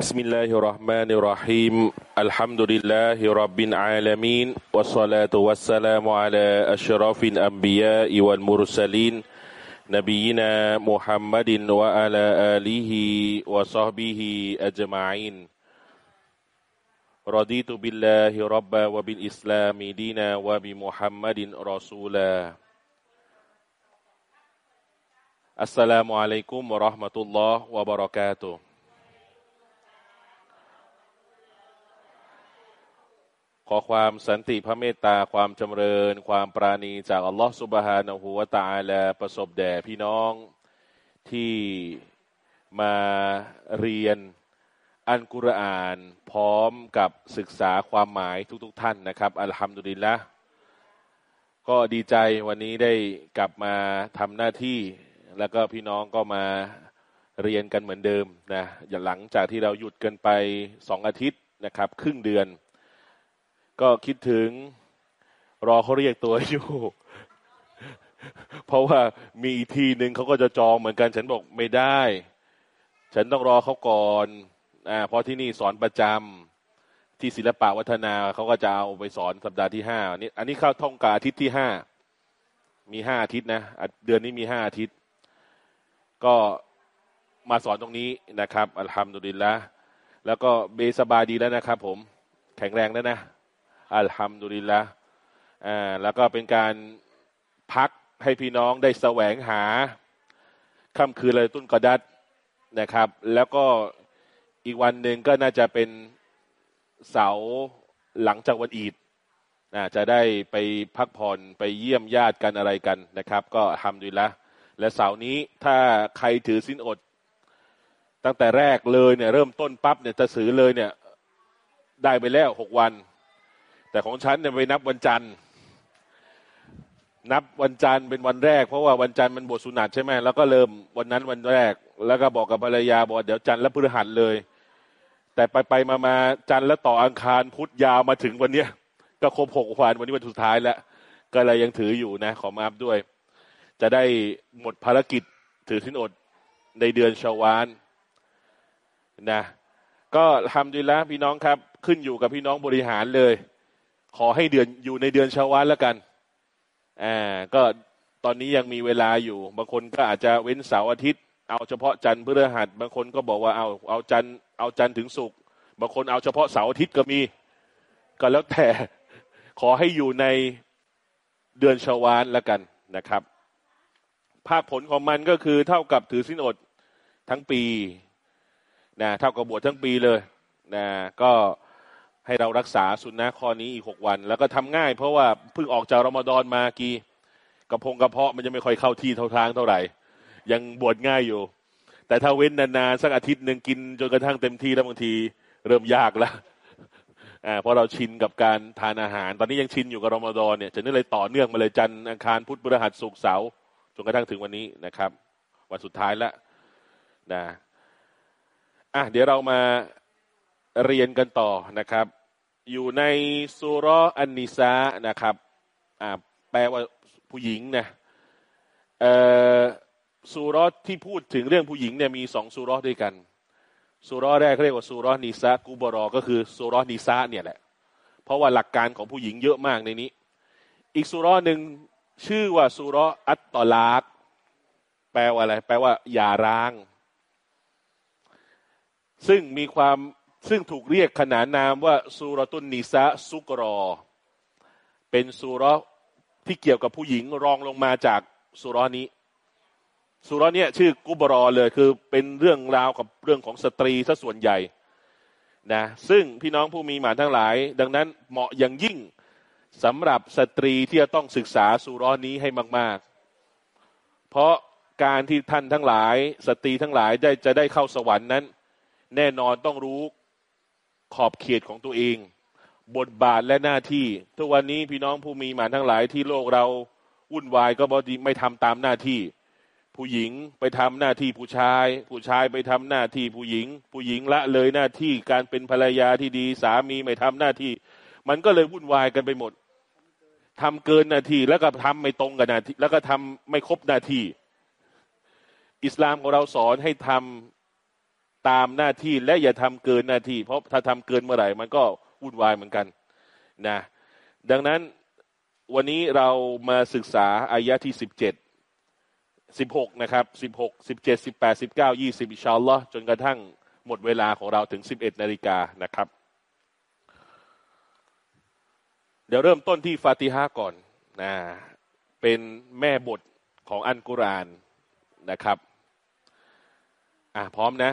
بسم الله الرحمن الرحيم الحمد لله رب العالمين والصلاة والسلام على أشرف الأنبياء والمرسلين نبينا محمد وعلى آله وصحبه أجمعين رضيت بالله ربا وبالإسلام دينا وبمحمد رسولا السلام عليكم ورحمة الله وبركاته ขอความสันติพระเมตตาความจำเริญ ความปราณีจากอัลลอฮฺสุบฮานะฮูวาตาและประสบแด่พี่น้องที่มาเรียนอันกุรอานพร้อมกับศึกษาความหมายทุกๆทท่านนะครับ อัลฮัมดุลิลละก็ดีใจวันนี้ได้กลับมาทำหน้าที่ แล้วก็พี่น้องก็มาเรียนกันเหมือนเดิมนะอย่าหลังจากที่เราหยุดกันไปสองอาทิตย์นะครับ ครึ่งเดือน ก็คิดถึงรอเขาเรียกตัวอยู่ เพราะว่ามีอีกทีหนึ่งเขาก็จะจองเหมือนกัน ฉันบอกไม่ได้ ฉันต้องรอเขาก่อนอ่าเพราะที่นี่สอนประจำที่ศิลปะวัฒนาเขาก็จะเอาไปสอนสัปดาห์ที่ห้าอันนี้ อันนี้เข้าท่องกาอาทิตย์ที่ห้ามีห้าอาทิตย์นะเดือนนี้มีห้าอาทิตย์ ก็มาสอนตรงนี้นะครับ อัลฮัมดุลิลละแล้วก็เบสบายดีแล้วนะครับผมแข็งแรงแล้วนะ อัลฮัมดุลิลละอ่าแล้วก็เป็นการพักให้พี่น้องได้แสวงหาค่ำคืนเลยตุ้นกระดัดนะครับ แล้วก็อีกวันหนึ่งก็น่าจะเป็นเสาหลังจากวันอีดนะจะได้ไปพักผ่อนไปเยี่ยมญาติกันอะไรกันนะครับ ก็ทำดีละและเสาร์นี้ถ้าใครถือสินอด ตั้งแต่แรกเลยเนี่ยเริ่มต้นปั๊บเนี่ยจะสือเลยเนี่ยได้ไปแล้วหกวัน แต่ของฉันเนี่ยไปนับวันจันทร์ นับวันจันทร์เป็นวันแรก เพราะว่าวันจันทร์มันบทสุนัตใช่ไหมแล้วก็เริ่มวันนั้นวันแรก แล้วก็บอกกับภรรยาบอกเดี๋ยวจันทร์และพฤหัสเลย แต่ไปไปมามาจันทร์และต่ออังคารพุธยาวมาถึงวันเนี้ย ก็ครบหกวันวันนี้วันสุดท้ายแล้วก็เลยยังถืออยู่นะ ขอมาบด้วย จะได้หมดภารกิจถือสินอดในเดือนชาวานนะ ก็ทำดีแล้วพี่น้องครับ ขึ้นอยู่กับพี่น้องบริหารเลย ขอให้เดือนอยู่ในเดือนชาวานแล้วกันอ่าก็ตอนนี้ยังมีเวลาอยู่ บางคนก็อาจจะเว้นเสาร์อาทิตย์ เอาเฉพาะจันทร์พฤหัสบางคนก็บอกว่าเอาเอาจันทร์เอาจันทร์ถึงศุกร์บางคนเอาเฉพาะเสาร์อาทิตย์ก็มี ก็แล้วแต่ขอให้อยู่ในเดือนชาวานแล้วกันนะครับ ภาคผลของมันก็คือเท่ากับถือสินอดทั้งปีนะเท่ากับบวชทั้งปีเลยนะก็ ให้เรารักษาสุนนะข้อนี้อีกหกวัน แล้วก็ทำง่ายเพราะว่าเพิ่งออกจากรอมฎอนมากีกระพงกระเพาะมันจะไม่ค่อยเข้าที่เท่าทางเท่าไหร่ ยังบวชง่ายอยู่ แต่ถ้าเว้นนานๆสักอาทิตย์หนึ่งกินจนกระทั่งเต็มที่แล้วบางทีเริ่มยากแล้วอ่าเพราะเราชินกับการทานอาหาร ตอนนี้ยังชินอยู่กับรอมฎอนเนี่ยจะนึกเลยต่อเนื่องมาเลยจันทร์อังคารพุธพฤหัสศุกร์เสาร์จนกระทั่งถึงวันนี้นะครับ วันสุดท้ายแล้วนะอะเดี๋ยวเรามา เรียนกันต่อนะครับ อยู่ในสุรอันนิซานะครับแปลว่าผู้หญิงนะเอ่อสุรที่พูดถึงเรื่องผู้หญิงเนี่ยมีสองสุรด้วยกันสุรแรกเรียกว่าสุรนิซากูบรอ ก็คือสุรนิซาเนี่ยแหละ เพราะว่าหลักการของผู้หญิงเยอะมากในนี้ อีกสุรหนึ่งชื่อว่าสุรอัตตลากแปลว่าอะไร แปลว่าอย่าร้าง ซึ่งมีความ ซึ่งถูกเรียกขนานนามว่าسورة النساء الصغرى เป็นสุรที่เกี่ยวกับผู้หญิงรองลงมาจากสุรนี้สุรเนี้ยชื่อكبرىเลยคือเป็นเรื่องราวกับเรื่องของสตรีซะส่วนใหญ่นะซึ่งพี่น้องผู้มีอีหม่านทั้งหลาย ดังนั้นเหมาะอย่างยิ่งสำหรับสตรีที่จะต้องศึกษาสุรนี้ให้มาก ๆ เพราะการที่ท่านทั้งหลาย สตรีทั้งหลายได้จะได้เข้าสวรรค์นั้น แน่นอนต้องรู้ ขอบเขตของตัวเอง บทบาทและหน้าที่ ทุกวันนี้พี่น้องผู้มีหมาทั้งหลายที่โลกเราวุ่นวายก็บอดีไม่ทำตามหน้าที่ ผู้หญิงไปทำหน้าที่ผู้ชาย ผู้ชายไปทำหน้าที่ผู้หญิง ผู้หญิงละเลยหน้าที่การเป็นภรรยาที่ดีสามีไม่ทำหน้าที่ มันก็เลยวุ่นวายกันไปหมดทำเกินหน้าที่แล้วก็ทำไม่ตรงกับหน้าที่แล้วก็ทำไม่ครบหน้าที่ อิสลามของเราสอนให้ทำ ตามหน้าที่และอย่าทำเกินหน้าที่ เพราะถ้าทำเกินเมื่อไหร่ มันก็วุ่นวายเหมือนกันนะดังนั้นวันนี้เรามาศึกษาอายะที่สิบเจ็ดสิบหกนะครับสิบหกสิบเจ็ดสิบแปดสิบเก้ายี่สิบอิชาอัลลอฮ์จนกระทั่งหมดเวลาของเราถึงสิบเอ็ดนาฬิกานะครับ เดี๋ยวเริ่มต้นที่ฟาติฮะก่อนนะเป็นแม่บทของอันกุรานนะครับ อะพร้อมนะ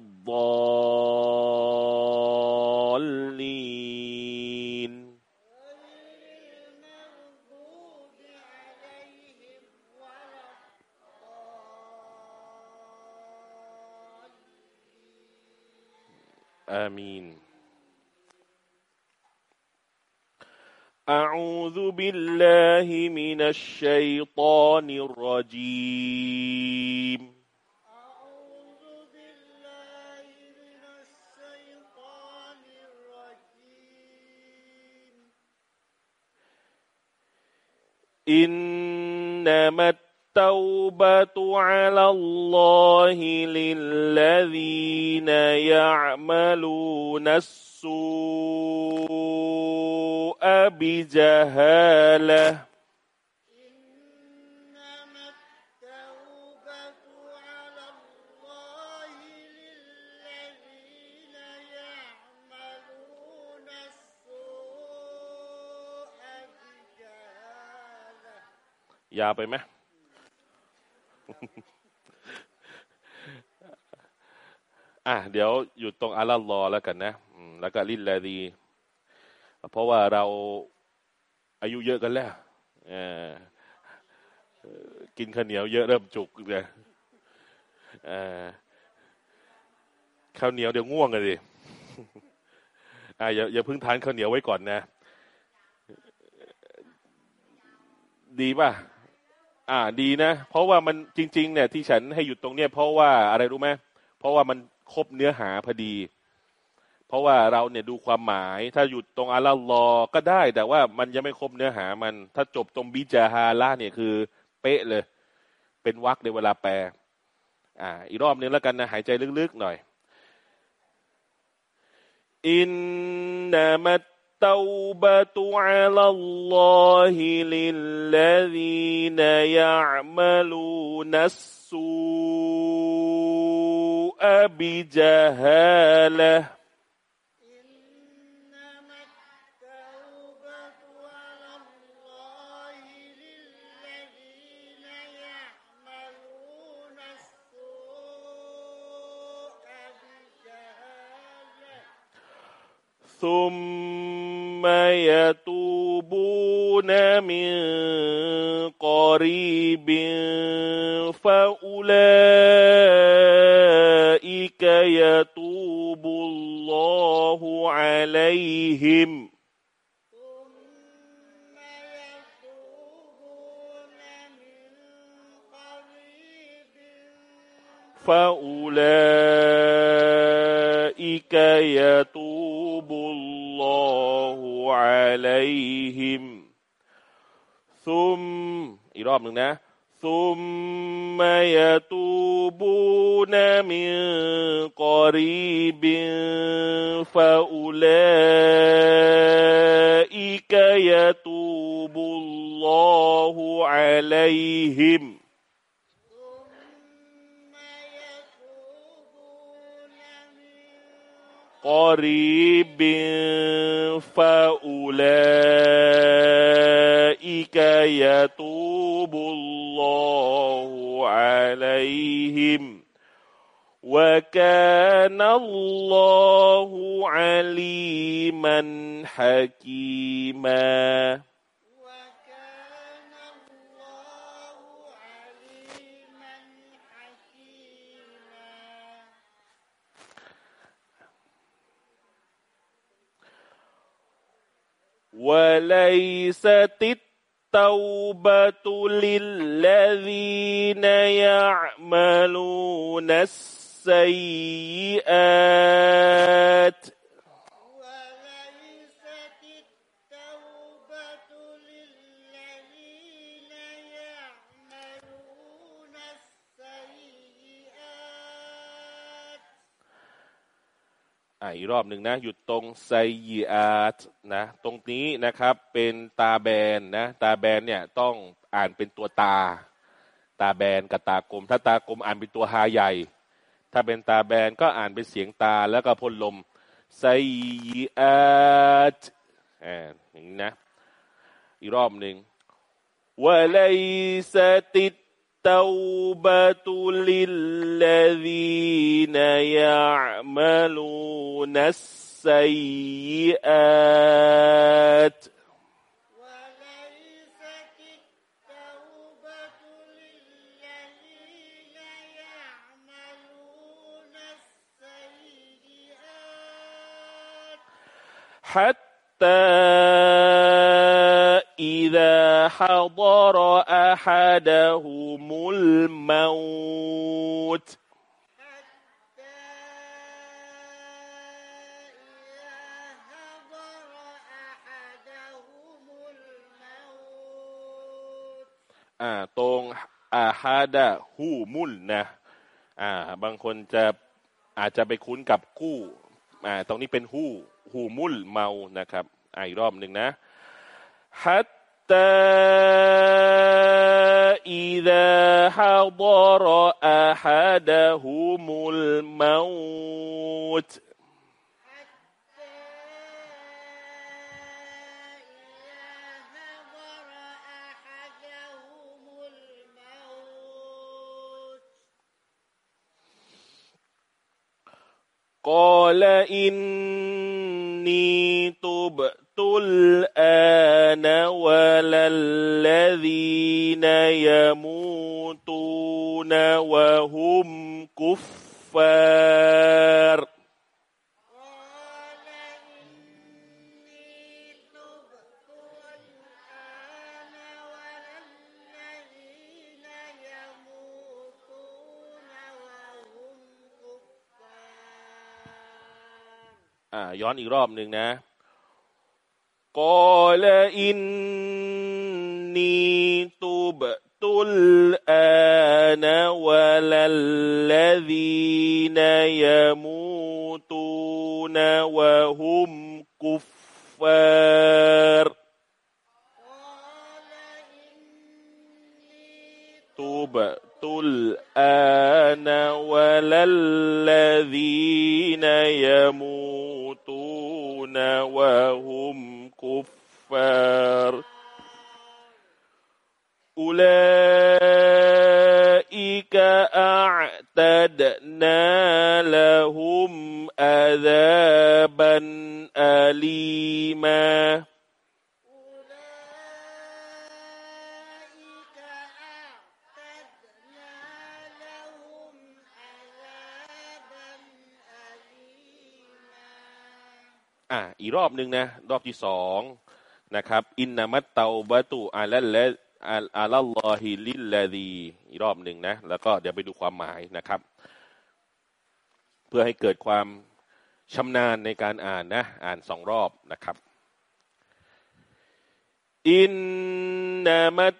آمين. أعوذ بالله من الشيطان الرجيم. إنما التوبة على الله للذين يعملون السوء بجهالة. ยาไปไหมอะเดี๋ยวหยุดตรงอัลลอฮ์แล้วกันนะแล้วก็ลินแลดี เพราะว่าเราอายุเยอะกันแล้วกินข้าวเหนียวเยอะเริ่มจุกเลยข้าวเหนียวเดี๋ยวง่วงเลยดิอะอย่าอย่าเพิ่งทานข้าวเหนียวไว้ก่อนนะ ดีป่ะ อ่าดีนะ เพราะว่ามันจริง ๆ เนี่ย ที่ฉันให้หยุดตรงเนี้ยเพราะว่าอะไรรู้ไหมเพราะว่ามันครบเนื้อหาพอดี เพราะว่าเราเนี่ยดูความหมาย ถ้าหยุดตรงอัลลอฮ์ก็ได้ แต่ว่ามันยังไม่ครบเนื้อหามัน ถ้าจบตรงบิจาฮาละเนี่ยคือ เป๊ะเลย เป็นวรรคในเวลาแปล อ่า อีกรอบนึงแล้วกันนะหายใจลึกๆหน่อยอินนามัต التوبة على الله للذين يعملون السوء بجهالة ثم يتوبون من قريب فأولئك يتوب الله عليهم. ثم يتوبون من قريب فأولئك يتوب الله عليهم ثم อีกรอบหนึ่งนะ ثم يتوبون من قريب فأولئك يتوب الله عليهم قريب فأولئك يتوب الله عليهم وكان الله عليما حكيما وليست التوبة للذين يعملون السيئات อีกรอบหนึ่งนะอยู่ตรงไซยีอาตนะตรงนี้นะครับเป็นตาแบนนะตาแบนเนี่ยต้องอ่านเป็นตัวตา ตาแบนกับตากลม ถ้าตากลมอ่านเป็นตัวฮาใหญ่ ถ้าเป็นตาแบนก็อ่านเป็นเสียงตาแล้วก็พ่นลมไซยีอาตอ่อย่างนี้นะอีกรอบหนึ่งวะไลสติด التوبة للذين يعملون السيئات حتى إذا حضر أحدهم الموت حتى إذا حضر أحدهم الموت อ่าตรงอาฮาดะฮูมุลนะอ่าบางคนจะอาจจะไปคุ้นกับกู้อ่าตรงนี้เป็นฮูฮูมุลเมานะครับอ่าอีกรอบหนึ่งนะ حتى إذا حضر أحدهم الموت. قال إني تبت الآن ولا الذين يموتون وهم كفار อ่าย้อนอีกรอบหนึ่งนะกอลอินนีตูบตุลอานะวะลัลลดีนยมูตูนวะฮุมกุฟฟาร์ตูบตุลอานะวะลัลลดีนยมู وهم كفار. أولئك أعتدنا لهم عذابا อ่ะอีกรอบหนึ่งนะ รอบที่สองนะครับ อินนามัตเตาบะตุอาลัลและอาลัลลอฮิลิลลาดีอีกรอบหนึ่งนะ แล้วก็เดี๋ยวไปดูความหมายนะครับ เพื่อให้เกิดความชำนาญในการอ่านนะ อ่านสองรอบนะครับ อินนามัต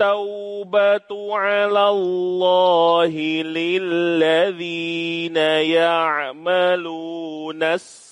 التوبة على الله للذين يعملون السوء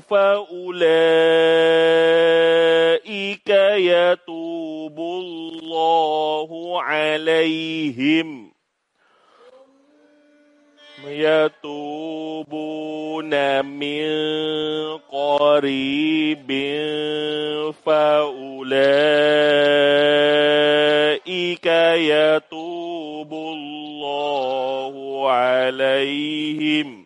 فأولئك يتوب الله عليهم. يتوبون من قريب فأولئك يتوب الله عليهم.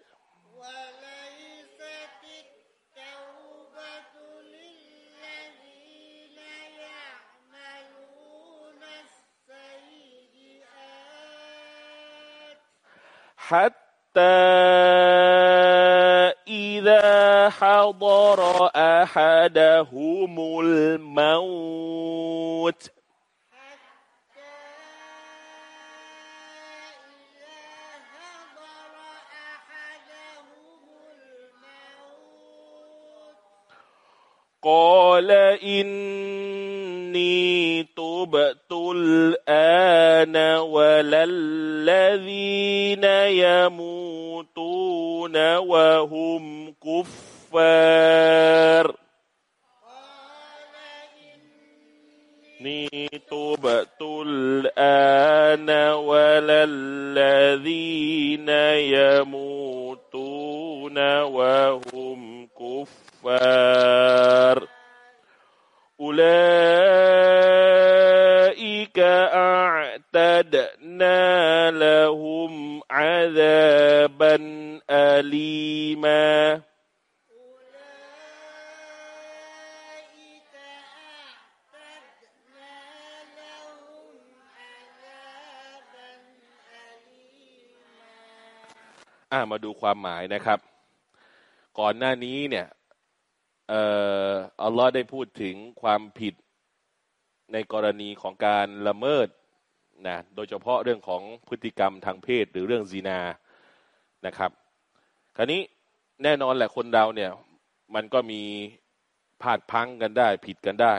حتى إذا حضر أحدهم الموت. قال إني تبت الآن ولا الذين يموتون وهم كفار. إني تبت الآن ولا الذين يموتون وهم كفار. أولئك أعتدنا لهم عذابا أليما أولئك أعتدنا لهم عذابا أليما อ่ามาดูความหมายนะครับ ก่อนหน้านี้เนี่ยเอ่ออัลลอฮ์ได้พูดถึงความผิด ในกรณีของการละเมิดนะโดยเฉพาะเรื่องของพฤติกรรมทางเพศหรือเรื่องซีนานะครับ คราวนี้แน่นอนแหละคนเราเนี่ยมันก็มีพลาดพังกันได้ผิดกันได้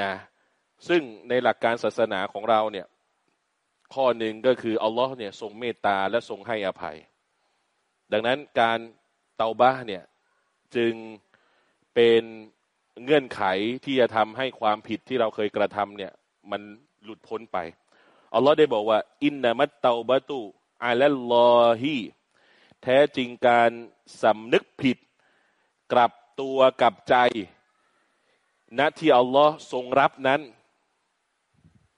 นะซึ่งในหลักการศาสนาของเราเนี่ยข้อหนึ่งก็คืออัลลอฮ์เนี่ยทรงเมตตาและทรงให้อภัย ดังนั้นการเตาบ้าเนี่ยจึงเป็น เงื่อนไขที่จะทำให้ความผิดที่เราเคยกระทำเนี่ย มันหลุดพ้นไปอัลลอฮ์ได้บอกว่า อินนามัตเตาบะตุอาลัลลอฮีแท้จริงการสำนึกผิด กลับตัวกลับใจณที่อัลลอฮ์ทรงรับนั้น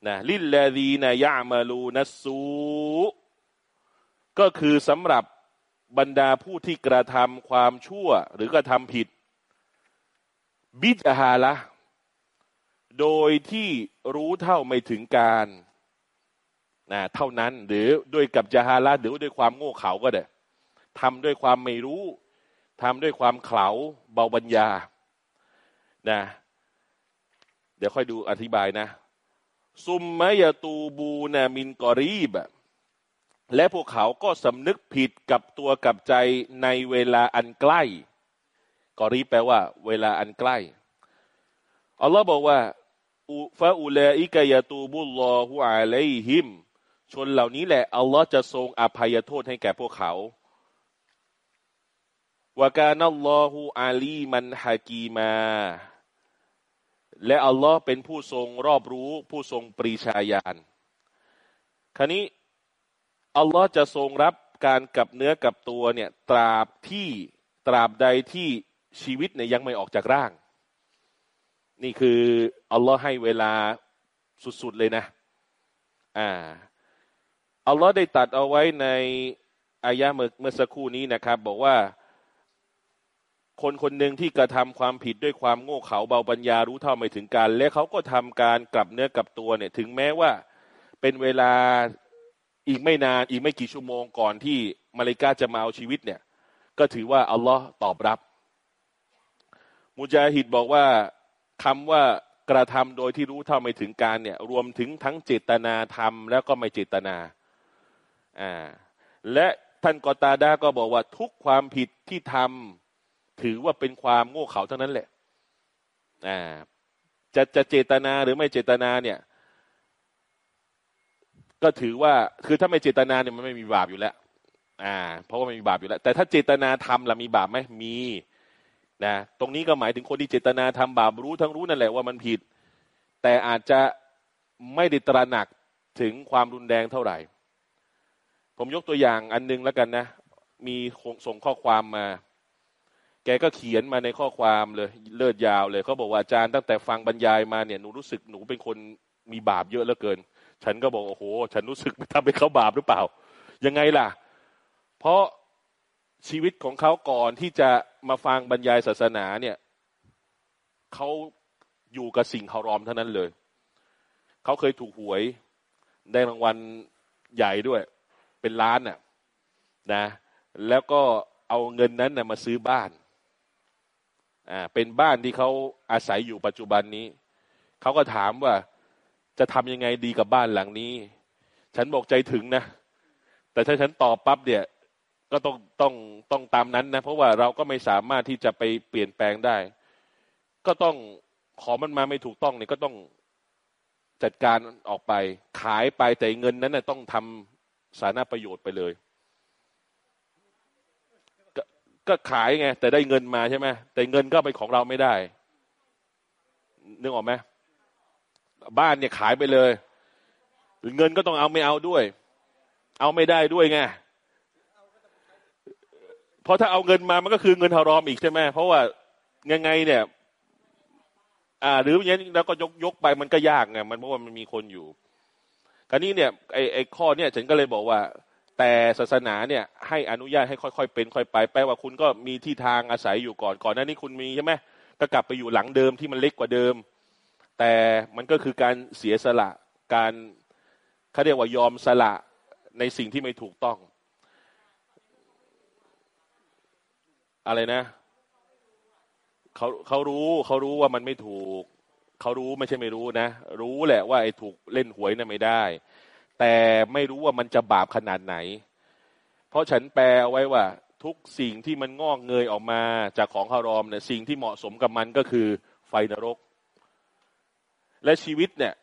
นะลิลลาดีนายะมาลูนัสซูก็คือสำหรับบรรดาผู้ที่กระทำความชั่วหรือกระทำผิด บิจฮาละโดยที่รู้เท่าไม่ถึงการนะเท่านั้นหรือด้วยกับจฮาละหรือด้วยความโง่เขลาก็ได้ทำด้วยความไม่รู้ทำด้วยความเขลาเบาบัญญานะเดี๋ยวค่อยดูอธิบายนะ ซุมมะยาตูบูนามินกอรีบและพวกเขาก็สำนึกผิดกับตัวกับใจในเวลาอันใกล้ กอรีแปลว่า เวลาอันใกล้อัลลอฮ์บอกว่าฟาอูลอิกยาตูบุลลอฮุอาลัยฮิม ชนเหล่านี้แหละอัลลอฮ์จะทรงอภัยโทษให้แก่พวกเขาวากานัลลอฮุอาลีมันฮากีมา และอัลลอฮ์เป็นผู้ทรงรอบรู้ ผู้ทรงปรีชาญาณคราวนี้อัลลอฮ์จะทรงรับการกับเนื้อกับตัวเนี่ยตราบที่ตราบใดที่ ชีวิตเนี่ยยังไม่ออกจากร่าง นี่คืออัลลอฮ์ให้เวลาสุดๆเลยนะ อ่าอัลลอฮ์ได้ตัดเอาไว้ในอายะเมื่อสักครู่นี้นะครับ บอกว่าคนคนหนึ่งที่กระทำความผิดด้วยความโง่เขลาเบาปัญญารู้เท่าไม่ถึงการ และเขาก็ทำการกลับเนื้อกลับตัวเนี่ย ถึงแม้ว่าเป็นเวลาอีกไม่นานอีกไม่กี่ชั่วโมงก่อนที่มาเลกาจะมาเอาชีวิตเนี่ย ก็ถือว่าอัลลอฮ์ตอบรับ มุจาฮิดบอกว่าคำว่ากระทำโดยที่รู้เท่าไม่ถึงการเนี่ย รวมถึงทั้งเจตนาทำแล้วก็ไม่เจตนาอ่าและท่านกอตาดาก็บอกว่าทุกความผิดที่ทำถือว่าเป็นความโง่เขลาเทั้งนั้นแหละอ่าจะจะเจตนาหรือไม่เจตนาเนี่ย ก็ถือว่าคือถ้าไม่เจตนาเนี่ยมันไม่มีบาปอยู่แล้ว อ่า เพราะว่าไม่มีบาปอยู่แล้ว แต่ถ้าเจตนาทำล่ะมีบาปไหมมี นะตรงนี้ก็หมายถึงคนที่เจตนาทำบาปรู้ทั้งรู้นั่นแหละว่ามันผิด แต่อาจจะไม่ได้ตระหนักถึงความรุนแรงเท่าไหร่ ผมยกตัวอย่างอันนึงแล้วกันนะ มีส่งข้อความมา แกก็เขียนมาในข้อความเลย เลิศยาวเลยเขาบอกว่าอาจารย์ตั้งแต่ฟังบรรยายมาเนี่ยหนูรู้สึกหนูเป็นคนมีบาปเยอะเหลือเกิน ฉันก็บอกโอ้โห ฉันรู้สึกทำให้เขาบาปหรือเปล่า ยังไงล่ะ เพราะ ชีวิตของเขาก่อนที่จะมาฟังบรรยายศาสนาเนี่ยเขาอยู่กับสิ่งฮารอมเท่านั้นเลย เขาเคยถูกหวย ได้รางวัลใหญ่ด้วย เป็นล้านน่ะนะ แล้วก็เอาเงินนั้นนะมาซื้อบ้านอ่าเป็นบ้านที่เขาอาศัยอยู่ปัจจุบันนี้ เขาก็ถามว่าจะทำยังไงดีกับบ้านหลังนี้ ฉันบอกใจถึงนะ แต่ถ้าฉันตอบปั๊บเนี่ย ก็ต้องต้องต้องตามนั้นนะ เพราะว่าเราก็ไม่สามารถที่จะไปเปลี่ยนแปลงได้ ก็ต้องขอมันมาไม่ถูกต้องเนี่ยก็ต้องจัดการออกไปขายไปแต่เงินนั้นนะต้องทำสาธารณประโยชน์ไปเลยกก็ขายไงแต่ได้เงินมาใช่ไหมแต่เงินก็เป็นของเราไม่ได้นึกออกไหมบ้านเนี่ยขายไปเลย เงินก็ต้องเอาไม่เอาด้วย เอาไม่ได้ด้วยไง เพราะถ้าเอาเงินมามันก็คือเงินฮารอมอีกใช่ไหมเพราะว่ายังไงเนี่ย อ่า หรืออย่างนี้แล้วก็ยกยกไปมันก็ยากไงมันเพราะว่ามันมีคนอยู่คราวนี้เนี่ยไอไอข้อเนี่ยฉันก็เลยบอกว่า แต่ศาสนาเนี่ย ให้อนุญาตให้ค่อยๆเป็นค่อยไปแปลว่าคุณก็มีที่ทางอาศัยอยู่ก่อนก่อนหน้านี้คุณมีใช่ไหมก็กลับไปอยู่หลังเดิมที่มันเล็กกว่าเดิม แต่มันก็คือการเสียสละการเขาเรียกว่ายอมสละในสิ่งที่ไม่ถูกต้อง อะไรนะเขาเขารู้เขารู้ว่ามันไม่ถูก เขารู้ไม่ใช่ไม่รู้นะ รู้แหละว่าไอ้ถูกเล่นหวยนะ่ะไม่ได้ แต่ไม่รู้ว่ามันจะบาปขนาดไหน เพราะฉันแปลเอาไว้ว่า ทุกสิ่งที่มันงอกเงยออกมาจากของฮารอมเนี่ยสิ่งที่เหมาะสมกับมันก็คือไฟนรก และชีวิตเนี่ย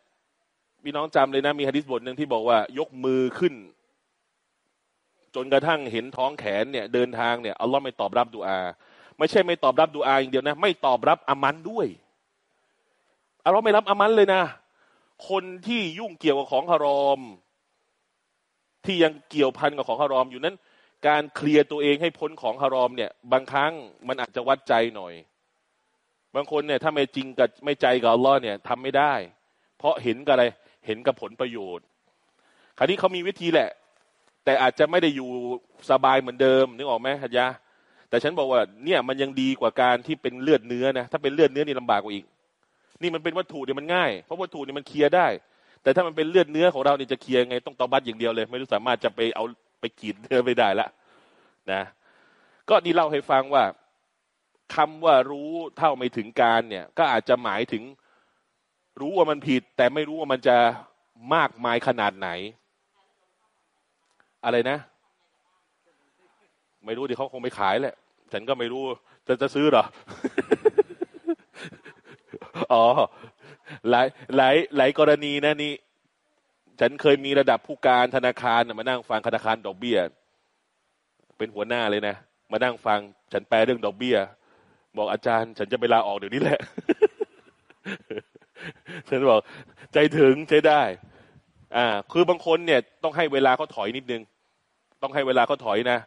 พี่น้องจำเลยนะมีฮะดิษบทหนึ่งที่บอกว่ายกมือขึ้น จนกระทั่งเห็นท้องแขนเนี่ยเดินทางเนี่ยอัลลอฮ์ไม่ตอบรับดูอา ไม่ใช่ไม่ตอบรับดูอาอย่างเดียวนะ ไม่ตอบรับอามันด้วยอัลลอฮ์ไม่รับอามันเลยนะ คนที่ยุ่งเกี่ยวกับของฮารอม ที่ยังเกี่ยวพันกับของฮารอมอยู่นั้น การเคลียร์ตัวเองให้พ้นของฮารอมเนี่ย บางครั้งมันอาจจะวัดใจหน่อย บางคนเนี่ยถ้าไม่จริงกับไม่ใจกับอัลลอฮ์เนี่ยทำไม่ได้ เพราะเห็นกับอะไรเห็นกับผลประโยชน์คราวนี้เขามีวิธีแหละ แต่อาจจะไม่ได้อยู่สบายเหมือนเดิมนึกออกไหมฮัจยาแต่ฉันบอกว่าเนี่ยมันยังดีกว่าการที่เป็นเลือดเนื้อนะถ้าเป็นเลือดเนื้อนี่ลำบากกว่าอีก นี่มันเป็นวัตถุเนี่ยมันง่ายเพราะวัตถุเนี่ยมันเคลียร์ได้ แต่ถ้ามันเป็นเลือดเนื้อของเราเนี่ยจะเคลียร์ไงต้องตอบัตอย่างเดียวเลย ไม่รู้สามารถจะไปเอาไปกีดเนื้อไปได้ละนะ ก็นี่เล่าให้ฟังว่าคำว่ารู้เท่าไม่ถึงการเนี่ย ก็อาจจะหมายถึงรู้ว่ามันผิด แต่ไม่รู้ว่ามันจะมากมายขนาดไหน อะไรนะ ไม่รู้ดิเขาคงไม่ขายแหละ ฉันก็ไม่รู้ จะจะซื้อหรอ อ๋อ หลายหลายหลายกรณีนะนี่ ฉันเคยมีระดับผู้การธนาคารมานั่งฟังธนาคารดอกเบี้ย เป็นหัวหน้าเลยนะ มานั่งฟัง ฉันแปลเรื่องดอกเบี้ย บอกอาจารย์ ฉันจะไปลาออกเดี๋ยวนี้แหละ ฉันบอก ใจถึงใจได้ อ่าคือบางคนเนี่ยต้องให้เวลาเขาถอยนิดนึง ต้องให้เวลาเขาถอยนะ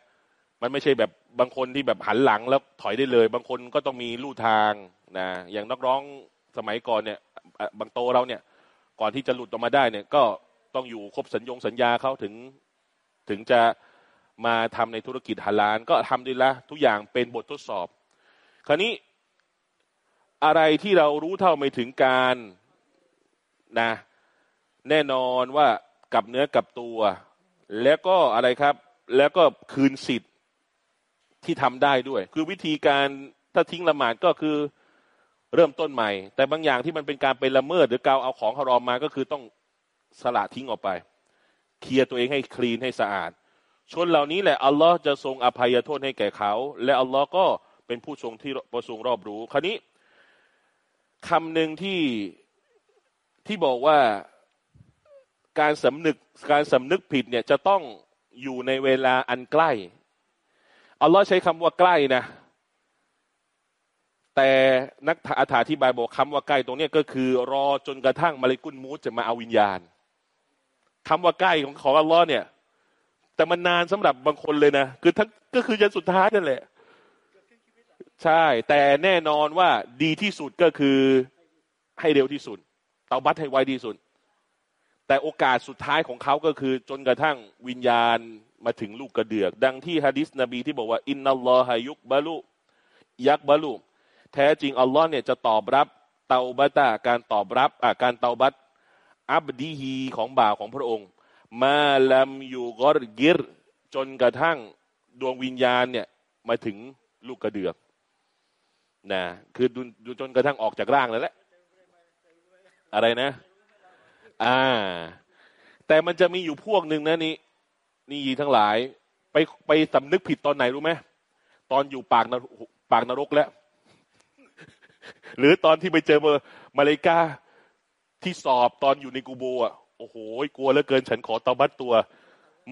มันไม่ใช่แบบบางคนที่แบบหันหลังแล้วถอยได้เลย บางคนก็ต้องมีลู่ทางนะอย่างนักร้องสมัยก่อนเนี่ยบางโตเราเนี่ย ก่อนที่จะหลุดออกมาได้เนี่ย ก็ต้องอยู่ครบสัญญงสัญญาเขาถึงถึงจะมาทำในธุรกิจฮาลานก็ทำดีละทุกอย่างเป็นบททดสอบ คราวนี้อะไรที่เรารู้เท่าไม่ถึงการนะ แน่นอนว่ากับเนื้อกับตัว แล้วก็อะไรครับ แล้วก็คืนสิทธิ์ที่ทำได้ด้วย คือวิธีการถ้าทิ้งละหมาดก็คือเริ่มต้นใหม่ แต่บางอย่างที่มันเป็นการไปละเมิด หรือการเอาของฮารอมมาก็คือต้องสละทิ้งออกไป เคลียร์ตัวเองให้คลีนให้สะอาด ชนเหล่านี้แหละอัลลอฮ์จะทรงอภัยโทษให้แก่เขา และอัลลอฮ์ก็เป็นผู้ทรงที่ประทรงรอบรู้ คราวนี้คำหนึ่งที่ที่บอกว่า การสำนึกการสำนึกผิดเนี่ยจะต้องอยู่ในเวลาอันใกล้ อัลลอฮ์ใช้คำว่าใกล้นะ แต่นักอธิบายบอกคำว่าใกล้ตรงนี้ก็คือ รอจนกระทั่งมาเลกุนมูสจะมาเอาวิญญาณคำว่าใกล้ของของอัลลอฮ์เนี่ย แต่มันนานสำหรับบางคนเลยนะ คือทั้งก็คือยันสุดท้ายนั่นแหละ ใช่ แต่แน่นอนว่าดีที่สุดก็คือให้เร็วที่สุด เตาบัตให้ไวที่สุด แต่โอกาสสุดท้ายของเขาก็คือจนกระทั่งวิญญาณมาถึงลูกกระเดือก ดังที่ฮะดิษนบีที่บอกว่า อินนัลลอฮายุกบาลุยักบาลุแท้จริงอัลลอฮ์เนี่ยจะตอบรับเตาบัตาการตอบรับอ่าการเตาบัตอับดีฮีของบ่าวของพระองค์ มาลัมยูกอรกิรจนกระทั่งดวงวิญญาณเนี่ยมาถึงลูกกระเดือกนะคือดูจนกระทั่งออกจากร่างแล้วแหละอะไรนะ อ่า แต่มันจะมีอยู่พวกหนึ่งนะนี่นี่ทั้งหลาย ไปไปสำนึกผิดตอนไหนรู้ไหมตอนอยู่ปากนปากนรกแล้ว หรือตอนที่ไปเจอมาเลกาที่สอบตอนอยู่ในกูโบอะโอ้โหกลัวเหลือเกินฉันขอตอบัตตัว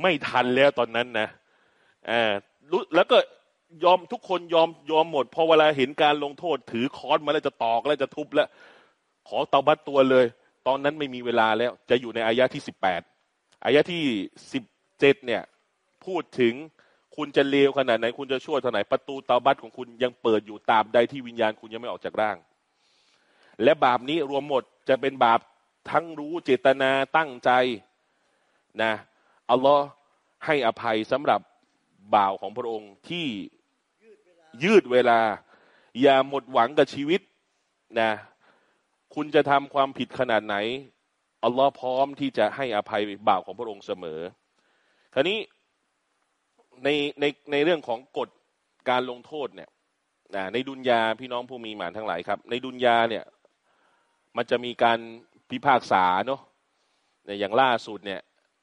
ไม่ทันแล้วตอนนั้นนะอ่าแล้วก็ยอมทุกคนยอมยอมหมดพอเวลาเห็นการลงโทษ ถือค้อนมาแล้วจะตอกแล้วจะทุบแล้ว ขอเตาบัตตัวเลย ตอนนั้นไม่มีเวลาแล้ว จะอยู่ในอายะที่สิบแปดอายะที่สิบเจ็ดเนี่ย พูดถึงคุณจะเลวขนาดไหน คุณจะชั่วเท่าไหนประตูเตาบัตของคุณยังเปิดอยู่ตามใดที่วิญญาณคุณยังไม่ออกจากร่าง และบาปนี้รวมหมดจะเป็นบาปทั้งรู้เจตนาตั้งใจนะอัลลอฮ์ให้อภัยสำหรับบ่าวของพระองค์ที่ยืดเวลา อย่าหมดหวังกับชีวิตนะ คุณจะทำความผิดขนาดไหน อัลลอฮ์พร้อมที่จะให้อภัยบ่าวของพระองค์เสมอ คราวนี้ในในในเรื่องของกฎการลงโทษเนี่ยในดุนยาพี่น้องผู้มีหมานทั้งหลายครับ ในดุนยาเนี่ย มันจะมีการพิพากษาเนาะอย่างล่าสุดเนี่ย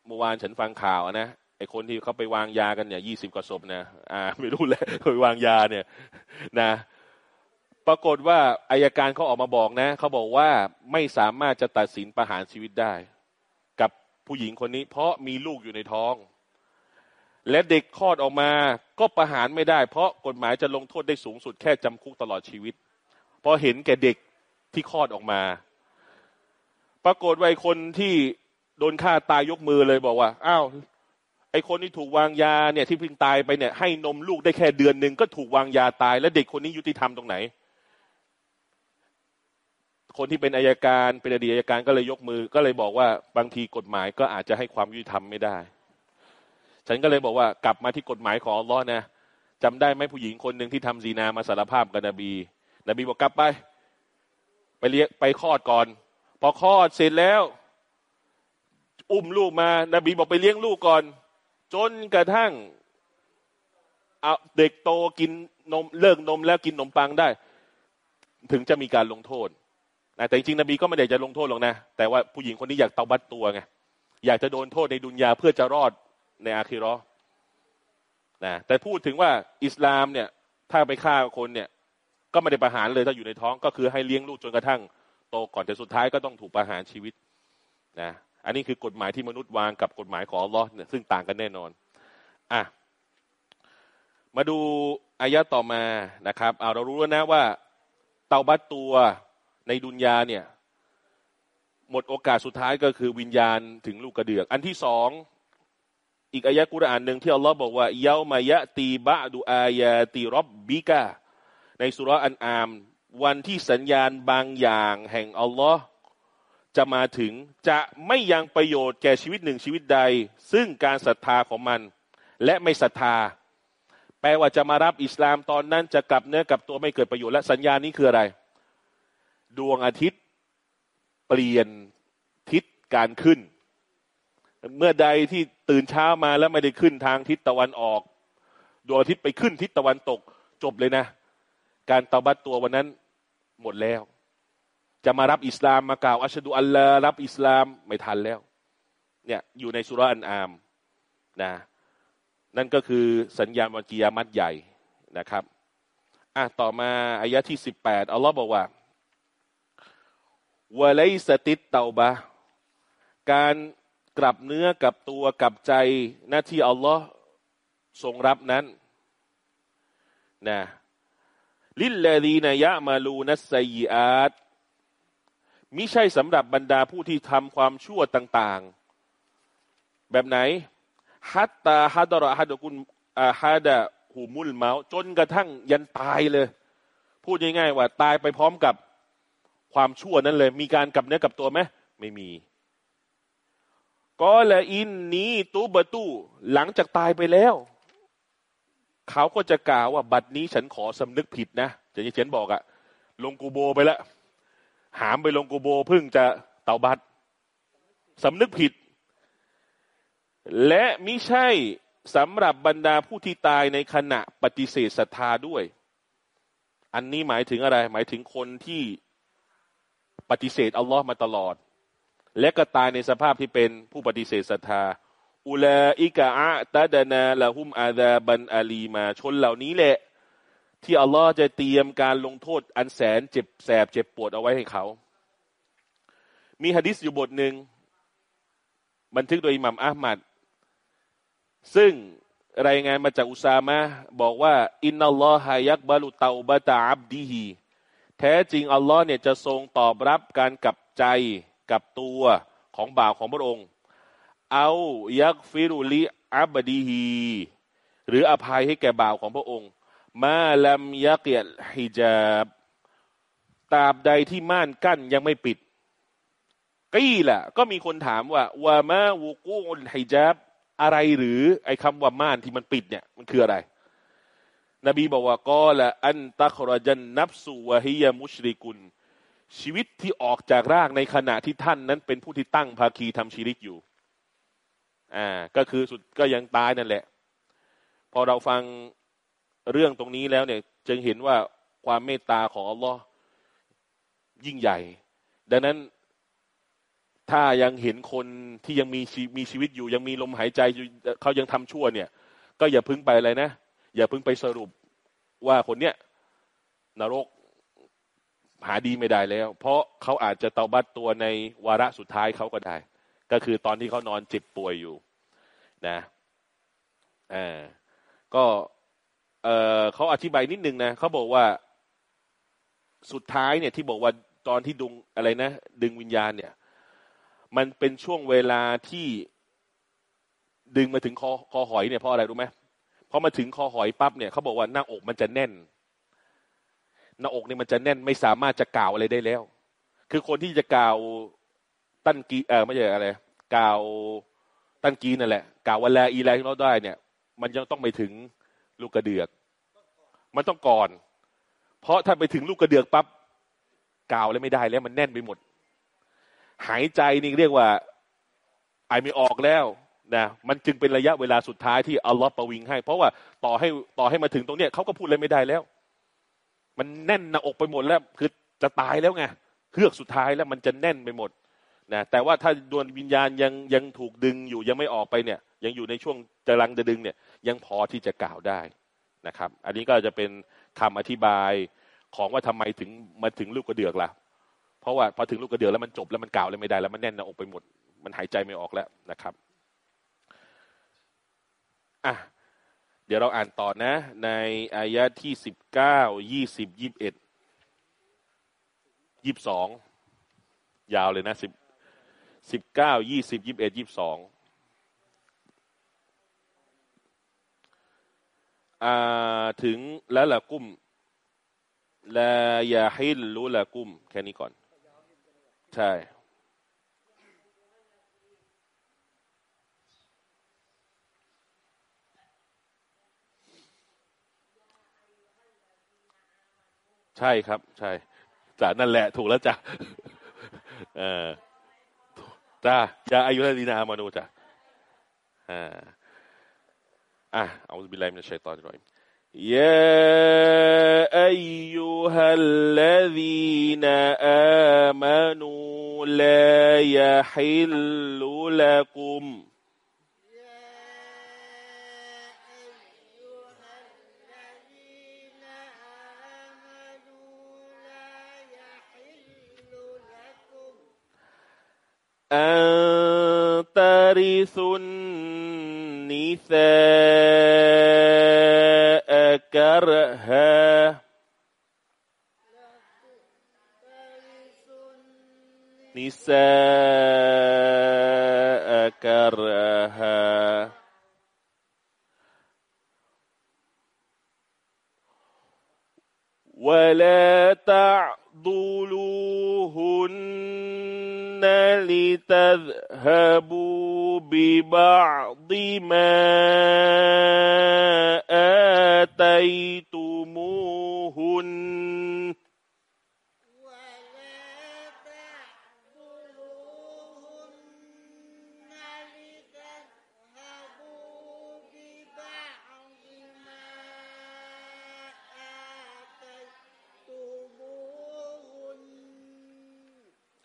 เมื่อวานฉันฟังข่าวนะไอคนที่เขาไปวางยากันเนี่ยยี่สิบกว่าศพนะอ่าไม่รู้เลยไปวางยาเนี่ย นะ ปรากฏว่าอายการเขาออกมาบอกนะเขาบอกว่าไม่สามารถจะตัดสินประหารชีวิตได้ กับผู้หญิงคนนี้ เพราะมีลูกอยู่ในท้อง และเด็กคลอดออกมาก็ประหารไม่ได้ เพราะกฎหมายจะลงโทษได้สูงสุดแค่จำคุกตลอดชีวิตพราะเห็นแก่เด็กที่คลอดออกมา ปรากฏว่าคนที่โดนฆ่าตายยกมือเลยบอกว่าอ้าวไอคนที่ถูกวางยาเนี่ยที่เพิ่งตายไปเนี่ยให้นมลูกได้แค่เดือนหนึ่งก็ถูกวางยาตาย แล้วเด็กคนนี้ยุติธรรมตรงไหน คนที่เป็นอายการเป็นอดีตอายการก็เลยยกมือ ก็เลยบอกว่าบางทีกฎหมายก็อาจจะให้ความยุติธรรมไม่ได้ ฉันก็เลยบอกว่ากลับมาที่กฎหมายของอัลลอฮ์นะจำได้ไหมผู้หญิงคนหนึ่งที่ทำซีนามาสารภาพกับนบี นบีบอกกลับไป ไปเลี้ยไปคลอดก่อน พอคลอดเสร็จแล้ว อุ้มลูกมา นบีบอกไปเลี้ยงลูกก่อน จนกระทั่งเอาเด็กโตกินนมเลิกนมแล้วกินนมปังได้ ถึงจะมีการลงโทษ แต่จริงๆนบีก็ไม่ได้จะลงโทษหรอกนะ แต่ว่าผู้หญิงคนนี้อยากเตาบัตตัวไงอยากจะโดนโทษในดุนยาเพื่อจะรอดในอาคิรอนะแต่พูดถึงว่าอิสลามเนี่ยถ้าไปฆ่าคนเนี่ย ก็ไม่ได้ประหารเลยถ้าอยู่ในท้องก็คือให้เลี้ยงลูกจนกระทั่งโตก่อนแต่สุดท้ายก็ต้องถูกประหารชีวิตนะอันนี้คือกฎหมายที่มนุษย์วางกับกฎหมายของอัลลอฮ์เนี่ยซึ่งต่างกันแน่นอนอะมาดูอายะต่อมานะครับเอาเรารู้แล้วนะว่าเตาบัตตัว ในดุนยาเนี่ย หมดโอกาสสุดท้ายก็คือวิญญาณถึงลูกกระเดือก อันที่สองอีกอายะกุรอานหนึ่งที่อัลลอฮ์บอกว่าเยามายะตีบะดูอายาตีรบบิกาในสุรอันอาม วันที่สัญญาณบางอย่างแห่งอัลลอฮ์จะมาถึงจะไม่ยังประโยชน์แก่ชีวิตหนึ่งชีวิตใด ซึ่งการศรัทธาของมัน และไม่ศรัทธา แปลว่าจะมารับอิสลามตอนนั้นจะกลับเนื้อกลับตัวไม่เกิดประโยชน์และสัญญานี้คืออะไร ดวงอาทิตย์เปลี่ยนทิศการขึ้น เมื่อใดที่ตื่นเช้ามาแล้วไม่ได้ขึ้นทางทิศตะวันออก ดวงอาทิตย์ไปขึ้นทิศตะวันตกจบเลยนะ การตาบัตตัววันนั้นหมดแล้ว จะมารับอิสลามมากล่าวอัชดุอัลลอฮ์รับอิสลามไม่ทันแล้ว เนี่ยอยู่ในสุรอันอามนะนั่นก็คือสัญญาณวันกิยามัตใหญ่นะครับอะต่อมาอายะที่สิบแปดอัลลอฮ์บอกว่า วะไลสติดเตาบะการกลับเนื้อกับตัวกับใจหน้าที่อัลลอฮ์ทรงรับนั้นนะลิลลาดีนยะมาลูนัสไซยอาตมิใช่สำหรับบรรดาผู้ที่ทำความชั่วต่าง ๆ แบบไหนฮัตตาฮัดรอฮัดกุลอาฮัดะหูมุลเมาจนกระทั่งยันตายเลย พูดง่ายๆว่า ตายไปพร้อมกับ ความชั่วนั้นเลย มีการกลับเนื้อกลับตัวไหมไม่มีก็ละอินนี้ตูบตูหลังจากตายไปแล้ว เขาก็จะกล่าวว่า บัดนี้ฉันขอสำนึกผิดนะจะยี่เชนบอกอะลงกูโบไปแล้วหามไปลงกูโบเพิ่งจะเตาบัตสำนึกผิด และมิใช่สำหรับบรรดาผู้ที่ตายในขณะปฏิเสธศรัทธาด้วย อันนี้หมายถึงอะไร หมายถึงคนที่ ปฏิเสธอัลลอฮ์มาตลอด และก็ตายในสภาพที่เป็นผู้ปฏิเสธศรัทธา อุลาอิกะอะตะดานาละหุมอาดาบันอาลีมาชนเหล่านี้แหละ ที่อัลลอฮ์จะเตรียมการลงโทษอันแสนเจ็บแสบเจ็บปวดเอาไว้ให้เขา มีฮะดิษอยู่บทหนึ่งบันทึกโดยอิหมัมอามัด ซึ่งรายงานมาจากอุซามะบอกว่า อินนัลลอฮายักบาลุเตาบะตาอับดีฮี แท้จริงอัลลอฮ์เนี่ยจะทรงตอบรับการกับใจกับตัวของบ่าวของพระองค์ เอายักฟิรุลิอับดีฮีหรืออภัยให้แก่บ่าวของพระองค์ มาลัมยักเกียฮิจาบตราบใดที่ม่านกั้นยังไม่ปิดกี้แหละก็มีคนถามว่าว่ามาวูกูลฮิจาบอะไรหรือไอ้คำว่าม่านที่มันปิดเนี่ยมันคืออะไร นบีบอกว่าก็ละอันตัครจันนับสูวะฮิยมุชริกุล ชีวิตที่ออกจากร่างในขณะที่ท่านนั้นเป็นผู้ที่ตั้งภาคีทำชีริกอยู่ อ่า ก็คือสุดก็ยังตายนั่นแหละ พอเราฟังเรื่องตรงนี้แล้วเนี่ย จึงเห็นว่าความเมตตาของอัลลอฮ์ยิ่งใหญ่ ดังนั้นถ้ายังเห็นคนที่ยังมีมีชีวิตอยู่ ยังมีลมหายใจอยู่เขายังทำชั่วเนี่ย ก็อย่าพึ่งไปอะไรนะ อย่าเพิ่งไปสรุปว่าคนเนี้ยนรกหาดีไม่ได้แล้ว เพราะเขาอาจจะเตาบัตตัวในวาระสุดท้ายเขาก็ได้ ก็คือตอนที่เขานอนเจ็บป่วยอยู่ นะอ่าก็เออเขาอธิบายนิดนึงนะเขาบอกว่าสุดท้ายเนี่ยที่บอกว่าตอนที่ดึงอะไรนะ ดึงวิญญาณเนี่ย มันเป็นช่วงเวลาที่ดึงมาถึงคอคอหอยเนี่ยเพราะอะไรรู้ไหม พอมาถึงคอหอยปั๊บเนี่ยเขาบอกว่าหน้าอกมันจะแน่น หน้าอกเนี่ยมันจะแน่นไม่สามารถจะกล่าวอะไรได้แล้ว คือคนที่จะกล่าวตั้นกีเออไม่ใช่อะไรกล่าวตั้นกีนั่นแหละกล่าววันแลอีไรที่เราได้เนี่ย มันยังต้องไปถึงลูกกระเดือก มันต้องก่อน เพราะถ้าไปถึงลูกกระเดือกปั๊บกล่าวอะไรไม่ได้แล้ว มันแน่นไปหมด หายใจนี่เรียกว่าไอไม่ออกแล้ว นะมันจึงเป็นระยะเวลาสุดท้ายที่อัลลอฮ์ประวิงให้ เพราะว่าต่อให้ต่อให้มาถึงตรงเนี้ยเขาก็พูดอะไรไม่ได้แล้ว มันแน่นหน้าอกไปหมดแล้วคือจะตายแล้วไงเฮือกสุดท้ายแล้วมันจะแน่นไปหมดนะแต่ว่าถ้าดวงวิญญาณยังยังถูกดึงอยู่ยังไม่ออกไปเนี่ย ยังอยู่ในช่วงจะลังจะดึงเนี่ย ยังพอที่จะกล่าวได้นะครับ อันนี้ก็จะเป็นคำอธิบายของว่าทำไมถึงมาถึงลูกกระเดือกล่ะเพราะว่าพอถึงลูกกระเดือกแล้วมันจบแล้วมันกล่าวเลยไม่ได้แล้วมันแน่นหน้าอกไปหมด มันหายใจไม่ออกแล้วนะครับ อะเดี๋ยวเราอ่านต่อนะ ในอายะที่สิบเก้ายี่สิบยี่บเอ็ดยี่บสองยาวเลยนะสิบสิบเก้ายี่สิบยี่บเอ็ดยี่บสองถึงแล้วละกุ้มลายาฮิลลุละกุ้ม แค่นี้ก่อน ใช่ ใช่ครับ ใช่จ้ะนั่นแหละ ถูกแล้วจ้ะเออจ้าอย่าอายุรดีนามานูจ้ะอ่าอ่ะเอาบิลลาฮิมินัชชัยฏอนรรอยม يا أيها الذين آمنوا لا يحل لكم أن ترثوا النساء كرها. نساء كرها. ولا تعضلوهن لتذهبوا ببعض ما آتيتموهن.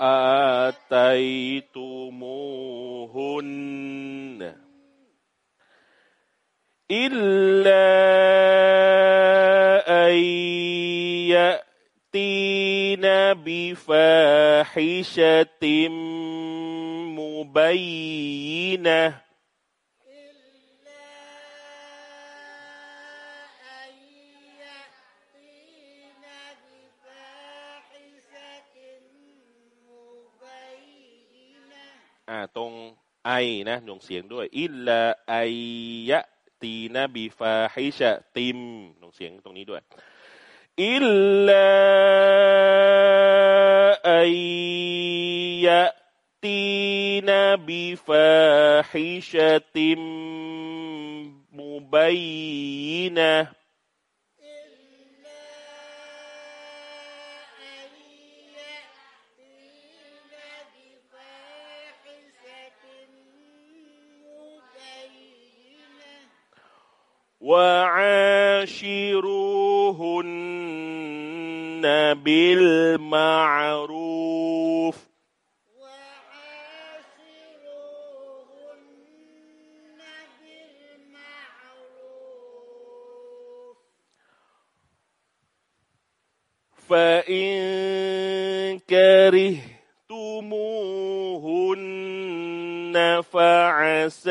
آتيتموهن إلا أن يأتين بفاحشة مبينة อ่าตรงไอนะหน่วงเสียงด้วย อิลลาไอยะตีนบีฟาฮิชะติมหน่วงเสียงตรงนี้ด้วย อิลลาไอยะตีนบีฟาฮิชะติมมุบัยนะ وعاشروهن بالمعروف. بالمعروف فإن كرهتموهن فعسى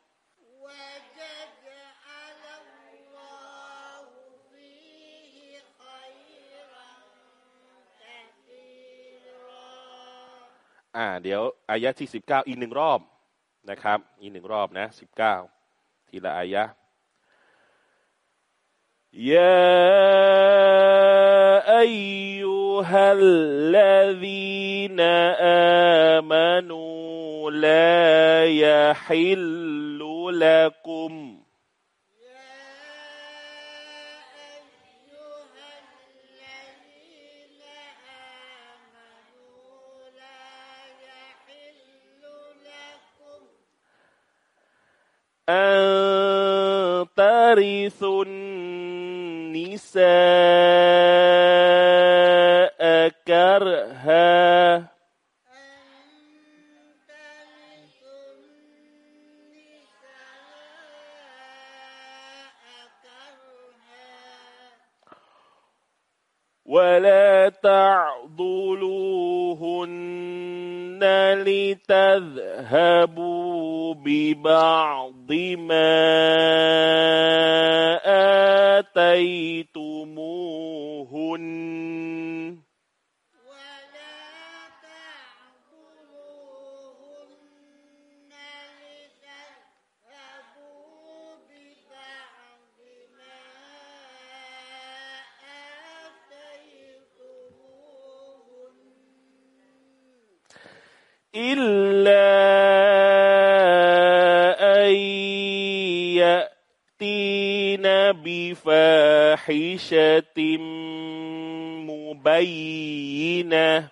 อ่า เดี๋ยวอายะที่สิบเก้าอีกหนึ่งรอบนะครับ อีกหนึ่งรอบนะสิบเก้าทีละอายะยาอายุฮัลลดีนอามานูลายฮิลลุลักุม أن ترثوا النساء كرها. ولا تعضلوهن لتذهبوا ببعض بما آتيت بفاحشة مبينة.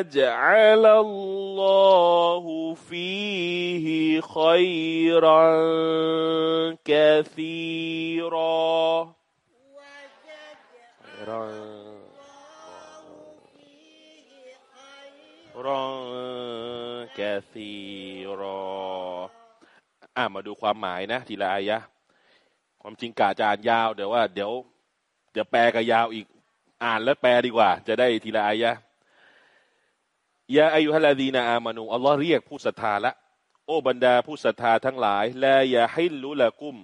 ويجعل الله فيه خيرا كثيرا ويجعل خيرا الله فيه خيرا خيرا كثيرا อ่ามาดูความหมายนะ ทีละอายะ ความจริงกาจะอ่านยาวเดี๋ยวว่า เดี๋ยว เดี๋ยวแปลก็ยาวอีก อ่านแล้วแปลดีกว่า จะได้ทีละอายะ ยาอายุฮัลลาดีนาอามานูอัลลอฮ์เรียกผู้ศรัทธาละ โอ้บรรดาผู้ศรัทธาทั้งหลาย และอย่าให้รู้ละกุม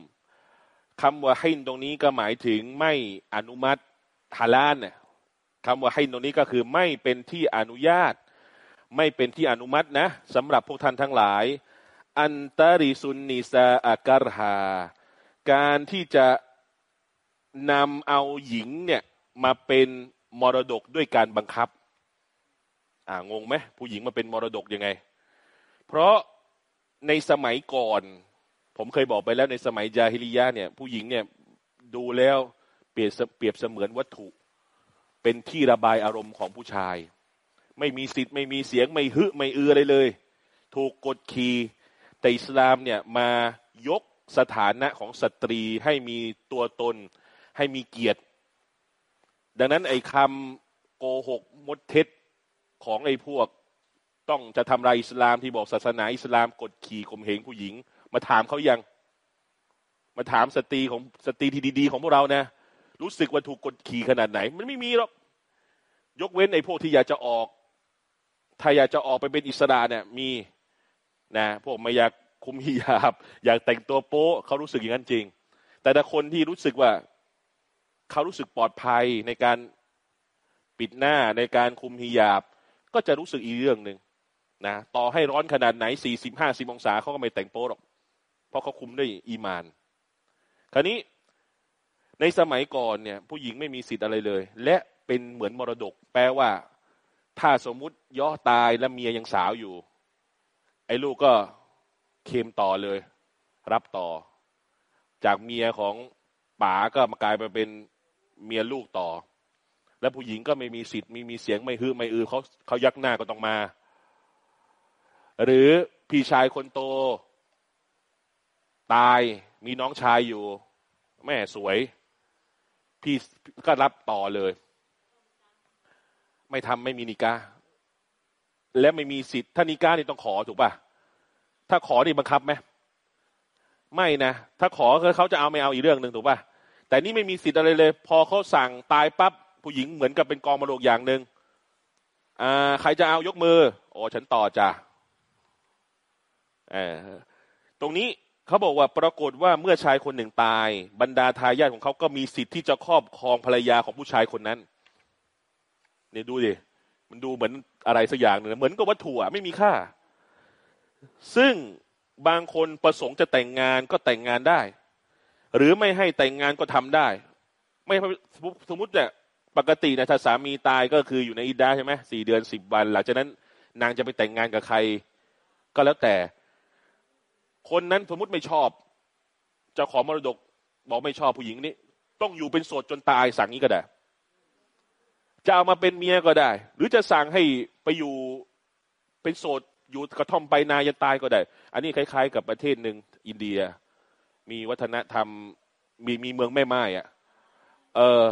คำว่าให้ตรงนี้ก็หมายถึงไม่อนุมัติฮาลานเนี่ยคำว่าให้ตรงนี้ก็คือไม่เป็นที่อนุญาต ไม่เป็นที่อนุมัตินะสำหรับพวกท่านทั้งหลาย อันตาริซุนนิซาอาการฮาการที่จะนำเอาหญิงเนี่ยมาเป็นมรดกด้วยการบังคับ อ่างงไหมผู้หญิงมาเป็นมรดกยังไง เพราะในสมัยก่อน ผมเคยบอกไปแล้วในสมัยจาฮิลิยะเนี่ย ผู้หญิงเนี่ยดูแล้วเปรียบเสเปรียบเสมือนวัตถุ เป็นที่ระบายอารมณ์ของผู้ชาย ไม่มีสิทธิ์ไม่มีเสียงไม่ฮึไม่อืออะไรเลย ถูกกดขี่แต่อิสลามเนี่ยมายกสถานะของสตรีให้มีตัวตน ให้มีเกียรติ ดังนั้นไอ้คำโกหกมดเท็จ ของไอ้พวกต้องจะทำลายอิสลามที่บอกศาสนาอิสลามกดขี่ข่มเหงผู้หญิง มาถามเขายัง มาถามสตรีของสตรีที่ดี ๆ ของพวกเรานะ รู้สึกว่าถูกกดขี่ขนาดไหน มันไม่มีหรอกยกเว้นไอ้พวกที่อยากจะออก ถ้าอยากจะออกไปเป็นอิสระเนี่ย มีนะ พวกไม่อยากคุมฮิญาบ อยากแต่งตัวโป๊ะเขารู้สึกอย่างนั้นจริง แต่ถ้าคนที่รู้สึกว่าเขารู้สึกปลอดภัยในการปิดหน้าในการคุมฮิญาบ ก็จะรู้สึกอีกเรื่องหนึ่งนะต่อให้ร้อนขนาดไหนสี่สิบห้าสิบองศาเขาก็ไม่แต่งโป๊หรอก เพราะเขาคุมด้วยอีมาน คราวนี้ในสมัยก่อนเนี่ย ผู้หญิงไม่มีสิทธิ์อะไรเลย และเป็นเหมือนมรดก แปลว่า ถ้าสมมุติย่อตายแล้วเมียยังสาวอยู่ ไอ้ลูกก็เคมต่อเลย รับต่อ จากเมียของป๋าก็มากลายมาเป็นเมียลูกต่อ แล้วผู้หญิงก็ไม่มีสิทธิ์มีมีเสียงไม่ฮือไม่อือเขาเขายักหน้าก็ต้องมา หรือพี่ชายคนโต ตายมีน้องชายอยู่ แม่สวย พี่ก็รับต่อเลย ไม่ทำไม่มีนิกาและไม่มีสิทธิ์ถ้านิกานี่ต้องขอถูกป่ะถ้าขอนี่บังคับไหมไม่นะ ถ้าขอเขาจะเอาไม่เอาอีกเรื่องหนึ่งถูกป่ะแต่นี่ไม่มีสิทธิ์อะไรเลย พอเขาสั่งตายปั๊บ ผู้หญิงเหมือนกับเป็นกองมรดกอย่างหนึ่งอ่าใครจะเอายกมือ โอ้ฉันต่อจ้ะตรงนี้เขาบอกว่าปรากฏว่าเมื่อชายคนหนึ่งตาย บรรดาทายาทของเขาก็มีสิทธิ์ที่จะครอบครองภรรยาของผู้ชายคนนั้นเนี่ยดูดิมันดูเหมือนอะไรสักอย่างหนึ่งเหมือนกับวัตถุไม่มีค่า ซึ่งบางคนประสงค์จะแต่งงานก็แต่งงานได้ หรือไม่ให้แต่งงานก็ทำได้ ไม่สมมติเนี่ย ปกตินะถ้าสามีตายก็คืออยู่ในอิดาใช่ไหมสี่เดือนสิบวัน หลังจากนั้นนางจะไปแต่งงานกับใคร ก็แล้วแต่ คนนั้นสมมติไม่ชอบจะขอมรดกบอกไม่ชอบผู้หญิงนี้ ต้องอยู่เป็นโสดจนตายสั่งนี้ก็ได้ จะเอามาเป็นเมียก็ได้ หรือจะสั่งให้ไปอยู่เป็นโสดอยู่กระท่อมไปนายันตายก็ได้ อันนี้คล้าย ๆ กับประเทศหนึ่งอินเดีย มีวัฒนธรรมมีมีเมืองแม่ไม้อะเออ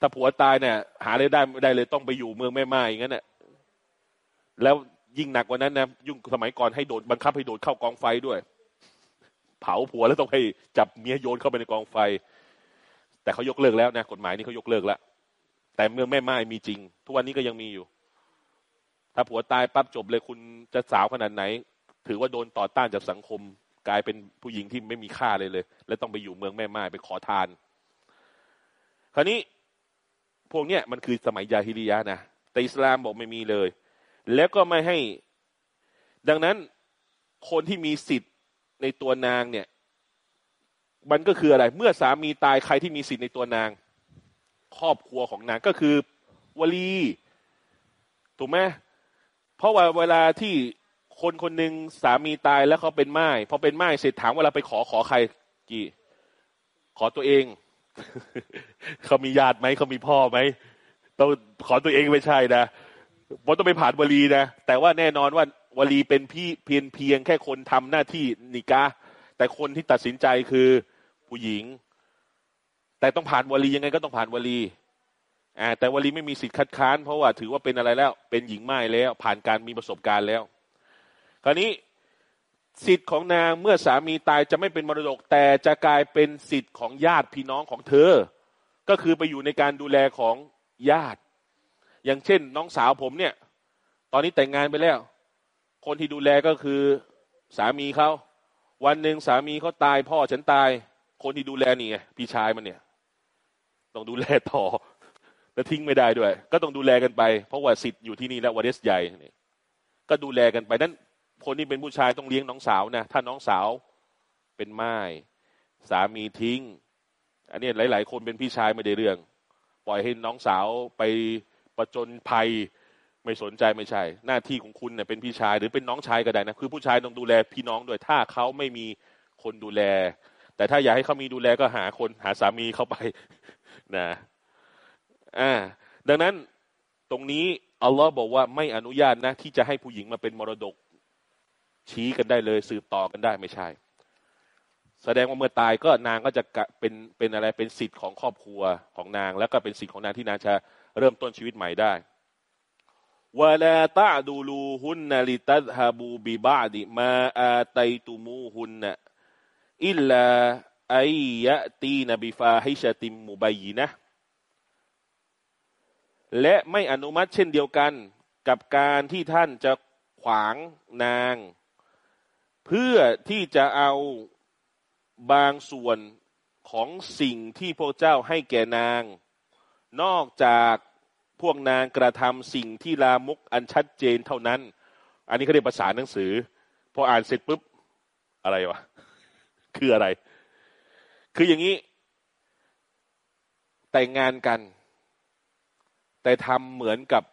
ถ้าผัวตายเนี่ย หาได้ได้ไม่ได้เลยต้องไปอยู่เมืองแม่ไม้อย่างนั้นเนี่ยแล้วยิ่งหนักกว่านั้นนะยุ่งสมัยก่อนให้โดดบังคับให้โดดเข้ากองไฟด้วย เผาผัวแล้วต้องให้จับเมียโยนเข้าไปในกองไฟ แต่เขายกเลิกแล้วนะกฎหมายนี้เขายกเลิกแล้วแต่เมืองแม่ไม้มีจริง ทุกวันนี้ก็ยังมีอยู่ ถ้าผัวตายปั๊บจบเลยคุณจะสาวขนาดไหน ถือว่าโดนต่อต้านจากสังคม กลายเป็นผู้หญิงที่ไม่มีค่าเลยเลย แล้วต้องไปอยู่เมืองแม่ไม้ไปขอทาน คราวนี้ พวกเนี้ยมันคือสมัยยาฮิริยะนะแต่อิสลามบอกไม่มีเลย แล้วก็ไม่ให้ ดังนั้นคนที่มีสิทธิ์ในตัวนางเนี่ย มันก็คืออะไร เมื่อสามีตายใครที่มีสิทธิ์ในตัวนาง ครอบครัวของนางก็คือวลีถูกไหมเพราะว่าเวลาที่คนคนหนึ่งสามีตายแล้วเขาเป็นไม้พอเป็นไม้เสร็จถามเวลาไปขอขอใครกี่ ขอตัวเอง เขามีญาติไหมเขามีพ่อไหมต้องขอตัวเองไม่ใช่นะเพราะต้องไปผ่านวลีนะ แต่ว่าแน่นอนว่าวลีเป็นพี่เพียงเพียงแค่คนทำหน้าที่นิกาแต่คนที่ตัดสินใจคือผู้หญิง แต่ต้องผ่านวลียังไงก็ต้องผ่านวลีอ่าแต่วลีไม่มีสิทธิ์คัดค้านเพราะว่าถือว่าเป็นอะไรแล้ว เป็นหญิงไม้แล้ว ผ่านการมีประสบการณ์แล้ว คราวนี้ สิทธิ์ของนางเมื่อสามีตายจะไม่เป็นมรดกแต่จะกลายเป็นสิทธิ์ของญาติพี่น้องของเธอ ก็คือไปอยู่ในการดูแลของญาติ อย่างเช่น น้องสาวผมเนี่ย ตอนนี้แต่งงานไปแล้ว คนที่ดูแลก็คือสามีเขาวันหนึ่งสามีเขาตายพ่อฉันตาย คนที่ดูแลนี่ไงพี่ชายมันเนี่ย ต้องดูแลต่อแล้วทิ้งไม่ได้ด้วย ก็ต้องดูแลกันไป เพราะว่าสิทธิ์อยู่ที่นี่แล้ววาเดสใหญ่ก็ดูแลกันไปนั้น คนที่เป็นผู้ชายต้องเลี้ยงน้องสาวนะถ้าน้องสาวเป็นไม้สามีทิ้ง อันนี้หลาย ๆ คนเป็นพี่ชายไม่ได้เรื่อง ปล่อยให้น้องสาวไปประจนภัยไม่สนใจไม่ใช่ หน้าที่ของคุณเนี่ยเป็นพี่ชายหรือเป็นน้องชายก็ได้นะคือผู้ชายต้องดูแลพี่น้องด้วยถ้าเขาไม่มีคนดูแล แต่ถ้าอยากให้เขามีดูแลก็หาคนหาสามีเข้าไปนะอ่าดังนั้นตรงนี้อัลลอฮ์บอกว่าไม่อนุญาตนะที่จะให้ผู้หญิงมาเป็นมรดก ชี้กันได้เลย สืบต่อกันได้ไม่ใช่ แสดงว่าเมื่อตายก็นางก็จะเป็นเป็นอะไรเป็นสิทธิ์ของครอบครัวของนาง แล้วก็เป็นสิทธิ์ของนางที่นางจะเริ่มต้นชีวิตใหม่ได้วลาตาดูลูฮุนนาลิตัฮาบูบิบาดิมาอาไตตุมูฮุนนอิลลาไอยะตีนบิฟาฮิชติมมุบัยนะ และไม่อนุมัติเช่นเดียวกันกับการที่ท่านจะขวางนาง เพื่อที่จะเอาบางส่วนของสิ่งที่พระเจ้าให้แก่นาง นอกจากพวกนางกระทำสิ่งที่ลามกอันชัดเจนเท่านั้น อันนี้เขาเรียกภาษาหนังสือ พออ่านเสร็จปุ๊บ อะไรวะ คืออะไร คืออย่างนี้ แต่งงานกัน แต่ทำเหมือนกับ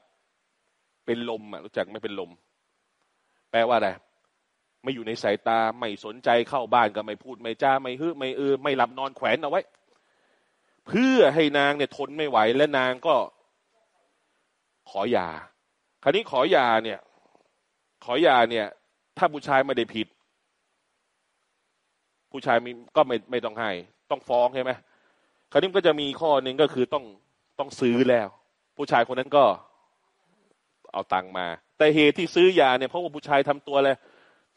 เป็นลมอะรู้จักไม่เป็นลม แปลว่าอะไร ไม่อยู่ในสายตา ไม่สนใจเข้าบ้านก็ไม่พูดไม่จ้าไม่ฮึไม่เออไม่หลับนอนแขวนเอาไว้ เพื่อให้นางเนี่ยทนไม่ไหว และนางก็ขอหย่าคราวนี้ขอหย่าเนี่ย ขอหย่าเนี่ย ถ้าผู้ชายไม่ได้ผิด ผู้ชายมีก็ไม่ไม่ต้องให้ ต้องฟ้องใช่ไหมคราวนี้ก็จะมีข้อหนึ่งก็คือต้องต้องซื้อแล้ว ผู้ชายคนนั้นก็เอาตังมา แต่เหตุที่ซื้อยาเนี่ยเพราะว่าผู้ชายทำตัวอะไร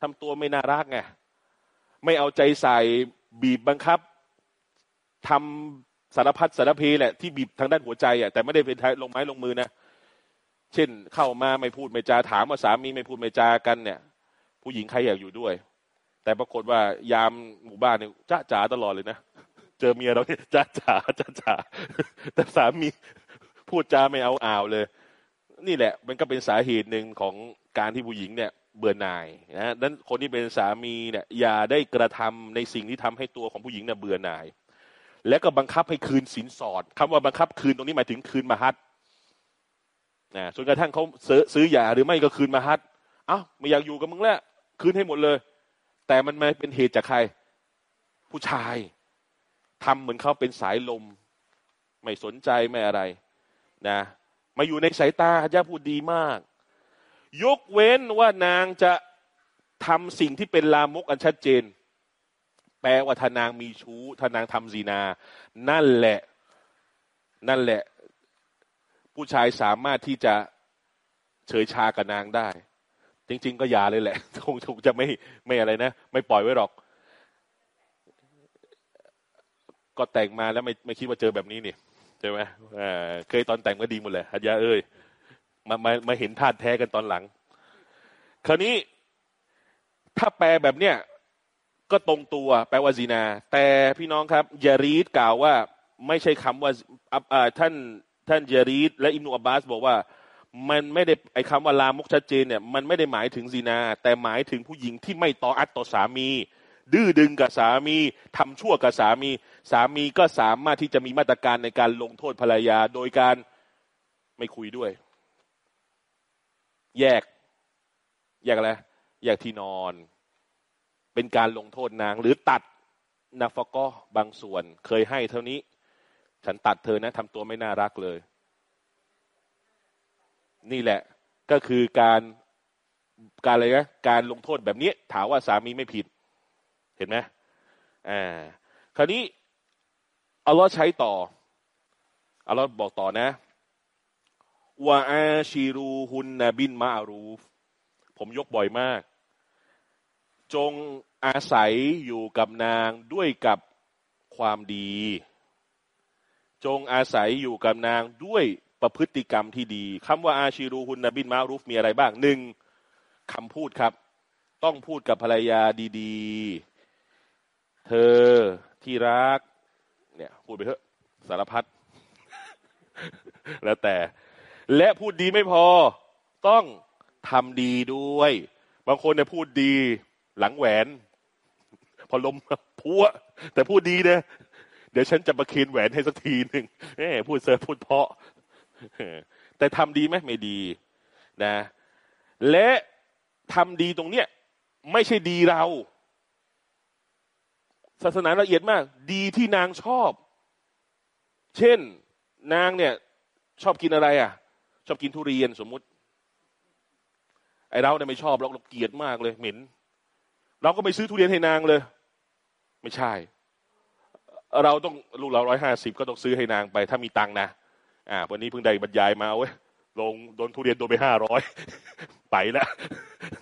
ทำตัวไม่น่ารักไงไม่เอาใจใส่บีบบังคับทำสารพัดสารพีแหละที่บีบทางด้านหัวใจอะแต่ไม่ได้เป็นลงไม้ลงมือนะเช่นเข้ามาไม่พูดไม่จาถามว่าสามีไม่พูดไม่จากันเนี่ย ผู้หญิงใครอยากอยู่ด้วย แต่ปรากฏว่ายามหมู่บ้านเนี่ยจ้าจ๋าตลอดเลยนะเจอเมียเราเนี่ยจ้าจ๋าจ้าจ๋าแต่สามีพูดจาไม่เอาอ่าวเลย นี่แหละ มันก็เป็นสาเหตุหนึ่งของการที่ผู้หญิงเนี่ย เบื่อหน่ายนะนั้นคนที่เป็นสามีเนี่ยอย่าได้กระทำในสิ่งที่ทำให้ตัวของผู้หญิงเนี่ยเบื่อหน่าย และก็บังคับให้คืนสินสอดคำว่าบังคับคืนตรงนี้หมายถึงคืนมาฮัดนะจนกระทั่งเขาซื้อซื้อย่าหรือไม่ก็คืนมาฮัดเอ้าไม่อยากอยู่กับมึงแล้วคืนให้หมดเลย แต่มันมาเป็นเหตุจากใคร ผู้ชายทำเหมือนเขาเป็นสายลม ไม่สนใจไม่อะไร นะมาอยู่ในสายตาพระเจ้าพูดดีมาก ยกเว้นว่านางจะทำสิ่งที่เป็นลามกอันชัดเจน แปลว่าทานางมีชู้ทานางทำซีนา นั่นแหละ นั่นแหละ ผู้ชายสามารถที่จะเฉยชากับนางได้ จริง ๆ ก็ยาเลยแหละคงคงจะไม่ไม่อะไรนะ ไม่ปล่อยไว้หรอก ก็แต่งมาแล้วไม่ไม่คิดว่าเจอแบบนี้นี่ใช่ไหมเคยตอนแต่งก็ดีหมดเลยฮัจยาเอ้ย มามามาเห็นธาตุแท้กันตอนหลัง คราวนี้ถ้าแปลแบบเนี้ยก็ตรงตัวแปลว่าซีนา แต่พี่น้องครับยารีดกล่าวว่าไม่ใช่คำว่าท่านท่านยารีดและอิมนุอับบาสบอกว่ามันไม่ได้ไอ้คำว่าลามกชัดเจนเนี่ยมันไม่ได้หมายถึงซีนา แต่หมายถึงผู้หญิงที่ไม่ต่ออัตต่อสามี ดื้อดึงกับสามีทำชั่วกับสามี สามีก็สามารถที่จะมีมาตรการในการลงโทษภรรยา โดยการไม่คุยด้วย แยก แยกอะไรแยกที่นอน เป็นการลงโทษนาง หรือตัดนาฟก็บางส่วน เคยให้เท่านี้ ฉันตัดเธอนะทำตัวไม่น่ารักเลย นี่แหละ ก็คือการการอะไรนะการลงโทษแบบนี้ ถามว่าสามีไม่ผิด เห็นไหมอ่าคราวนี้อัลลอฮ์ใช้ต่ออัลลอฮ์บอกต่อนะ วาอาชีรูฮุนนบินมาอารูฟ ผมยกบ่อยมาก จงอาศัยอยู่กับนางด้วยกับความดี จงอาศัยอยู่กับนางด้วยประพฤติกรรมที่ดีคำว่าอาชีรูฮุนนบินมาอารูฟมีอะไรบ้างหนึ่งคำพูดครับ ต้องพูดกับภรรยาดีๆ เธอที่รัก เนี่ย พูดไปเถอะสารพัดแล้วแต่ และพูดดีไม่พอ ต้องทำดีด้วย บางคนเนี่ยพูดดี หลังแหวน พอลมพัวแต่พูดดีเนี่ยเดี๋ยวฉันจะประเคนแหวนให้สักทีหนึ่งเออพูดเซอร์พูดเพาะแต่ทำดีไหมไม่ดีนะ และทำดีตรงเนี้ยไม่ใช่ดีเรา ศาสนาละเอียดมาก ดีที่นางชอบ เช่น นางเนี่ย ชอบกินอะไรอะ ชอบกินทุเรียนสมมุติ ไอเราเนี่ยไม่ชอบเราเกลียดมากเลย เหม็น เราก็ไปซื้อทุเรียนให้นางเลย ไม่ใช่ เราต้องลูกเราร้อยห้าสิบก็ต้องซื้อให้นางไป ถ้ามีตังนะอ่า วันนี้เพิ่งได้บรรยายมาเว้ยลงโดนทุเรียนโดนไปห้าร้อยไปแล้ว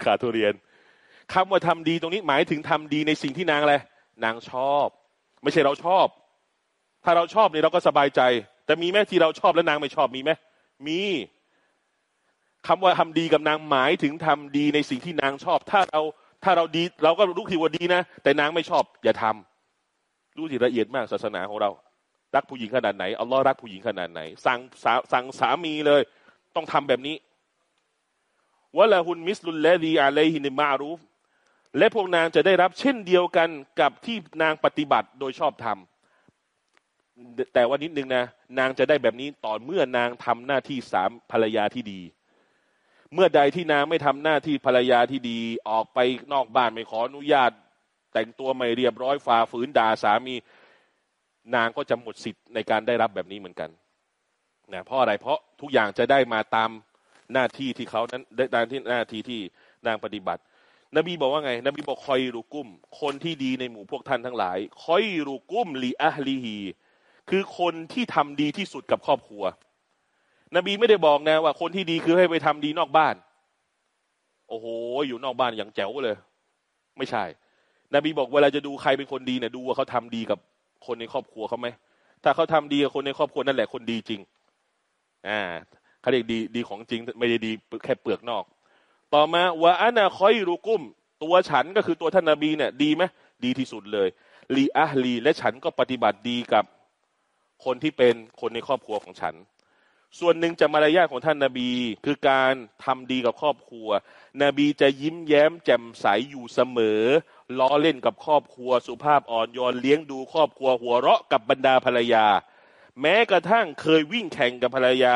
ขาทุเรียนคำว่าทำดีตรงนี้หมายถึงทำดีในสิ่งที่นางอะไรนางชอบ ไม่ใช่เราชอบ ถ้าเราชอบเนี่ยเราก็สบายใจ แต่มีแม่ที่เราชอบแล้วนางไม่ชอบมีไหมมี คำว่าทำดีกับนางหมายถึงทำดีในสิ่งที่นางชอบ ถ้าเราถ้าเราดี เราก็รู้ทีว่าดีนะ แต่นางไม่ชอบ อย่าทำรู้ทีละเอียดมากศาสนาของเรา รักผู้หญิงขนาดไหนอัลลอฮ์รักผู้หญิงขนาดไหน สั่งสั่งสามีเลย ต้องทำแบบนี้วะละหุนมิสลุลและดีอาเลหินิมารูฟและพวกนางจะได้รับเช่นเดียวกันกับที่นางปฏิบัติโดยชอบทแต่ว่านิดนึงนะ นางจะได้แบบนี้ต่อเมื่อนางทำหน้าที่สามภรรยาที่ดี เมื่อใดที่นางไม่ทำหน้าที่ภรรยาที่ดีออกไปนอกบ้านไม่ขออนุญาต แต่งตัวไม่เรียบร้อยฝ่าฝืนด่าสามี นางก็จะหมดสิทธิ์ในการได้รับแบบนี้เหมือนกันนะเพราะอะไรเพราะทุกอย่างจะได้มาตามหน้าที่ที่เขานั้นได้ตามที่หน้าที่ที่นางปฏิบัติ นบีบอกว่าไง นบีบอกคอยรูกุ้ม คนที่ดีในหมู่พวกท่านทั้งหลายคอยรูกุ้มลีอะลีฮีคือคนที่ทำดีที่สุดกับครอบครัว นบีไม่ได้บอกนะว่าคนที่ดีคือให้ไปทำดีนอกบ้าน โอ้โห อยู่นอกบ้านอย่างแจ๋วเลย ไม่ใช่ นบีบอกเวลาจะดูใครเป็นคนดีเนี่ยดูว่าเขาทาดีกับคนในครอบครัวเขาไหมถ้าเขาทำดีกับคนในครอบครัวนั่นแหละคนดีจริง อ่าเขาเรียกดีดีของจริง ไม่ได้ดีแค่เปลือกนอก ต่อมาว่าอานาคอยรูกุ้ม ตัวฉันก็คือตัวท่านนาบีเนี่ย ดีไหมดีที่สุดเลยลีอะลีและฉันก็ปฏิบัติดีกับคนที่เป็นคนในครอบครัวของฉัน ส่วนหนึ่งจะมารยาทของท่านนาบี คือการทำดีกับครอบครัว นบีจะยิ้มแย้มแจ่มใสอยู่เสมอ ล้อเล่นกับครอบครัว สุภาพอ่อนโยนเลี้ยงดูครอบครัวหัวเราะกับบรรดาภรรยา แม้กระทั่งเคยวิ่งแข่งกับภรรยา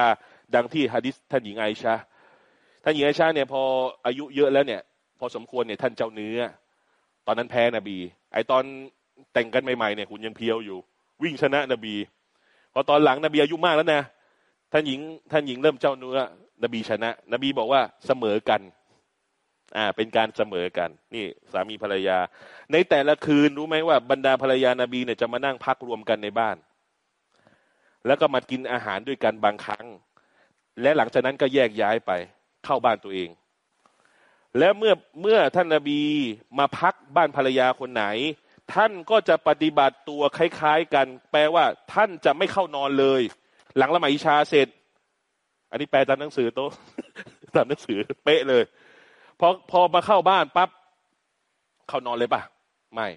ดังที่ฮะดิษท่านหญิงไอชาท่านหญิงไอชาเนี่ยพออายุเยอะแล้วเนี่ยพอสมควรเนี่ยท่านเจ้าเนื้อ ตอนนั้นแพ้นบี ไอตอนแต่งกันใหม่ๆเนี่ยคุณยังเพียวอยู่ วิ่งชนะนบีพอตอนหลังนบีอายุมากแล้วนะ ท่านหญิง ท่านหญิงเริ่มเจ้าเนื้อนบีชนะ นบีบอกว่าเสมอกัน อ่า เป็นการเสมอกัน นี่สามีภรรยา ในแต่ละคืนรู้ไหมว่าบรรดาภรรยานาบีเนี่ยจะมานั่งพักรวมกันในบ้าน แล้วก็มากินอาหารด้วยกันบางครั้ง และหลังจากนั้นก็แยกย้ายไป เข้าบ้านตัวเอง และเมื่อเมื่อท่านนาบีมาพักบ้านภรรยาคนไหน ท่านก็จะปฏิบัติตัวคล้าย ๆ กัน แปลว่า ท่านจะไม่เข้านอนเลย หลังละหมาอิชาเสร็จ อันนี้แปลตามหนังสือโตตามหนังสือ เป๊ะเลยพอพอมาเข้าบ้านปั๊บเข้านอนเลยปะไม่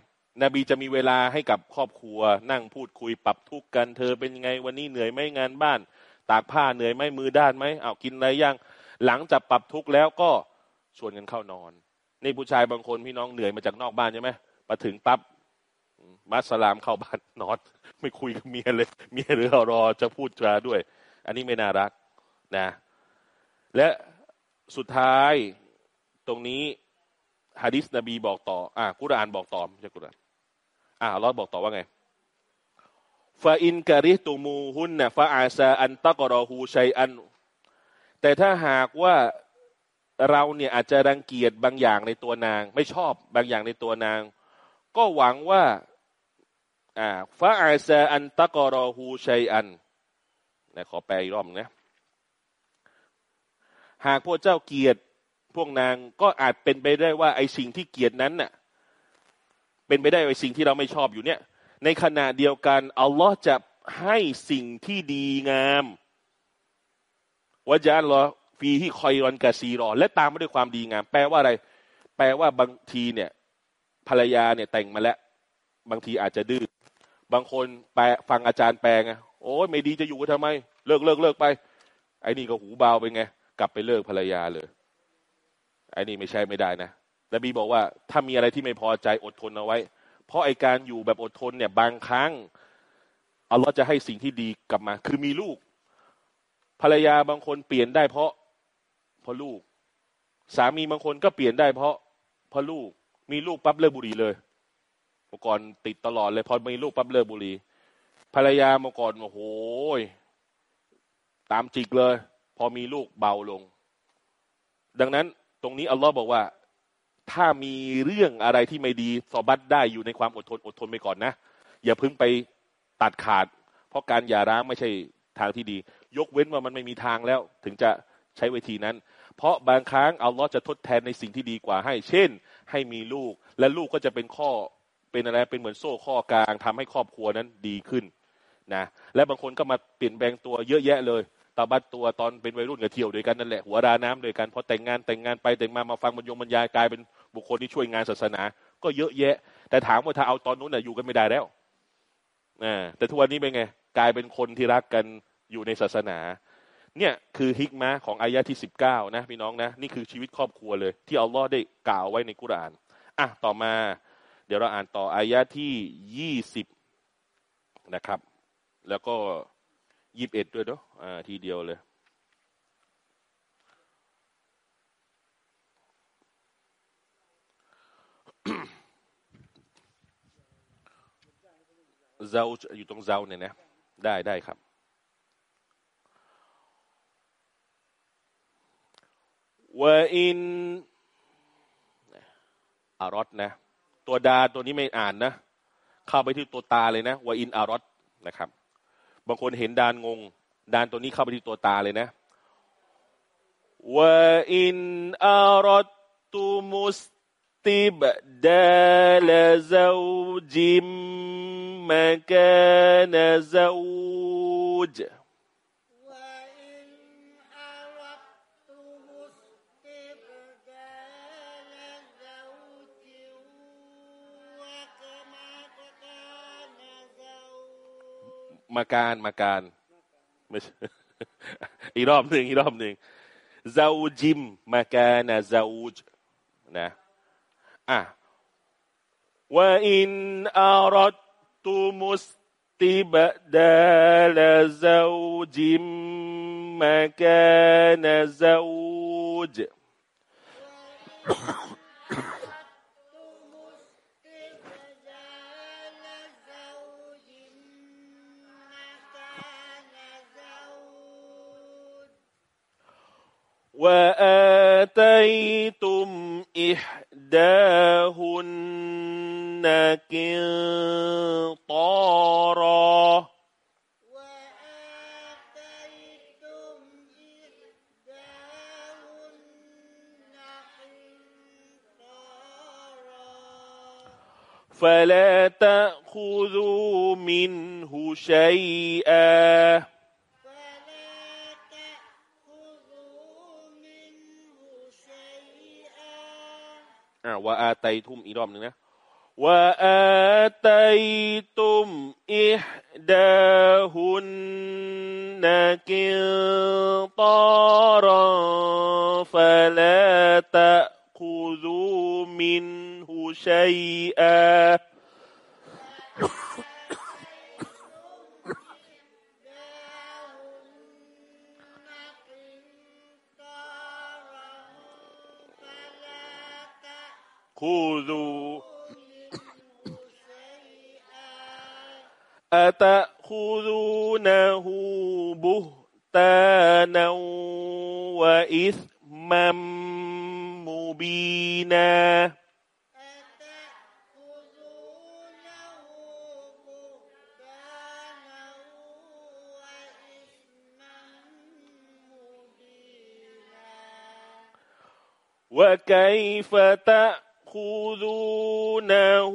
นบีจะมีเวลาให้กับครอบครัว นั่งพูดคุยปรับทุกข์กันเธอเป็นยังไงวันนี้เหนื่อยไหมงานบ้าน ตากผ้าเหนื่อยไหมมือด้านไหมเอากินอะไรยังหลังจากปรับทุกข์แล้วก็ชวนกันเข้านอนนี่ผู้ชายบางคนพี่น้องเหนื่อยมาจากนอกบ้านใช่ไหมมาถึงปั๊บมัสลามเข้าบ้านนอน ไม่คุยกับเมียเลยเมียหรือรอจะพูดจาด้วย อันนี้ไม่น่ารักนะ และสุดท้ายตรงนี้ฮะดิษนบีบอกต่อ อ่ากุรานบอกต่อไม่ใช่กุรานอ่าลอดบอกต่อว่าไงฟาอินการิตูมูฮุนนะฟาอาซาอันตะกรอฮูชัยอัน แต่ถ้าหากว่าเราเนี่ยอาจจะรังเกียจบางอย่างในตัวนาง ไม่ชอบบางอย่างในตัวนาง ก็หวังว่า อ่าฟาอาซาอันตะกรอฮูชัยอันนะขอแปลอีกรอบนะ หากพวกเจ้าเกียรติพวกนางก็อาจเป็นไปได้ว่าไอ้สิ่งที่เกียรตินั้นน่ะเป็นไปได้ไอ้สิ่งที่เราไม่ชอบอยู่เนี่ย ในขณะเดียวกันอัลลอฮ์จะให้สิ่งที่ดีงามวะจานรอฟีที่คอยรอนกาซีรอ และตามมาด้วยความดีงาม แปลว่าอะไร แปลว่าบางทีเนี่ย ภรรยาเนี่ยแต่งมาแล้ว บางทีอาจจะดื้อ บางคนแปลฟังอาจารย์แปลไงโอ้ยไม่ดีจะอยู่กันทำไม เลิกเลิกเลิกไป ไอ้นี่ก็หูเบาไปไง กลับไปเลิกภรรยาเลยไอ้นี่ไม่ใช่ไม่ได้นะนบีบอกว่าถ้ามีอะไรที่ไม่พอใจอดทนเอาไว้ เพราะไอการอยู่แบบอดทนเนี่ย บางครั้งอัลลอฮ์จะให้สิ่งที่ดีกลับมา คือมีลูก ภรรยาบางคนเปลี่ยนได้เพราะเพราะลูก สามีบางคนก็เปลี่ยนได้เพราะเพราะลูก มีลูกปั๊บเลิกบุหรี่เลย มื่อก่อนติดตลอดเลย พอมีลูกปั๊บเลิกบุหรี่ภรรยาเมื่อก่อนโอ้โหตามจิกเลย พอมีลูกเบาลง ดังนั้นตรงนี้อัลลอฮ์บอกว่า ถ้ามีเรื่องอะไรที่ไม่ดีสอบัตได้อยู่ในความอดทนอดทนไปก่อนนะ อย่าพึ่งไปตัดขาด เพราะการหย่าร้างไม่ใช่ทางที่ดี ยกเว้นว่ามันไม่มีทางแล้ว ถึงจะใช้วิธีนั้น เพราะบางครั้งอัลลอฮ์จะทดแทนในสิ่งที่ดีกว่าให้ เช่น ให้มีลูก และลูกก็จะเป็นข้อ เป็นอะไรเป็นเหมือนโซ่ข้อกลางทำให้ครอบครัวนั้นดีขึ้นนะและบางคนก็มาเปลี่ยนแปลงตัวเยอะแยะเลยตาบัดตัวตอนเป็นวัยรุ่นกับเที่ยวด้วยกันนั่นแหละหัวราน้ำด้วยกันพอแต่งงานแต่งงานไปแต่งมามาฟังบรรยงบรรยายกลายเป็นบุคคลที่ช่วยงานศาสนา ก็เยอะแยะ แต่ถามว่าถ้าเอาตอนนู้นน่ะอยู่กันไม่ได้แล้วนะแต่ทุกวันนี้เป็นไงกลายเป็นคนที่รักกันอยู่ในศาสนา เนี่ยคือฮิกมะของอายะที่สิบเก้านะพี่น้องนะนี่คือชีวิตครอบครัวเลย ที่อัลลอฮ์ได้กล่าวไว้ในกุรานอะต่อมา ดี๋ยวเราอ่านต่ออายะที่ยี่สิบนะครับ แล้วก็ยี่สิบเอ็ดด้วยเนาะทีเดียวเลย เจ้าอยู่ตรงเจ้าเนี่ยนะ ได้ได้ครับ ว่าอินอารอดนะ ตัวดาตัวนี้ไม่อ่านนะ เข้าไปที่ตัวตาเลยนะว่าอินอารอดนะครับ บางคนเห็นดานงง ดานตัวนี้เข้าไปที่ตัวตาเลยนะว่าอินอารอดตุมุสติบดาลซาจิมมะกานซาอูจ มาการมาการไม่ใช่อีกรอบหนึ่งอีกรอบหนึ่งซาอูจิมมาการนะซาอูจนะอะว่าอินอารัตุมุสติบดาลซาอูจิมมาการนะซาอูจ وآتيتم إحداهن قنطارا. فلا تأخذوا منه شيئا. ว่าอาไตทุมอีกรอบหนึ่งนะว่าอาไตตุมอิฮดาหุนนักินตารฟะลาตะคูซูมินหุชัยอา خذوا أتأخذونه بهتانا وإثما مبينا. وكيف تأخذونه تأخذونه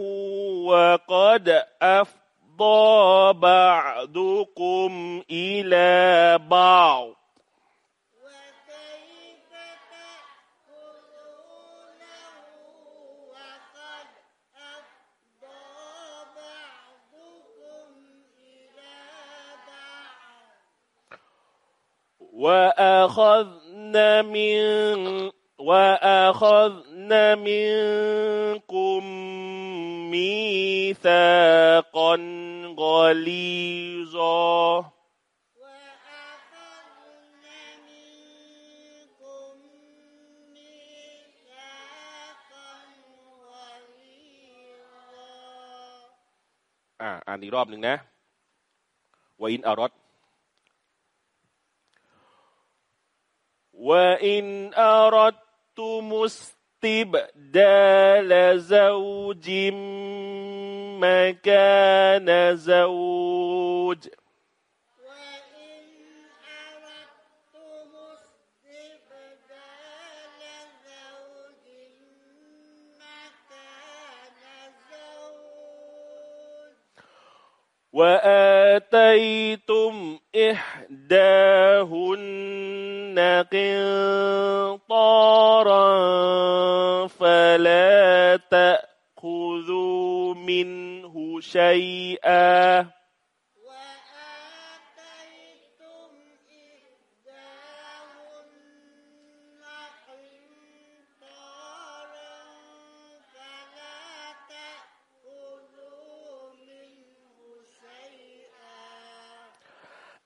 وقد أفضى بعضكم إلى بعض. وأخذنا من ميثاقا غليظا وأخذن منكم ميثاقا غليظا อ่าอ่านอีกรอบหนึ่งนะวอินอารอดวอิ นอารอ وآتيتم إحداهن قنطارا فلا تأخذوا منه شيئا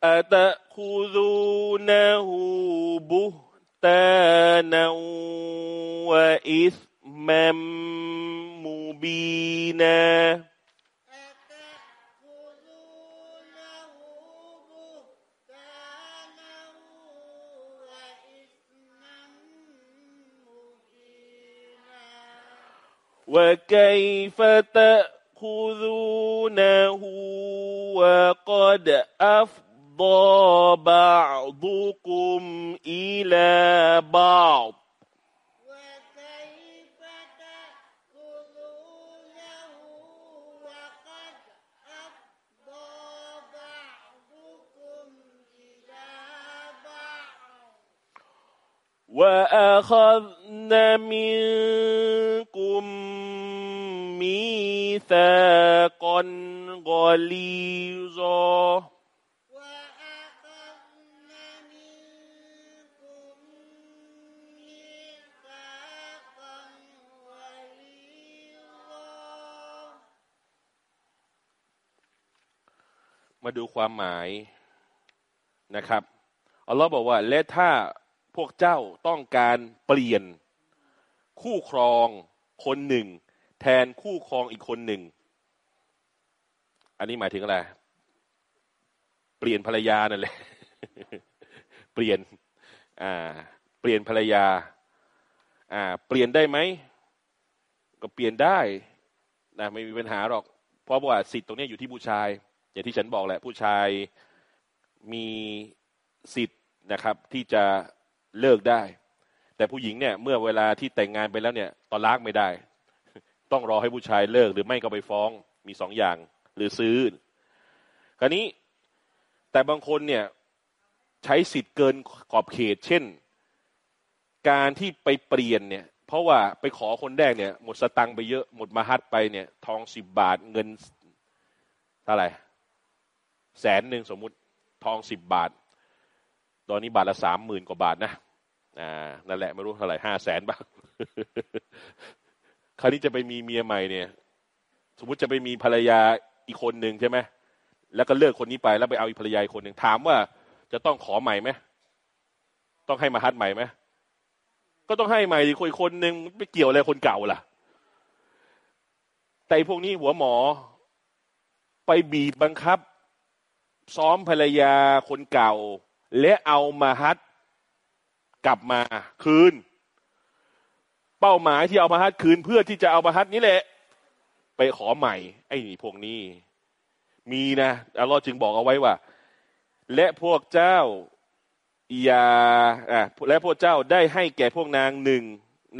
أتأخذونه بهتانا وإثما مبينا؟ وكيف تأخذونه وقد أفضل بعضكم إلى بعض. وأخذنا منكم ميثاقا غليظا. มาดูความหมายนะครับอัลลอฮ์บอกว่า และถ้าพวกเจ้าต้องการเปลี่ยนคู่ครองคนหนึ่ง แทนคู่ครองอีกคนหนึ่ง อันนี้หมายถึงอะไร เปลี่ยนภรรยานั่นแหละ เปลี่ยน อ่า เปลี่ยนภรรยา อ่า เปลี่ยนได้ไหม ก็เปลี่ยนได้นะไม่มีปัญหาหรอก เพราะว่าสิทธิ์ตรงนี้อยู่ที่ผู้ชาย อย่างที่ฉันบอกแหละผู้ชายมีสิทธิ์นะครับ ที่จะเลิกได้ แต่ผู้หญิงเนี่ยเมื่อเวลาที่แต่งงานไปแล้วเนี่ยตอนลากไม่ได้ ต้องรอให้ผู้ชายเลิกหรือไม่ก็ไปฟ้องมีสองอย่างหรือซื้อ คราวนี้แต่บางคนเนี่ยใช้สิทธิ์เกินขอบเขต เช่น การที่ไปเปลี่ยนเนี่ยเพราะว่าไปขอคนแรกเนี่ยหมดสตังค์ไปเยอะหมดมาฮัดไปเนี่ย ทองสิบบาทเงินเท่าไหร่ แสนหนึ่งสมมุติทองสิบบาท ตอนนี้บาทละสามหมื่นกว่าบาทนะอ่านั่นแหละไม่รู้เท่าไหร่ห้าแสนบ้างคราวนี้จะไปมีเมียใหม่เนี่ย สมมุติจะไปมีภรรยาอีกคนหนึ่งใช่ไหมแล้วก็เลิกคนนี้ไปแล้วไปเอาอีกภรรยาอีกคนหนึ่งถามว่า จะต้องขอใหม่ไหมต้องให้มาฮัดใหม่ไหมก็ต้องให้ใหม่ดิคนอีกคนหนึ่งไม่เกี่ยวอะไรคนเก่าล่ะ แต่พวกนี้หัวหมอ ไปบีบบังคับ ซ้อมภรรยาคนเก่า และเอามาฮัดกลับมาคืน เป้าหมายที่เอามาฮัดคืนเพื่อที่จะเอามาฮัดนี้แหละ ไปขอใหม่ ไอ้นี่พวกนี้ มีนะอัลลอฮ์จึงบอกเอาไว้ว่า และพวกเจ้าอย่าอะและพวกเจ้าได้ให้แก่พวกนางหนึ่ง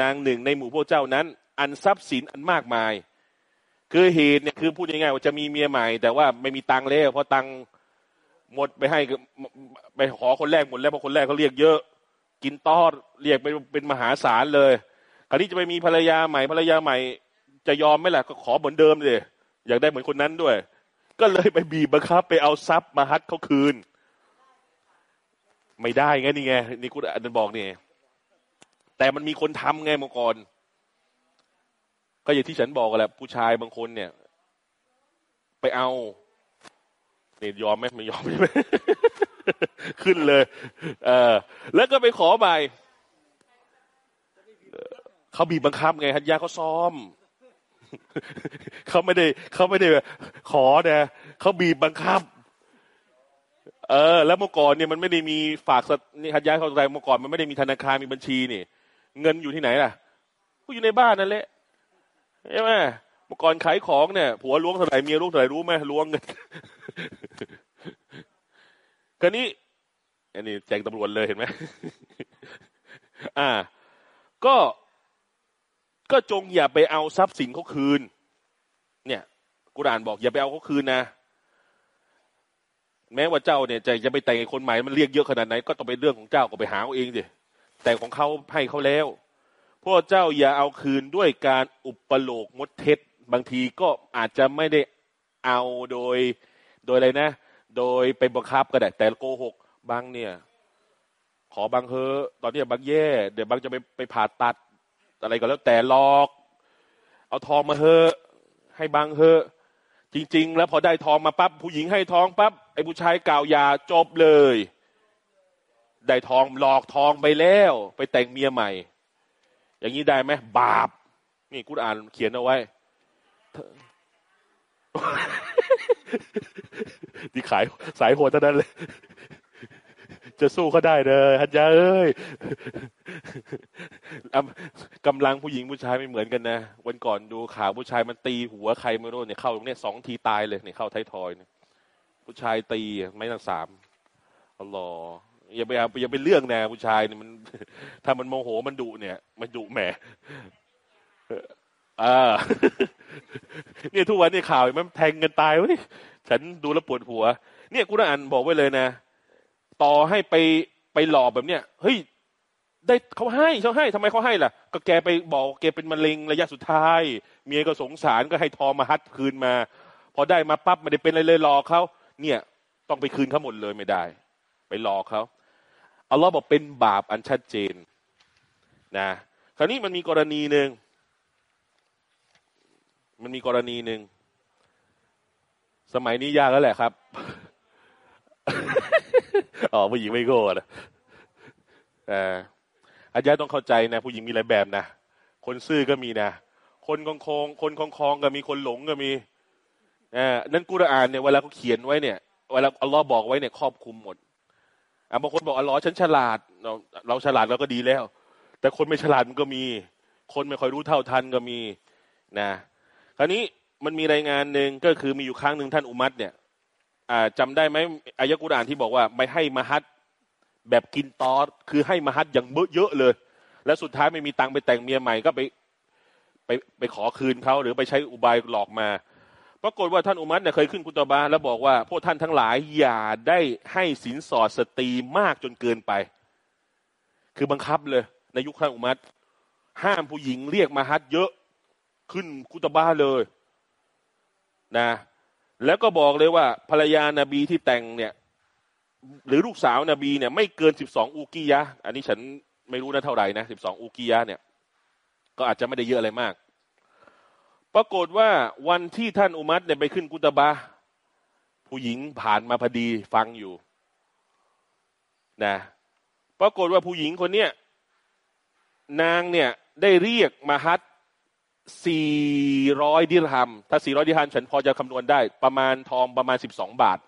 นางหนึ่งในหมู่พวกเจ้านั้น อันทรัพย์สินอันมากมาย คือเหตุเนี่ยคือพูดง่ายๆว่าจะมีเมียใหม่ แต่ว่าไม่มีตังค์แล้วเพราะตังค์ หมดไปให้ไปขอคนแรกหมดแล้วเพราะคนแรกเขาเรียกเยอะ กินตอดเรียกไปเป็นมหาศาลเลยคราวนี้จะไปมีภรรยาใหม่ภรรยาใหม่ จะยอมไหมล่ะก็ขอเหมือนเดิมเลยอยากได้เหมือนคนนั้นด้วย ก็เลยไปบีบบังคับ ไปเอาทรัพย์มาฮัดเขาคืน ไม่ได้ไงนี่ไงนี่คุณอันบอกนี่แต่มันมีคนทำไงเมื่อก่อน ก็อย่างที่ฉันบอกกันแหละผู้ชายบางคนเนี่ย ไปเอา นี่ยอมไหมไม่ยอมใช่ไหมขึ้นเลย เออแล้วก็ไปขอใบเขาบีบบังคับไงฮันยาเขาซ้อมเขาไม่ได้เขาไม่ได้ขอนะเขาบีบบังคับ เออ แล้วเมื่อก่อนเนี่ยมันไม่ได้มีฝากสนี่ฮันยาเขาใจเมื่อก่อนมันไม่ได้มีธนาคารมีบัญชีนี่ เงินอยู่ที่ไหนล่ะก็อยู่ในบ้านนั่นแหละใช่ไหม มื่อก่อนขายของเนี่ยผัวล้วงเท่าไหร่เมียล้วงเท่าไหร่รู้ไหมล้วงเงินคราวนี้อันนี้แจ้งตำรวจเลยเห็นไหมอ่า ก็ก็จงอย่าไปเอาทรัพย์สินเขาคืน เนี่ยกุรอานบอกอย่าไปเอาเขาคืนนะ แม้ว่าเจ้าเนี่ยจะจะไปแต่งคนใหม่มันเรียกเยอะขนาดไหน ก็ต้องเป็นเรื่องของเจ้าก็ไปหาเอาเองดิแต่ของเขาให้เขาแล้วพวกเจ้าอย่าเอาคืนด้วยการอุปโลกมดเท็จ บางทีก็อาจจะไม่ได้เอาโดยโดยอะไรนะ โดยไปบังคับก็ได้แต่โกหกบางเนี่ย ขอบางเฮอตอนนี้บางแย่ เดี๋ยวบางจะไปไปผ่าตัดอะไรก็แล้วแต่หลอก เอาทองมาเฮอให้บางเฮอจริง ๆ แล้วพอได้ทองมาปั๊บผู้หญิงให้ทองปั๊บไอ้ผู้ชายกล่าวยาจบเลย ได้ทองหลอกทองไปแล้ว ไปแต่งเมียใหม่ อย่างนี้ได้ไหมบาป นี่กุรอานเขียนเอาไว้ ที่ขายสายโหดเท่านั้นเลย จะสู้เขาได้เลยฮัจยาเอ้ยกำลังผู้หญิงผู้ชายไม่เหมือนกันนะ วันก่อนดูข่าวผู้ชายมันตีหัวใครไม่รู้เนี่ยเข้าตรงเนี้ยสองทีตายเลยเนี่ยเข้าท้ายทอยเนี่ยผู้ชายตีไม่ตั้งสามอัลลอฮ์อย่าไปอาอย่าไปเรื่องนะผู้ชายเนี่ยมัน ถ้ามันโมโหมันดุเนี่ย มันดุแหม อ่าเนี่ยทุกวันนี่ข่าวมันแทงกันตายเว้ยฉันดูแล้วปวดหัว เนี่ยกุรอานบอกไว้เลยนะ ต่อให้ไปไปหลอกแบบเนี้ยเฮ้ยได้เขาให้เขาให้ทำไมเขาให้ล่ะ ก็แกไปบอกแกเป็นมะเร็งระยะสุดท้าย เมียก็สงสารก็ให้ทองมาฮัดคืนมา พอได้มาปั๊บไม่ได้เป็นอะไรเลยหลอกเขาเนี่ย ต้องไปคืนเขาหมดเลยไม่ได้ ไปหลอกเขาอัลลอฮ์บอกเป็นบาปอันชัดเจนนะ คราวนี้มันมีกรณีหนึ่ง มันมีกรณีหนึ่ง สมัยนี้ยากแล้วแหละครับ อ๋อผู้หญิงไม่โก้นะอ่าอาจารย์ต้องเข้าใจนะ ผู้หญิงมีหลายแบบนะ คนซื่อก็มีนะ คนคองคองคนคองคองก็มีคนหลงก็มีอ่านั่นกุรอานเนี่ยเวลาเขาเขียนไว้เนี่ยเวลาอัลลอฮ์บอกไว้เนี่ยครอบคลุมหมดอ่าบางคนบอกอัลลอฮ์ฉันฉลาด เราเราฉลาดเราก็ดีแล้ว แต่คนไม่ฉลาดมันก็มี คนไม่ค่อยรู้เท่าทันก็มีนะ คราวนี้มันมีรายงานหนึ่งก็คือมีอยู่ครั้งหนึ่งท่านอุมัตเนี่ยจำได้ไหมอายะกุรอานที่บอกว่าไม่ให้มหัดแบบกินตอสคือให้มหัดอย่างเยอะเลย แล้วสุดท้ายไม่มีตังค์ไปแต่งเมียใหม่ก็ไปไปไปขอคืนเขาหรือไปใช้อุบายหลอกมาปรากฏว่าท่านอุมัตเนี่ยเคยขึ้นกุตบาแล้วบอกว่า พวกท่านทั้งหลายอย่าได้ให้สินสอดสตรีมากจนเกินไป คือบังคับเลย ในยุคท่านอุมัตห้ามผู้หญิงเรียกมาฮัดเยอะ ขึ้นคุตบ้าเลยนะแล้วก็บอกเลยว่า ภรรยานาบีที่แต่งเนี่ย หรือลูกสาวนาบีเนี่ย ไม่เกินสิบสองอูกิยะอันนี้ฉันไม่รู้นะเท่าไหร่นะสิบสองอูกิยะเนี่ย ก็อาจจะไม่ได้เยอะอะไรมาก ปรากฏว่าวันที่ท่านอุมัตเนี่ยไปขึ้นกุตบาผู้หญิงผ่านมาพอดีฟังอยู่นะปรากฏว่าผู้หญิงคนเนี้ยนางเนี่ยได้เรียกมาฮัต 400 ดิรหัม ถ้า 400 ดิรหัม ฉันพอจะคำนวณได้ ประมาณทองประมาณ 12 บาท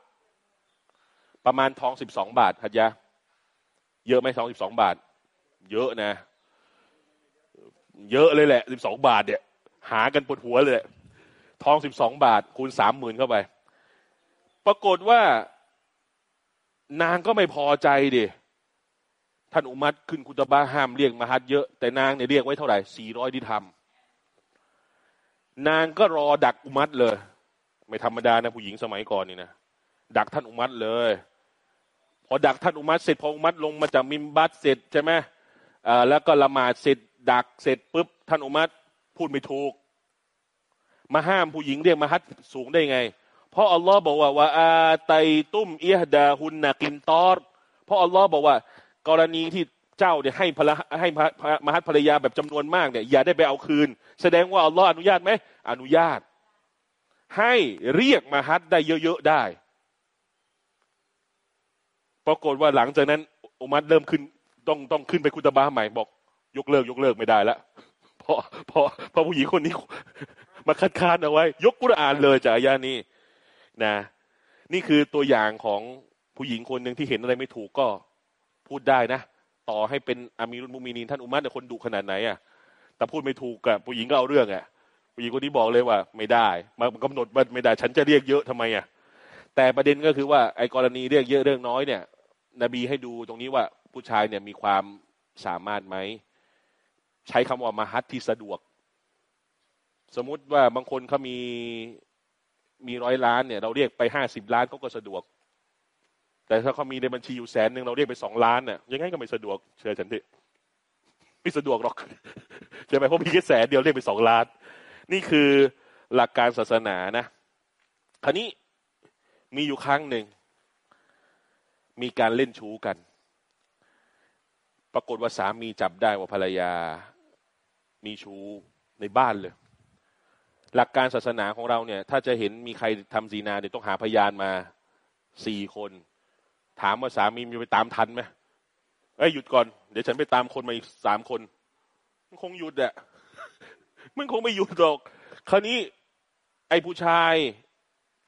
ประมาณทอง 12 บาทฮัจยะ เยอะไหมทอง 12 บาท เยอะนะ เยอะเลยแหละ 12 บาทเนี่ย หากันปวดหัวเลย ทอง 12 บาท คูณ 30,000 เข้าไป ปรากฏว่านางก็ไม่พอใจดิท่านอุมัตขึ้นคุตบะห้ามเรียกมาฮัดเยอะ แต่นางเนี่ยเรียกไว้เท่าไหร่ 400 ดิรหัม นางก็รอดักอุมัตเลย ไม่ธรรมดานะผู้หญิงสมัยก่อนนี่นะดักท่านอุมัตเลย พอดักท่านอุมัตเสร็จพออุมัตลงมาจากมิมบัตเสร็จใช่ไหมแล้วก็ละหมาดเสร็จดักเสร็จปุ๊บท่านอุมัตพูดไม่ถูก มาห้ามผู้หญิงเรียกมาฮัดสูงได้ไง เพราะอัลลอฮ์บอกว่าว่าอาไตตุ้มเอียดาฮุนนากินตอรเพราะอัลลอฮ์บอกว่า กรณีที่ เจ้าเนี่ยให้ภรให้มหัตภรรยาแบบจำนวนมากเนี่ยอย่าได้ไปเอาคืน แสดงว่าอัลลอฮ์อนุญาตไหมอนุญาต ให้เรียกมหัตได้เยอะๆได้ปรากฏว่าหลังจากนั้นอุมัตเริ่มขึ้นต้องต้องขึ้นไปคุตบาใหม่บอก ยกเลิกยกเลิกไม่ได้ล้วเพราะเพราะเพราะผู้หญิงคนนี้มาคัดค้านเอาไว้ ยกกุรอานเลยจากอายานี้นะ นี่คือตัวอย่างของผู้หญิงคนหนึ่งที่เห็นอะไรไม่ถูกก็พูดได้นะ ต่อให้เป็นอามีรุนมุมีนีนท่านอุมัตเนี่ยคนดุขนาดไหนอะแต่พูดไม่ถูกกับผู้หญิงก็เอาเรื่องอะผู้หญิงคนนี้บอกเลยว่า ไม่ได้มากำหนดว่าไม่ได้ ฉันจะเรียกเยอะทำไมอะแต่ประเด็นก็คือว่าไอ้กรณีเรียกเยอะเรื่องน้อยเนี่ย นบีให้ดูตรงนี้ว่าผู้ชายเนี่ยมีความสามารถไหมใช้คำว่ามาฮัตที่สะดวก สมมุติว่าบางคนเขามีมีร้อยล้านเนี่ย เราเรียกไปห้าสิบล้านเขาก็สะดวก แต่ถ้าเขามีในบัญชีอยู่แสนหนึ่งเราเรียกไปสองล้านเนี่ยยังไงก็ไม่สะดวกเชื่อฉันดิไม่สะดวกหรอกใช่ไหมเพราะมีแค่แสนเดียวเรียกไปสองล้าน นี่คือหลักการศาสนานะ คราวนี้มีอยู่ครั้งหนึ่ง มีการเล่นชู้กัน ปรากฏว่าสามีจับได้ว่าภรรยา มีชู้ในบ้านเลย หลักการศาสนาของเราเนี่ย ถ้าจะเห็นมีใครทำซีนาเนี่ยต้องหาพยานมาสี่คน ถามว่าสามีมีไปตามทันไหมเอ้ยหยุดก่อน เดี๋ยวฉันไปตามคนมาอีกสามคน มันคงหยุดอะมันคงไม่หยุดหรอก คราวนี้ ไอ้ผู้ชาย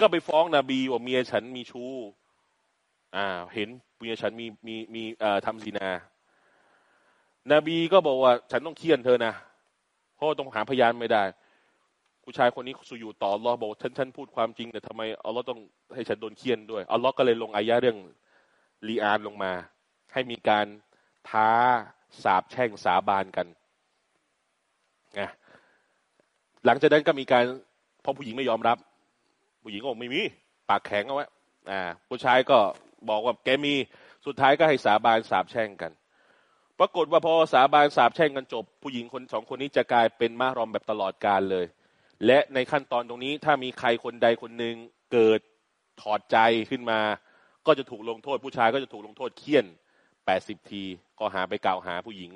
ก็ไปฟ้องนบีว่าเมียฉันมีชู้ อ่า เห็นเมียฉันมีมีมีเอ่อทำสีนา นบีก็บอกว่า ฉันต้องเคี่ยนเธอนะ เพราะต้องหาพยานไม่ได้ ผู้ชายคนนี้สุอยู่ต่ออัลลอบอกฉันฉันพูดความจริงแต่ทำไมอัลลอฮ์ต้องให้ฉันโดนเคี่ยนด้วยอัลลอฮ์ก็เลยลงอายะเรื่อง ลีอานลงมา ให้มีการท้าสาบแช่งสาบานกันนะหลังจากนั้นก็มีการพอผู้หญิงไม่ยอมรับ ผู้หญิงก็บอกไม่มีปากแข็งเอาไว้อ่าผู้ชายก็บอกว่าแกมีสุดท้ายก็ให้สาบานสาบแช่งกัน ปรากฏว่าพอสาบานสาบแช่งกันจบ ผู้หญิงคนสองคนนี้จะกลายเป็นมารอมแบบตลอดกาลเลย และในขั้นตอนตรงนี้ถ้ามีใครคนใดคนหนึ่งเกิดถอดใจขึ้นมา ก็จะถูกลงโทษ ผู้ชายก็จะถูกลงโทษเคี่ยนแปดสิบทีก็หาไปกล่าวหาผู้หญิง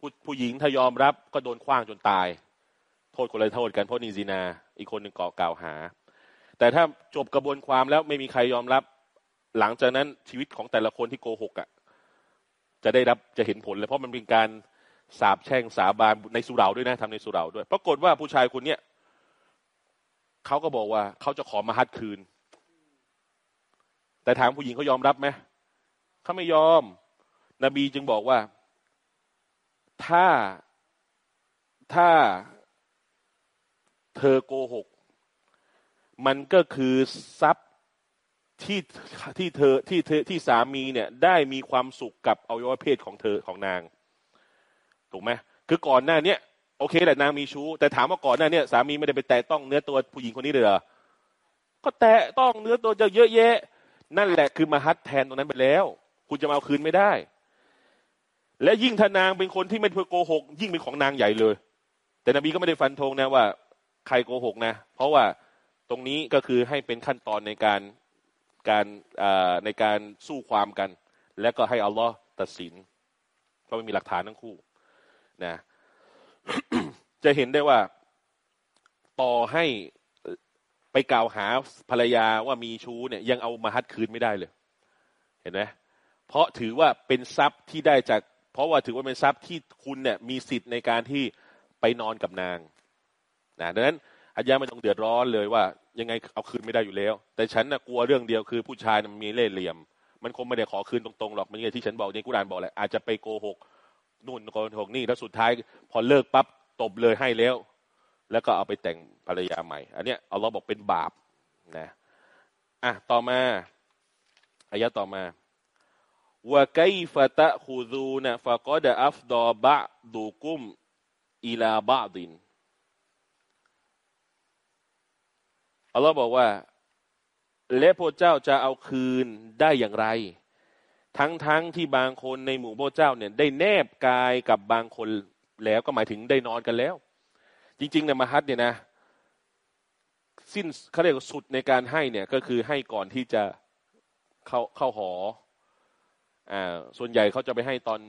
ผู้ผู้หญิงถ้ายอมรับก็โดนคว้างจนตาย โทษคนละโทษกันเพราะนีซีนา อีกคนหนึ่งก่อกล่าวหา แต่ถ้าจบกระบวนความแล้วไม่มีใครยอมรับ หลังจากนั้นชีวิตของแต่ละคนที่โกหกอะ่ะจะได้รับจะเห็นผลเลยเพราะมันเป็นการสาบแช่งสาบานในสุราด้วยนะทำในสุราด้วย ปรากฏว่าผู้ชายคนเนี้ยเขาก็บอกว่าเขาจะขอมาฮัดคืน แต่ถามผู้หญิงเขายอมรับไหมเขาไม่ยอม นบีจึงบอกว่า ถ้าถ้าเธอโกหก มันก็คือทรัพย์ที่ที่เธอที่เธอที่สามีเนี่ย ได้มีความสุขกับอวัยวะเพศของเธอของนาง ถูกไหมคือก่อนหน้าเนี้ยโอเคแหละนางมีชู้แต่ถามว่าก่อนหน้าเนี้ยสามีไม่ได้ไปแตะต้องเนื้อตัวผู้หญิงคนนี้เลยเหรอก็แตะต้องเนื้อตัวจะเยอะแยะ นั่นแหละคือมาฮัดแทนตรงนั้นไปแล้ว คุณจะมาเอาคืนไม่ได้ และยิ่งทนางเป็นคนที่ไม่เพื่อโกหก ยิ่งเป็นของนางใหญ่เลย แต่นบีก็ไม่ได้ฟันธงนะว่า ใครโกหกนะ เพราะว่าตรงนี้ก็คือให้เป็นขั้นตอนในการการในการสู้ความกัน และก็ให้อัลลอฮ์ตัดสินก็ไม่มีหลักฐานทั้งคู่นะจะเห็นได้ว่าต่อให้ ไปกล่าวหาภรรยาว่ามีชู้เนี่ยยังเอามาฮัดคืนไม่ได้เลย เห็นไหมเพราะถือว่าเป็นทรัพย์ที่ได้จาก เพราะว่าถือว่าเป็นทรัพย์ที่คุณเนี่ยมีสิทธิ์ในการที่ไปนอนกับนางนะดังนั้นอาญาไม่ต้องเดือดร้อนเลยว่า ยังไงเอาคืนไม่ได้อยู่แล้ว แต่ฉันนะกลัวเรื่องเดียวคือผู้ชายมันมีเล่ห์เหลี่ยม มันคงไม่ได้ขอคืนตรงๆหรอกมันอย่างที่ฉันบอกในกุรานบอกแหละอาจจะไปโกหกนู่นโกหกนี่แล้วสุดท้าย พอเลิกปั๊บตบเลยให้แล้ว แล้วก็เอาไปแต่งภรรยาใหม่ อันเนี้ยอัลลอฮ์บอกเป็นบาปนะอะต่อมาอายะต่อมาว่าไกฟะตะคูดูนะฟะกอดอัฟดอบะดูกุมอิลาบะดินอัลลอฮ์บอกว่า และพระเจ้าจะเอาคืนได้อย่างไร ทั้งๆทที่บางคนในหมู่พระเจ้าเนี่ย ได้แนบกายกับบางคนแล้วก็หมายถึงได้นอนกันแล้ว จริงๆในมหัดเนี่ยนะสิ้นเขาเรียกสุดในการให้เนี่ยก็คือให้ก่อนที่จะเข้าเข้าหออ่าส่วนใหญ่เขาจะไปให้ตอน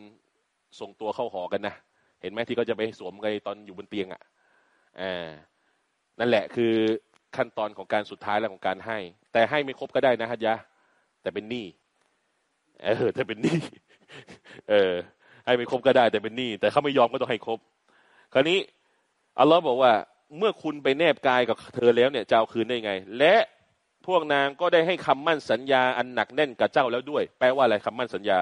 ส่งตัวเข้าหอกันนะเห็นไหมที่เขาจะไปสวมกันตอนอยู่บนเตียงอะ่ะอ่านั่นแหละคือขั้นตอนของการสุดท้ายแล้วของการให้ แต่ให้ไม่ครบก็ได้นะฮัจยะแต่เป็นหนี้เออแต่เป็นหนี้เออให้ไม่ครบก็ได้แต่เป็นหนี้แต่เขาไม่ยอมก็ต้องให้ครบ คราวนี้ อัลลอฮ์บอกว่าเมื่อคุณไปแนบกายกับเธอแล้วเนี่ยจะเอาคืนได้ไง และพวกนางก็ได้ให้คำมั่นสัญญาอันหนักแน่นกับเจ้าแล้วด้วย แปลว่าอะไรคำมั่นสัญญา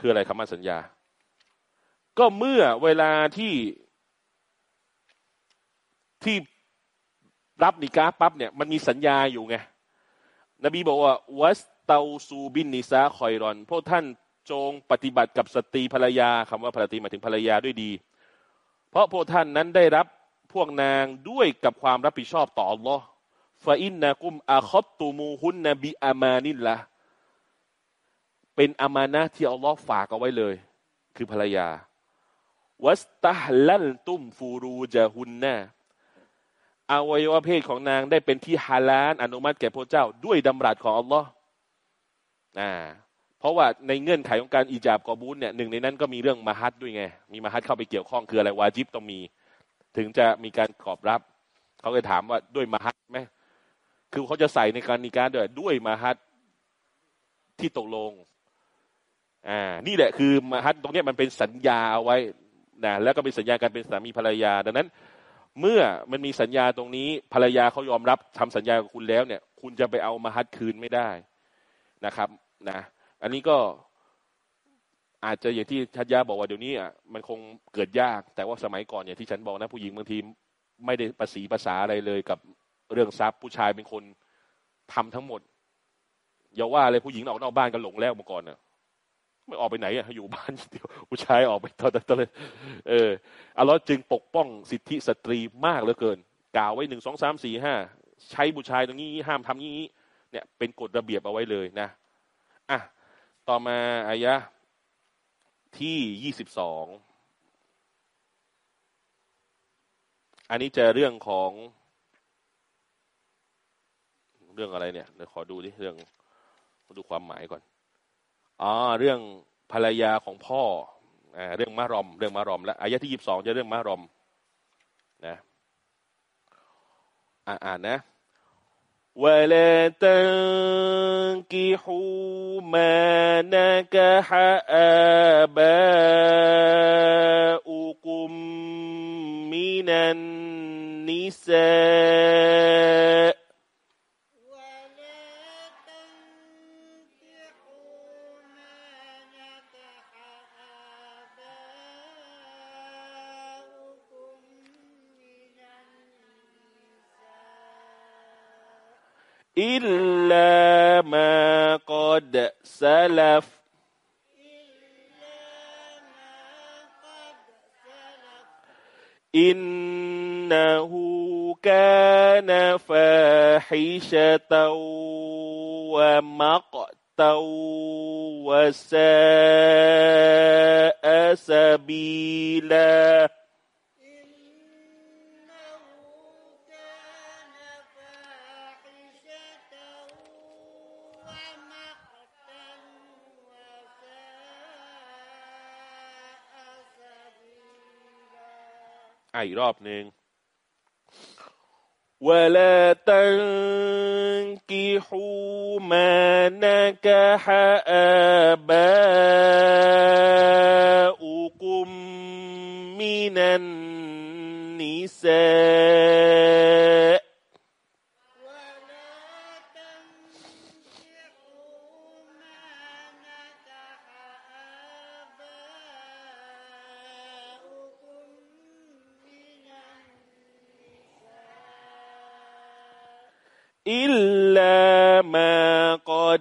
คืออะไรคำมั่นสัญญา ก็เมื่อเวลาที่ที่รับนิกาปั๊บเนี่ยมันมีสัญญาอยู่ไง นบีบอกว่าวัสเตาซูบินนิซาคอยรอน พวกท่านจงปฏิบัติกับสตรีภรรยาคำว่าภรรยาหมายถึงภรรยาด้วยดี เพราะพวกท่านนั้นได้รับพวกนางด้วยกับความรับผิดชอบต่อ Allah ฟาอินนากุมอาคบตูมูฮุนนบีอามานินละเป็นอามานะที่อัลลอฮ์ฝากเอาไว้เลย คือภรรยา วัสตาลันตุมฟูรูจาฮุนนะอวัยวะเพศของนางได้เป็นที่ฮาลาลอนุมัติแก่พระเจ้า ด้วยดำรัสของอัลลอฮ์อ่า เพราะว่าในเงื่อนไขของการอิจาบกอบูลเนี่ยหนึ่งในนั้นก็มีเรื่องมาฮัดด้วยไง มีมาฮัดเข้าไปเกี่ยวข้องคืออะไรวาจิบต้องมี ถึงจะมีการตอบรับ เขาเลยถามว่าด้วยมาฮัดไหมคือเขาจะใส่ในการนิการด้วยด้วยมาฮัดที่ตกลงอ่านี่แหละคือมาฮัดตรงนี้มันเป็นสัญญาเอาไว้นะแล้วก็เป็นสัญญาการเป็นสามีภรรยา ดังนั้น เมื่อมันมีสัญญาตรงนี้ภรรยาเขายอมรับทำสัญญากับคุณแล้วเนี่ย คุณจะไปเอามาฮัดคืนไม่ได้นะครับ นะ อันนี้ก็อาจจะอย่างที่ชัดยาบอกว่าเดี๋ยวนี้อะมันคงเกิดยาก แต่ว่าสมัยก่อนอย่างที่ฉันบอกนะ ผู้หญิงบางทีไม่ได้ภาษีภาษาอะไรเลยกับเรื่องทรัพย์ผู้ชายเป็นคนทำทั้งหมดอย่าว่าเลยผู้หญิงออกนอกบ้านกันหลงแล้วเมาก่อนอะ ไม่ออกไปไหนอะอยู่บ้านเดียวผู้ชายออกไปตอนตอนเลยเอออัลลอฮ์จึงปกป้องสิทธิสตรีมากเหลือเกิน กล่าวไว้หนึ่งสองสามสี่ห้าใช้ผู้ชายตรงนี้ห้ามทำนี้เนี่ยเป็นกฎระเบียบเอาไว้เลยนะ ต่อมาอายะที่ยี่สิบสองอันนี้จะเรื่องของ เรื่องอะไรเนี่ยเดี๋ยวขอดูดิเรื่องดูความหมายก่อนอ๋อเรื่องภรรยาของพ่ออ่าเรื่องมารอม เรื่องมารอม แล้วอายะที่ยี่สิบสองจะเรื่องมารอมนะอ่านนะ ولا تنكحوا ما نكح آباؤكم من النساء إلا ما قد سلف. إنه كان فاحشة ومقتا وساء سبيلا. รอบหนึ่ง ولا تنكحوا ما نكح آباؤكم من النساء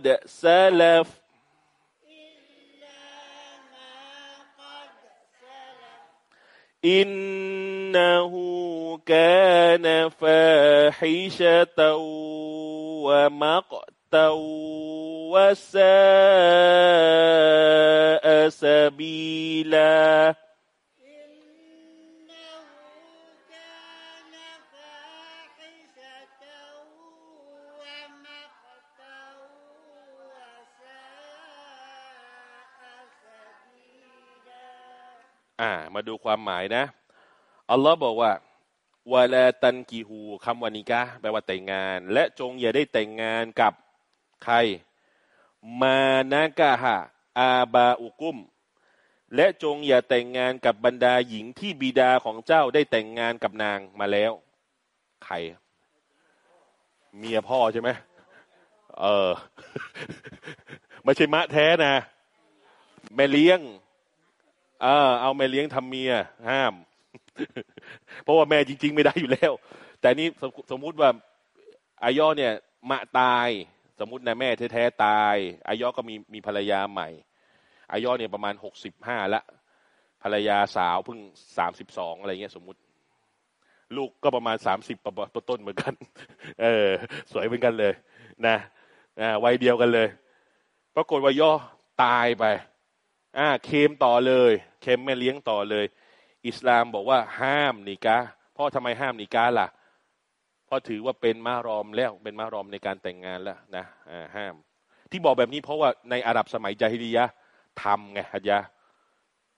قد سلف. إنه كان فاحشة ومقتا وساء سبيلا. หมายนะอัลลอฮ์บอกว่าวาลาตันกีฮูคำวานิกะแปลว่าแต่งงาน และจงอย่าได้แต่งงานกับใคร มานากะฮะอาบาอุกุม และจงอย่าแต่งงานกับบรรดาหญิงที่บิดาของเจ้าได้แต่งงานกับนางมาแล้ว ใคร เมียพ่อใช่ไหมเออ ไม่ใช่มะแท้นะ แม่เลี้ยง เออเอาแม่เลี้ยงทำเมียห้าม เพราะว่าแม่จริง ๆ ไม่ได้อยู่แล้ว แต่นี่สมมุติว่าอายอเนี่ยมะตาย สมมุตินะแม่แท้ๆตายอายอก็มีมีภรรยาใหม่อายอเนี่ยประมาณหกสิบห้าละภรรยาสาวเพิ่งสามสิบสองอะไรเงี้ยสมมุติ ลูกก็ประมาณสามสิบประต้นเหมือนกัน เออ สวยเหมือนกันเลย นะนะวัยเดียวกันเลย ปรากฏว่าย่อตายไป อ่า เคมต่อเลย เคมแม่เลี้ยงต่อเลย อิสลามบอกว่าห้ามนิกาเพราะทำไมห้ามนิกาล่ะ เพราะถือว่าเป็นมารอมแล้วเป็นมารอมในการแต่งงานแล้วนะห้าม ที่บอกแบบนี้เพราะว่าในอาหรับสมัยจาฮิดียะทำไงฮัจยะ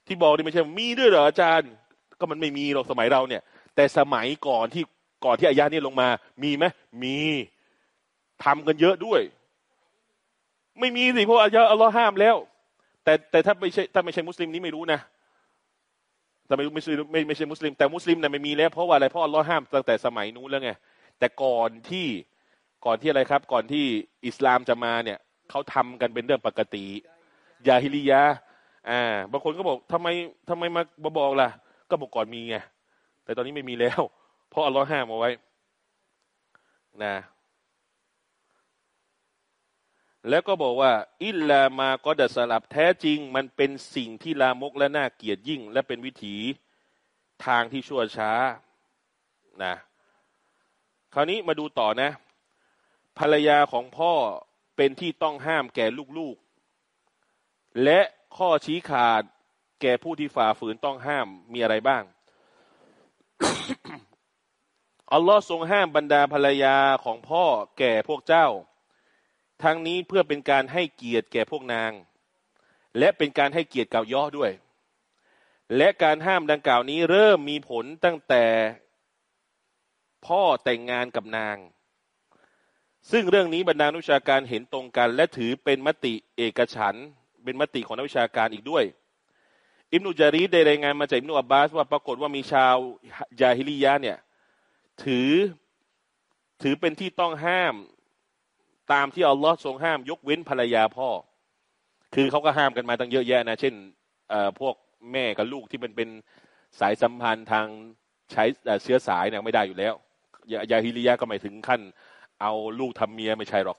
ที่บอกนี่ไม่ใช่มีด้วยเหรออาจารย์ ก็มันไม่มีหรอกสมัยเราเนี่ย แต่สมัยก่อนที่ก่อนที่อายะนี้ลงมา มีไหมมีทำกันเยอะด้วย ไม่มีสิเพราะอัลลอฮ์ห้ามแล้ว แต่แต่ถ้าไม่ใช่ถ้าไม่ใช่มุสลิมนี้ไม่รู้นะ แต่ไม่ไม่ใช่ไม่ไม่ใช่มุสลิมแต่มุสลิมเนี่ยไม่มีแล้วเพราะว่าอะไรเพราะอัลลอฮ์ห้ามตั้งแต่สมัยนู้นแล้วไงแต่ก่อนที่ก่อนที่อะไรครับ ก่อนที่อิสลามจะมาเนี่ยเขาทำกันเป็นเรื่องปกติยาฮิลียะอ่าบางคนก็บอกทำไมทำไมมาบอกล่ะ ก็บอกก่อนมีไงแต่ตอนนี้ไม่มีแล้ว เพราะอัลลอฮ์ห้ามเอาไว้นะ แล้วก็บอกว่าอิลลามาก็ดัสลับแท้จริง มันเป็นสิ่งที่ลามกและน่าเกียดยิ่ง และเป็นวิถีทางที่ชั่วช้านะคราวนี้มาดูต่อนะ ภรรยาของพ่อเป็นที่ต้องห้ามแก่ลูกๆ และข้อชี้ขาดแก่ผู้ที่ฝ่าฝืนต้องห้ามมีอะไรบ้าง อัลลอฮ์ทรงห้ามบรรดาภรรยาของพ่อแก่พวกเจ้า ทั้งนี้เพื่อเป็นการให้เกียรติแก่พวกนาง และเป็นการให้เกียรติก่าย่อด้วย และการห้ามดังกล่าวนี้เริ่มมีผลตั้งแต่พ่อแต่งงานกับนาง ซึ่งเรื่องนี้บรรดานุชาการเห็นตรงกัน และถือเป็นมติเอกฉันเป็นมติของนักวิชาการอีกด้วย อิบนุจารีได้รายงานมาจากอิบนุอับบาส ว่าปรากฏว่ามีชาวยาฮิลียะเนี่ยถือถือเป็นที่ต้องห้าม ตามที่อัลลอฮ์ทรงห้ามยกเว้นภรรยาพ่อ คือเขาก็ห้ามกันมาตั้งเยอะแยะนะ เช่นพวกแม่กับลูกที่เป็นเป็นสายสัมพันธ์ทางใช้เชื้อสายเนี่ยไม่ได้อยู่แล้วยาฮิลียะก็ไม่ถึงขั้น เอาลูกทำเมียไม่ใช่หรอก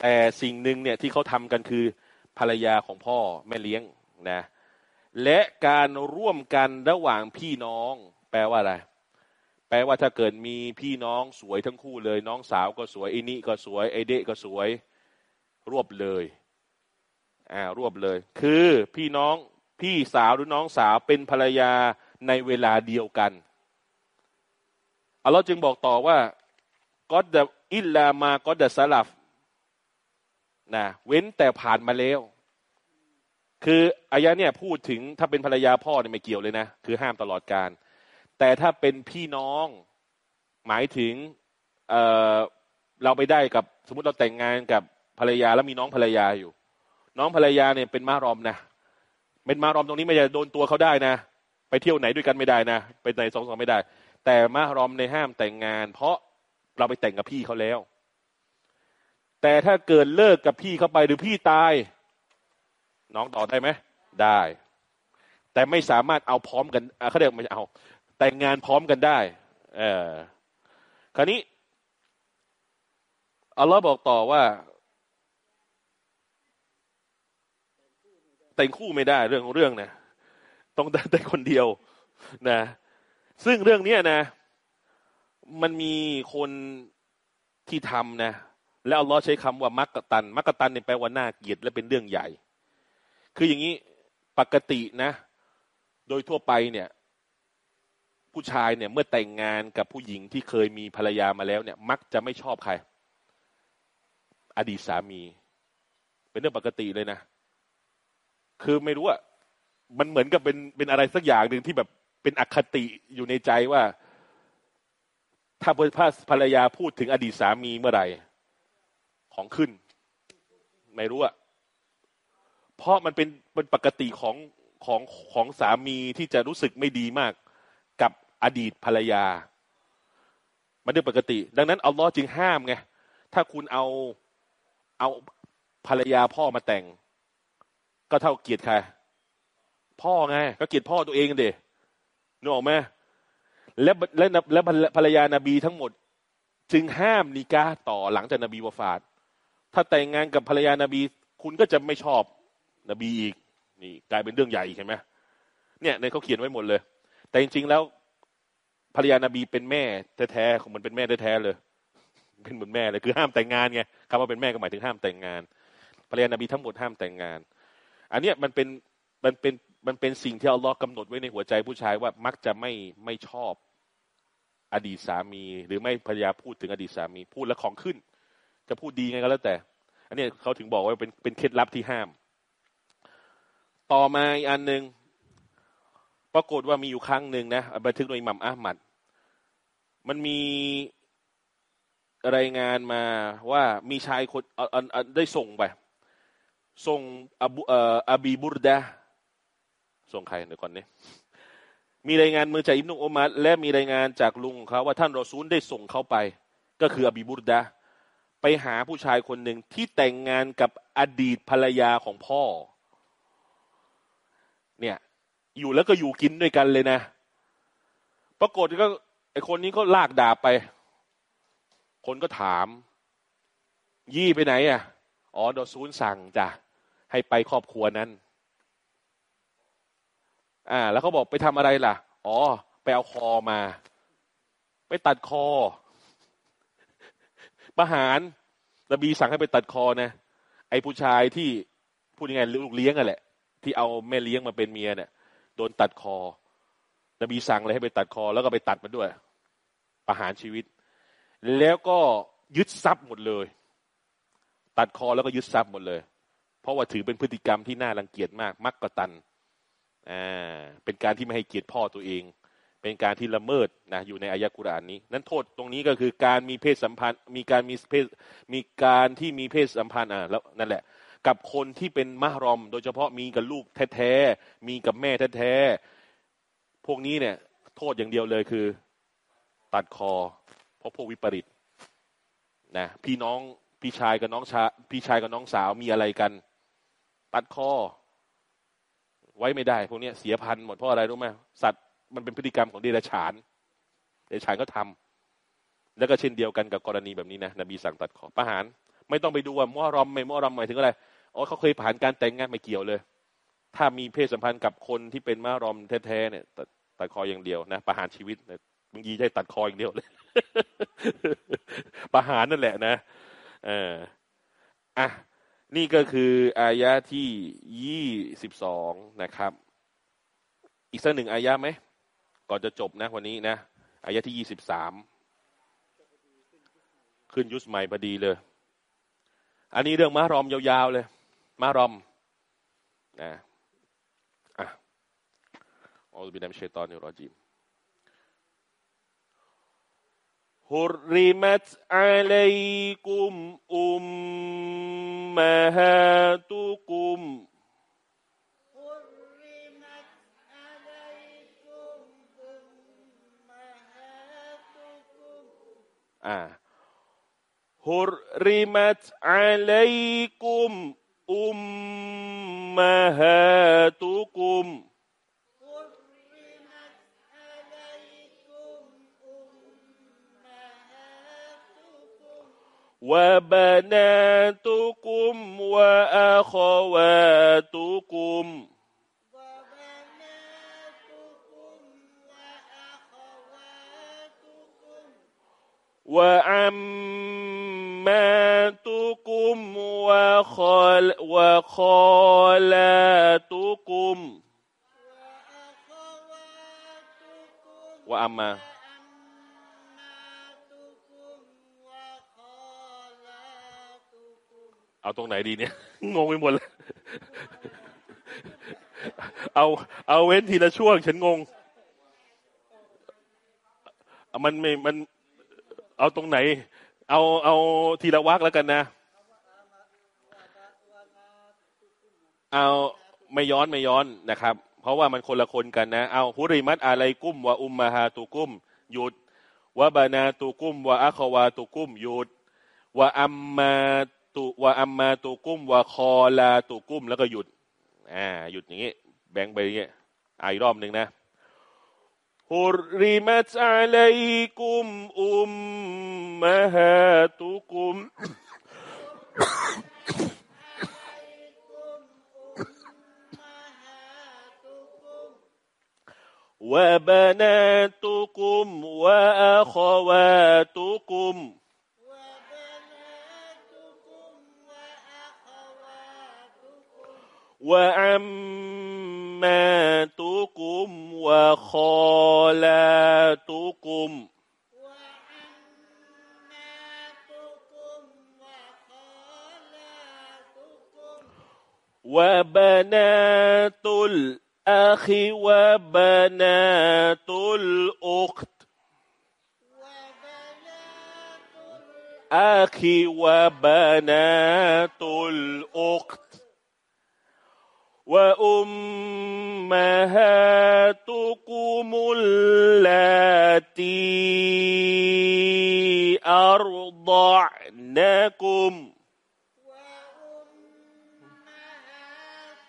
แต่สิ่งหนึ่งเนี่ยที่เขาทำกันคือภรรยาของพ่อแม่เลี้ยงนะ และการร่วมกันระหว่างพี่น้อง แปลว่าอะไร แปลว่าถ้าเกิดมีพี่น้องสวยทั้งคู่เลย น้องสาวก็สวยไอ้นี่ก็สวยไอเดะก็สวย รวบเลยอ่ารวบเลย คือพี่น้องพี่สาวหรือน้องสาวเป็นภรรยาในเวลาเดียวกันอัลลอฮ์จึงบอกต่อว่าก็ดอิลลามาก็ดสลับนะเว้นแต่ผ่านมาแล้ว คืออายะเนี่ยพูดถึงถ้าเป็นภรรยาพ่อเนี่ยไม่เกี่ยวเลยนะ คือห้ามตลอดการ แต่ถ้าเป็นพี่น้องหมายถึงเเราไปได้กับสมมติเราแต่งงานกับภรรยาแล้วมีน้องภรรยาอยู่ น้องภรรยาเนี่ยเป็นมารอมนะเป็นมารอมตรงนี้ไม่จะโดนตัวเขาได้นะ ไปเที่ยวไหนด้วยกันไม่ได้นะไปไหนสองสองไม่ได้ แต่มารอมในห้ามแต่งงาน เพราะเราไปแต่งกับพี่เขาแล้ว แต่ถ้าเกิดเลิกกับพี่เขาไปหรือพี่ตาย น้องต่อได้ไหมได้ แต่ไม่สามารถเอาพร้อมกันเขาเรียกไม่เอา แต่งงานพร้อมกันได้เออคราวนี้อัลลอฮ์บอกต่อว่า แต่งคู่ไม่ได้เรื่องของเรื่องนะต้องแต่คนเดียวนะ ซึ่งเรื่องนี้นะ มันมีคนที่ทำนะ แล้วอัลลอฮ์ใช้คำว่ามักกะตัน มักกะตันเนี่ยแปลว่าน่าเกลียดและเป็นเรื่องใหญ่ คืออย่างนี้ปกตินะ โดยทั่วไปเนี่ย ผู้ชายเนี่ยเมื่อแต่งงานกับผู้หญิงที่เคยมีภรรยามาแล้วเนี่ย มักจะไม่ชอบใคร อดีตสามี เป็นเรื่องปกติเลยนะ คือไม่รู้อะมันเหมือนกับเป็นเป็นอะไรสักอย่างหนึ่งที่แบบเป็นอคติอยู่ในใจว่า ถ้าพรภรรยาพูดถึงอดีตสามีเมื่อไหร่ ของขึ้น ไม่รู้อะเพราะมันเป็นเป็นปกติของของของสามีที่จะรู้สึกไม่ดีมาก กับอดีตภรรยา มันเรื่องปกติ ดังนั้นอัลลอฮ์จึงห้ามไงถ้าคุณเอาเอาภรรยาพ่อมาแต่ง ก็เท่าเกียรติใครพ่อไง ก็เกียรติพ่อตัวเองกันเดนึกออกไหมและและและภรรยานาบีทั้งหมด จึงห้ามนิกาต่อหลังจากนบีวฟาดถ้าแต่งงานกับภรรยานาบี คุณก็จะไม่ชอบนบีอีก นี่ กลายเป็นเรื่องใหญ่เห็นไหมเนี่ยในเขาเขียนไว้หมดเลย แต่จริงๆแล้วภรรยานาบีเป็นแม่แท้ๆของมันเป็นแม่แท้ๆเลย เป็นเหมือนแม่เลยคือห้ามแต่งงานไงคำว่าเป็นแม่ก็หมายถึงห้ามแต่งงานภรรยานาบีทั้งหมดห้ามแต่งงาน อันเนี้ยมันเป็นมันเป็นมันเป็นสิ่งที่อัลลอฮ์กำหนดไว้ในหัวใจผู้ชายว่ามักจะไม่ไม่ชอบอดีตสามี หรือไม่ภรรยาพูดถึงอดีตสามี พูดแล้วของขึ้น จะพูดดีไงก็แล้วแต่ อันนี้เขาถึงบอกว่าเป็นเป็นเคล็ดลับที่ห้าม ต่อมาอีกอันหนึ่ง ปรากฏว่ามีอยู่ครั้งหนึ่งนะบันทึกโดยมัมอาหมัด มันมีรายงานมาว่ามีชายคนได้ส่งไป ส่งอบูอบีบุรดาส่งใครเดี๋ยวก่อนนี้มีรายงานมือจากอิบนุอุมัดและมีรายงานจากลุงของเขาว่าท่านรอซูลได้ส่งเขาไป ก็คืออบีบุรดาไปหาผู้ชายคนหนึ่งที่แต่งงานกับอดีตภรรยาของพ่อ เนี่ย อยู่แล้วก็อยู่กินด้วยกันเลยนะ ปรากฏก็ไอคนนี้ก็ลากดาบไป คนก็ถาม ยี่ไปไหนอะ อ๋อดอซูลสั่งจ้ะให้ไปครอบครัวนั้น อ่า แล้วเขาบอกไปทำอะไรล่ะ อ๋อ ไปเอาคอมา ไปตัดคอ ประหารนบีสั่งให้ไปตัดคอนะ ไอ้ผู้ชายที่พูดยังไงลูกเลี้ยงอะแหละ ที่เอาแม่เลี้ยงมาเป็นเมียเนี่ย โดนตัดคอนบีสั่งเลยให้ไปตัดคอ แล้วก็ไปตัดมันด้วย ประหารชีวิต แล้วก็ยึดทรัพย์หมดเลย ตัดคอแล้วก็ยึดทรัพย์หมดเลย เพราะว่าถือเป็นพฤติกรรมที่น่ารังเกียจมากมักกะตันอ่าเป็นการที่ไม่ให้เกียรติพ่อตัวเอง เป็นการที่ละเมิดนะอยู่ในอายะกุรอานนี้ นั้นโทษตรงนี้ก็คือการมีเพศสัมพันธ์ มีการมีเพศมีการที่มีเพศสัมพันธ์อะแล้วนั่นแหละ กับคนที่เป็นมหรอม โดยเฉพาะมีกับลูกแท้ๆมีกับแม่แท้ๆพวกนี้เนี่ย โทษอย่างเดียวเลยคือ ตัดคอ เพราะพวกวิปริตนะพี่น้องพี่ชายกับน้องชาพี่ชายกับน้องสาวมีอะไรกัน ตัดคอ ไว้ไม่ได้พวกนี้เสียพันหมดเพราะอะไรรู้ไหมสัตว์มันเป็นพฤติกรรมของเดรัจฉานเดรัจฉานก็ทำแล้วก็เช่นเดียวกันกับกรณีแบบนี้นะนบีสั่งตัดคอประหาร ไม่ต้องไปดูว่ามั่วรอมไม่มั่วรอมหมายถึงอะไร อ๋อเขาเคยผ่านการแต่งงานไม่เกี่ยวเลย ถ้ามีเพศสัมพันธ์กับคนที่เป็นมารอมแท้ๆเนี่ยตัดคออย่างเดียวนะประหารชีวิตบางทีได้ตัดคออย่างเดียวเลยประหารนั่นแหละนะเอออะนี่ก็คืออายะที่ยี่สิบสองนะครับ อีกสักหนึ่งอายะไหมก่อนจะจบนะวันนี้นะอายะที่ยี่สิบสามขึ้นยุสใหม่พอดีเลย อันนี้เรื่องมารอมยาวๆเลย มารอมนะอ่ะอัลลอฮฺบิดามิชัยตอนิรอจีม حرمت عليكم أمهاتكم حرمت عليكم أمهاتكم อ่า حرمت عليكم อุมมหาตุกุมวะบานาตุกุมวะอัควาตุกุมวะอัม รงไหนดีเนี่ยงงไปหมดเลยเอาเอาเว้นทีละช่วง ฉันงง มันไม่มัน เอาตรงไหน เอาเอาทีละวักแล้วกันนะ เอาไม่ย้อนไม่ย้อนนะครับ เพราะว่ามันคนละคนกันนะ เอาฮุริมัตอะไรกุ้มวะอุมมาฮาตุกุ้มหยุดวะบานาตุกุ้มวะอัควาตุกุ้มหยุดวะอัมมาตุวะอัมมาตุกุ้มวะคอลาตุกุ้มแล้วก็หยุดอ่าหยุดอย่างงี้ แบ่งไปอย่างงี้อีกรอบหนึ่งนะ حرمت عليكم أمهاتكم. وبناتكم وأخواتكم. وعم عماتكم وخالاتكم وبنات الأخ وبنات الأخت أخي وبنات الأخت وأمهاتكم اللاتي أرضعنكم وأمهاتكم اللاتي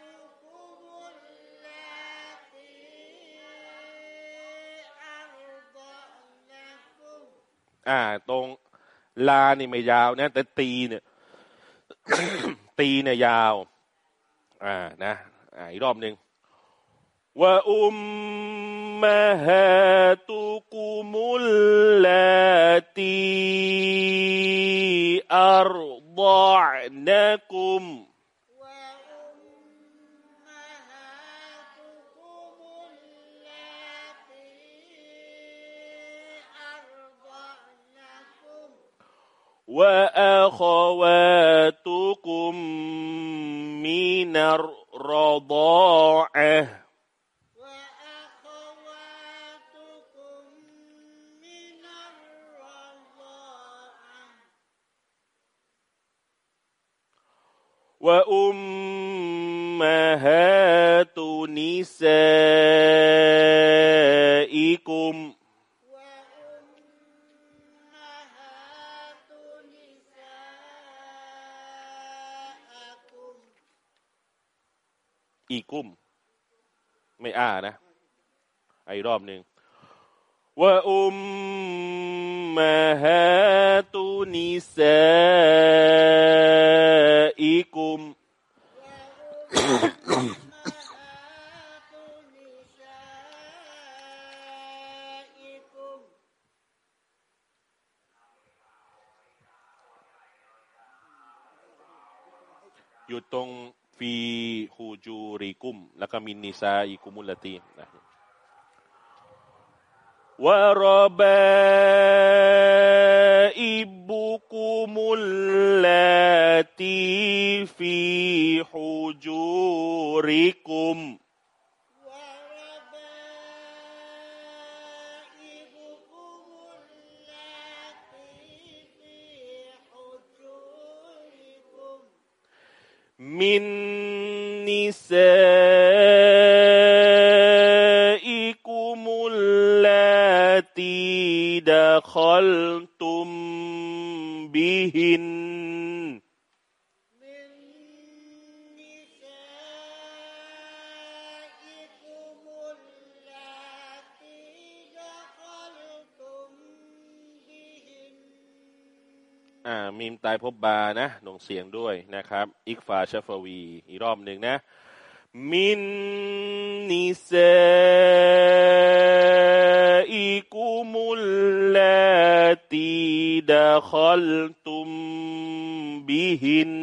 أرضعنكم อ่า ตรงลานี่ไม่ยาวนะ แต่ตีเนี่ย ตีเนี่ยยาว อ่านะ อ่าอีกรอบหนึ่งว่าอุมมาฮาตุกุมุลลาตีอัรฎอนะกุม وأمهاتكم اللاتي أرضعنكم وأخواتكم من الرضاعة. وأمهات نسائكم กุ้ม ไม่อ้านะไอ้รอบหนึ่งว่าอุมมาฮาตุนิสาอีกุมอยู่ตรง ฟีฮูจูริกุม แล้วก็มินนิซาอิกุมุลลตีนะวะรบอิบุกุมุลลตีฟีฮูจูริกุม من نسائكم اللاتي دخلتم بهن มีมตายพบบานะหนงเสียงด้วยนะครับ อิกฟาชฟวี อีกรอบหนึ่งนะ มินนิซอิกุมุลลาตีดะคอลตุมบิหิน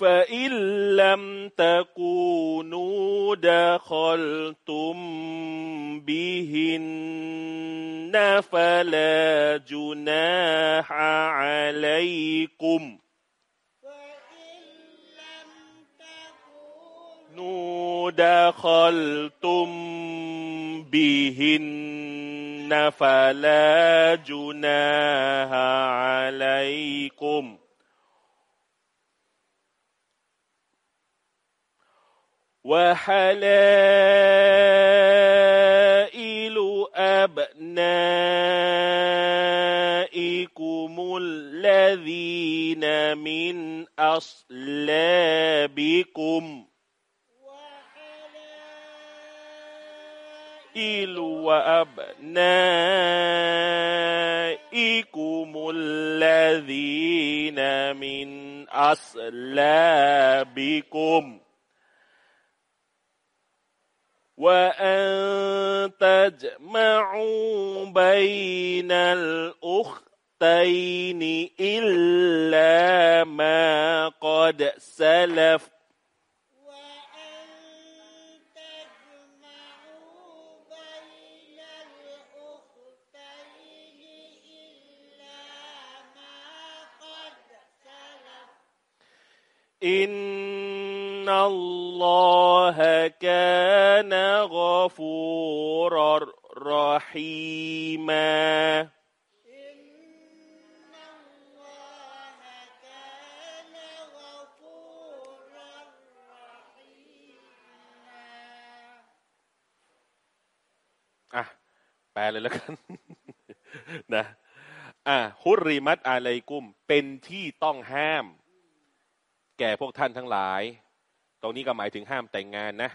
فإن لم تكونوا دخلتم بهن فلا جناح عليكم دخلتم بهن فلا جناح عليكم وحلائل أبنائكم الذين من أصلابكم. إل وأبنائكم الذين من أصلابكم. وأن تجمعوا بين الأختين إلا ما قد سلف. وأن إن الله كان غفورا رحيما อ่ะแปลเลยแล้วกัน นะอ่ะฮุริมัตอาไลกุม เป็นที่ต้องห้าม แก่พวกท่านทั้งหลาย ตรงนี้ก็หมายถึงห้ามแต่งงานนะ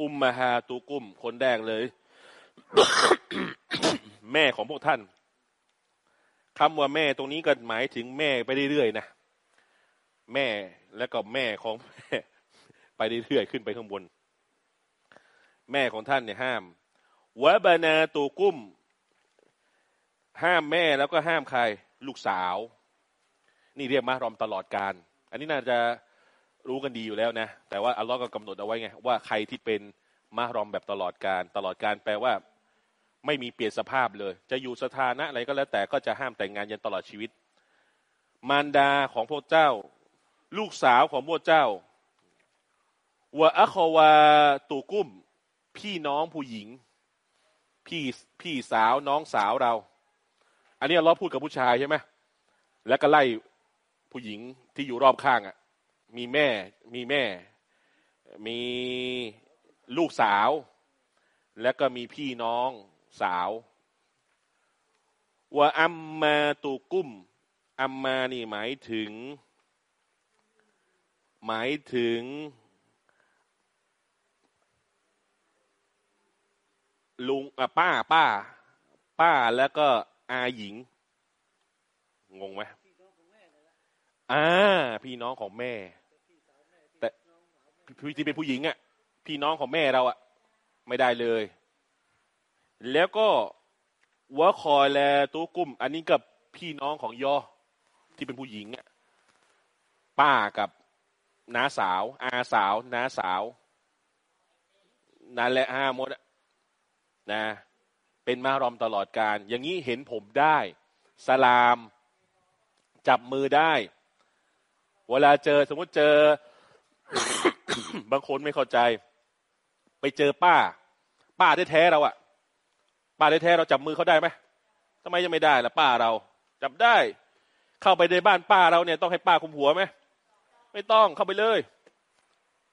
อุมมาฮาตูกุมคนแรกเลย แม่ของพวกท่านคำว่าแม่ตรงนี้ก็หมายถึงแม่ไปเรื่อยๆนะแม่แล้วก็แม่ของแม่ไปเรื่อยๆขึ้นไปข้างบน แม่ของท่านเนี่ยห้ามวะบานาตูกุมห้ามแม่แล้วก็ห้ามใคร ลูกสาว นี่เรียกมารอมตลอดการ อันนี้น่าจะ รู้กันดีอยู่แล้วนะ แต่ว่าอัลลอฮ์ก็กำหนดเอาไว้ไงว่าใครที่เป็นมารอมแบบตลอดการตลอดการแปลว่า ไม่มีเปลี่ยนสภาพเลย จะอยู่สถานะอะไรก็แล้วแต่ก็จะห้ามแต่งงานยันตลอดชีวิต มารดาของพวกเจ้า ลูกสาวของพวกเจ้าวะอัควาตูกุ้ม พี่น้องผู้หญิง พี่พี่สาวน้องสาวเรา อันนี้เราพูดกับผู้ชายใช่ไหมแล้วก็ไล่ผู้หญิงที่อยู่รอบข้างอะ มีแม่ มีแม่ มีลูกสาว แล้วก็มีพี่น้องสาวว่าอัมมาตูกุ้มอัมมานี่หมายถึง หมายถึง ลุงอะป้าป้า ป้าแล้วก็อาหญิง งงไหมอ่า พี่น้องของแม่ พี่ที่เป็นผู้หญิงอะ พี่น้องของแม่เราอะ ไม่ได้เลย แล้วก็วะคอยแลตูกุ้ม อันนี้กับพี่น้องของยอที่เป็นผู้หญิงอะป้ากับน้าสาว อาสาวน้าสาวนั่นแหละห้ามดนะ เป็นมารอมตลอดการ อย่างนี้เห็นผมได้ สลาม จับมือได้ เวลาเจอสมมติเจอ บางคนไม่เข้าใจ ไปเจอป้า ป้าแท้ๆเราอะป้าแท้ๆเราจับมือเขาได้ไหมทำไมยังไม่ได้ล่ะป้าเรา จับได้ เข้าไปในบ้านป้าเราเนี่ย ต้องให้ป้าคุมหัวไหมไม่ต้องเข้าไปเลย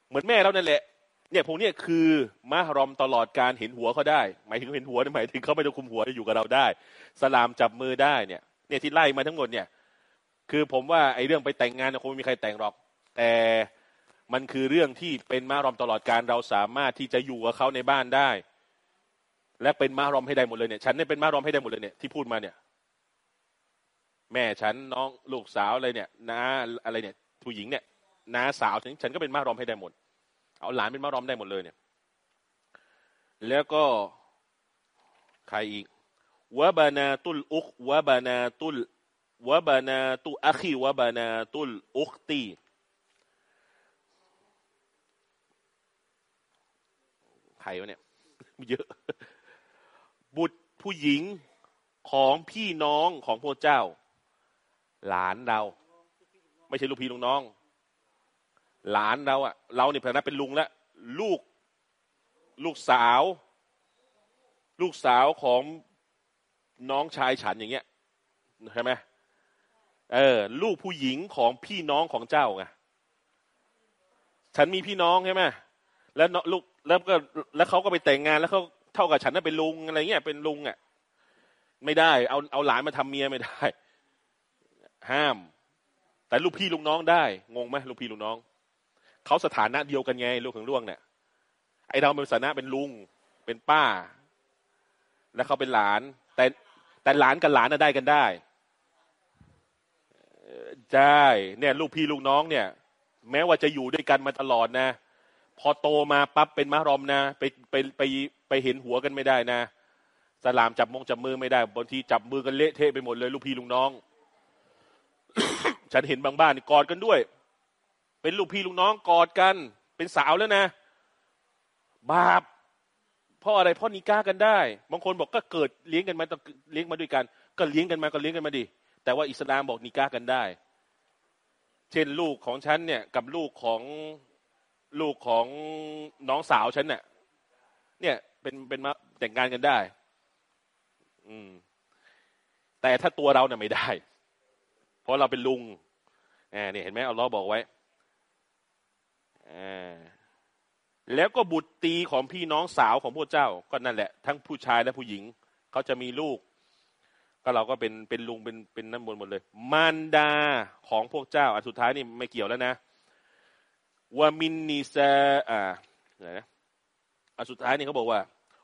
เหมือนแม่เราเนั่นแหละ เนี่ยพวกเนี้ยคือมะรอมตลอดการเห็นหัวเขาได้ หมายถึงเห็นหัวหมายถึงเขาไม่ต้องคุมหัวจะอยู่กับเราได้ สลามจับมือได้เนี่ย เนี่ยที่ไล่มาทั้งหมดเนี่ย คือผมว่าไอ้เรื่องไปแต่งงานเนี่ยคงไม่มีใครแต่งหรอก แต่ มันคือเรื่องที่เป็นมะฮรอมตลอดการเราสามารถที่จะอยู่กับเขาในบ้านได้ และเป็นมะฮรอมให้ได้หมดเลยเนี่ยฉันเนี่ยเป็นมะฮรอมให้ได้หมดเลยเนี่ยที่พูดมาเนี่ย แม่ฉันน้องลูกสาวอะไรเนี่ยน้าอะไรเนี่ยผู้หญิงเนี่ยน้าสาวฉันฉันก็เป็นมะฮรอมให้ได้หมด เอาหลานเป็นมะฮรอมได้หมดเลยเนี่ย แล้วก็ใครอีกวะบานาตุลอุกวะบานาตุลวะบานาตุอัคีวะบานาตุลอุกตีใค รวะเนี่ยเยอะ บุตรผู้หญิงของพี่น้องของพระเจ้า หลานเรา ไม่ใช่ลูกพี่ลูกน้อง หลานเราอะเราเนี่ยพนันเป็นลุงแล้วลูกลูกสาว ลูกสาวของน้องชายฉันอย่างเงี้ยใช่ไหมเออ ลูกผู้หญิงของพี่น้องของเจ้าไงฉันมีพี่น้องใช่ไหมแล้วลูกแล้วก็แล้วเขาก็ไปแต่งงานแล้วเขาเท่ากับฉันน่ะเป็นลุงอะไรเงี้ยเป็นลุงอะไม่ได้ เอาเอาหลานมาทำเมียไม่ได้ ห้าม แต่ลูกพี่ลูกน้องได้งงไหมลูกพี่ลูกน้องเขาสถานะเดียวกันไงลูกของล่วงเนี่ยไอเราเป็นสถานะเป็นลุง เป็นป้า แล้วเขาเป็นหลาน แต่แต่หลานกับหลานน่ะได้กันได้ใช่เนี่ย ลูกพี่ลูกน้องเนี่ย แม้ว่าจะอยู่ด้วยกันมาตลอดนะ พอโตมาปั๊บเป็นมะรอมนะไปไปไปไปเห็นหัวกันไม่ได้นะสลามจับมงจับมือไม่ได้บางทีจับมือกันเละเทะไปหมดเลยลูกพี่ลูกน้อง ฉันเห็นบางบ้านกอดกันด้วย เป็นลูกพี่ลูกน้องกอดกัน เป็นสาวแล้วนะ บาปเพราะอะไรเพราะนิก้ากันได้ บางคนบอกก็เกิดเลี้ยงกันมาต้องเลี้ยงมาด้วยกัน ก็เลี้ยงกันมาก็เลี้ยงกันมาดิแต่ว่าอิสลามบอกนิก้ากันได้ เช่นลูกของฉันเนี่ย กับลูกของ ลูกของน้องสาวฉันเนี่ยเนี่ยเป็นเป็นมาแต่งงานกันได้ อืม แต่ถ้าตัวเราเนี่ยไม่ได้ เพราะเราเป็นลุงอ่านี่ยเห็นไหมอัลลอฮ์บอกไว้แล้วก็บุตรตีของพี่น้องสาวของพวกเจ้า ก็นั่นแหละ ทั้งผู้ชายและผู้หญิง เขาจะมีลูก ก็เราก็เป็นเป็นลุงเป็นเป็นน้ำมนหมดเลย มารดาของพวกเจ้า อันสุดท้ายนี่ไม่เกี่ยวแล้วนะ วามินนิซาอ่าไหนะอันสุดท้ายนี่เขาบอกว่า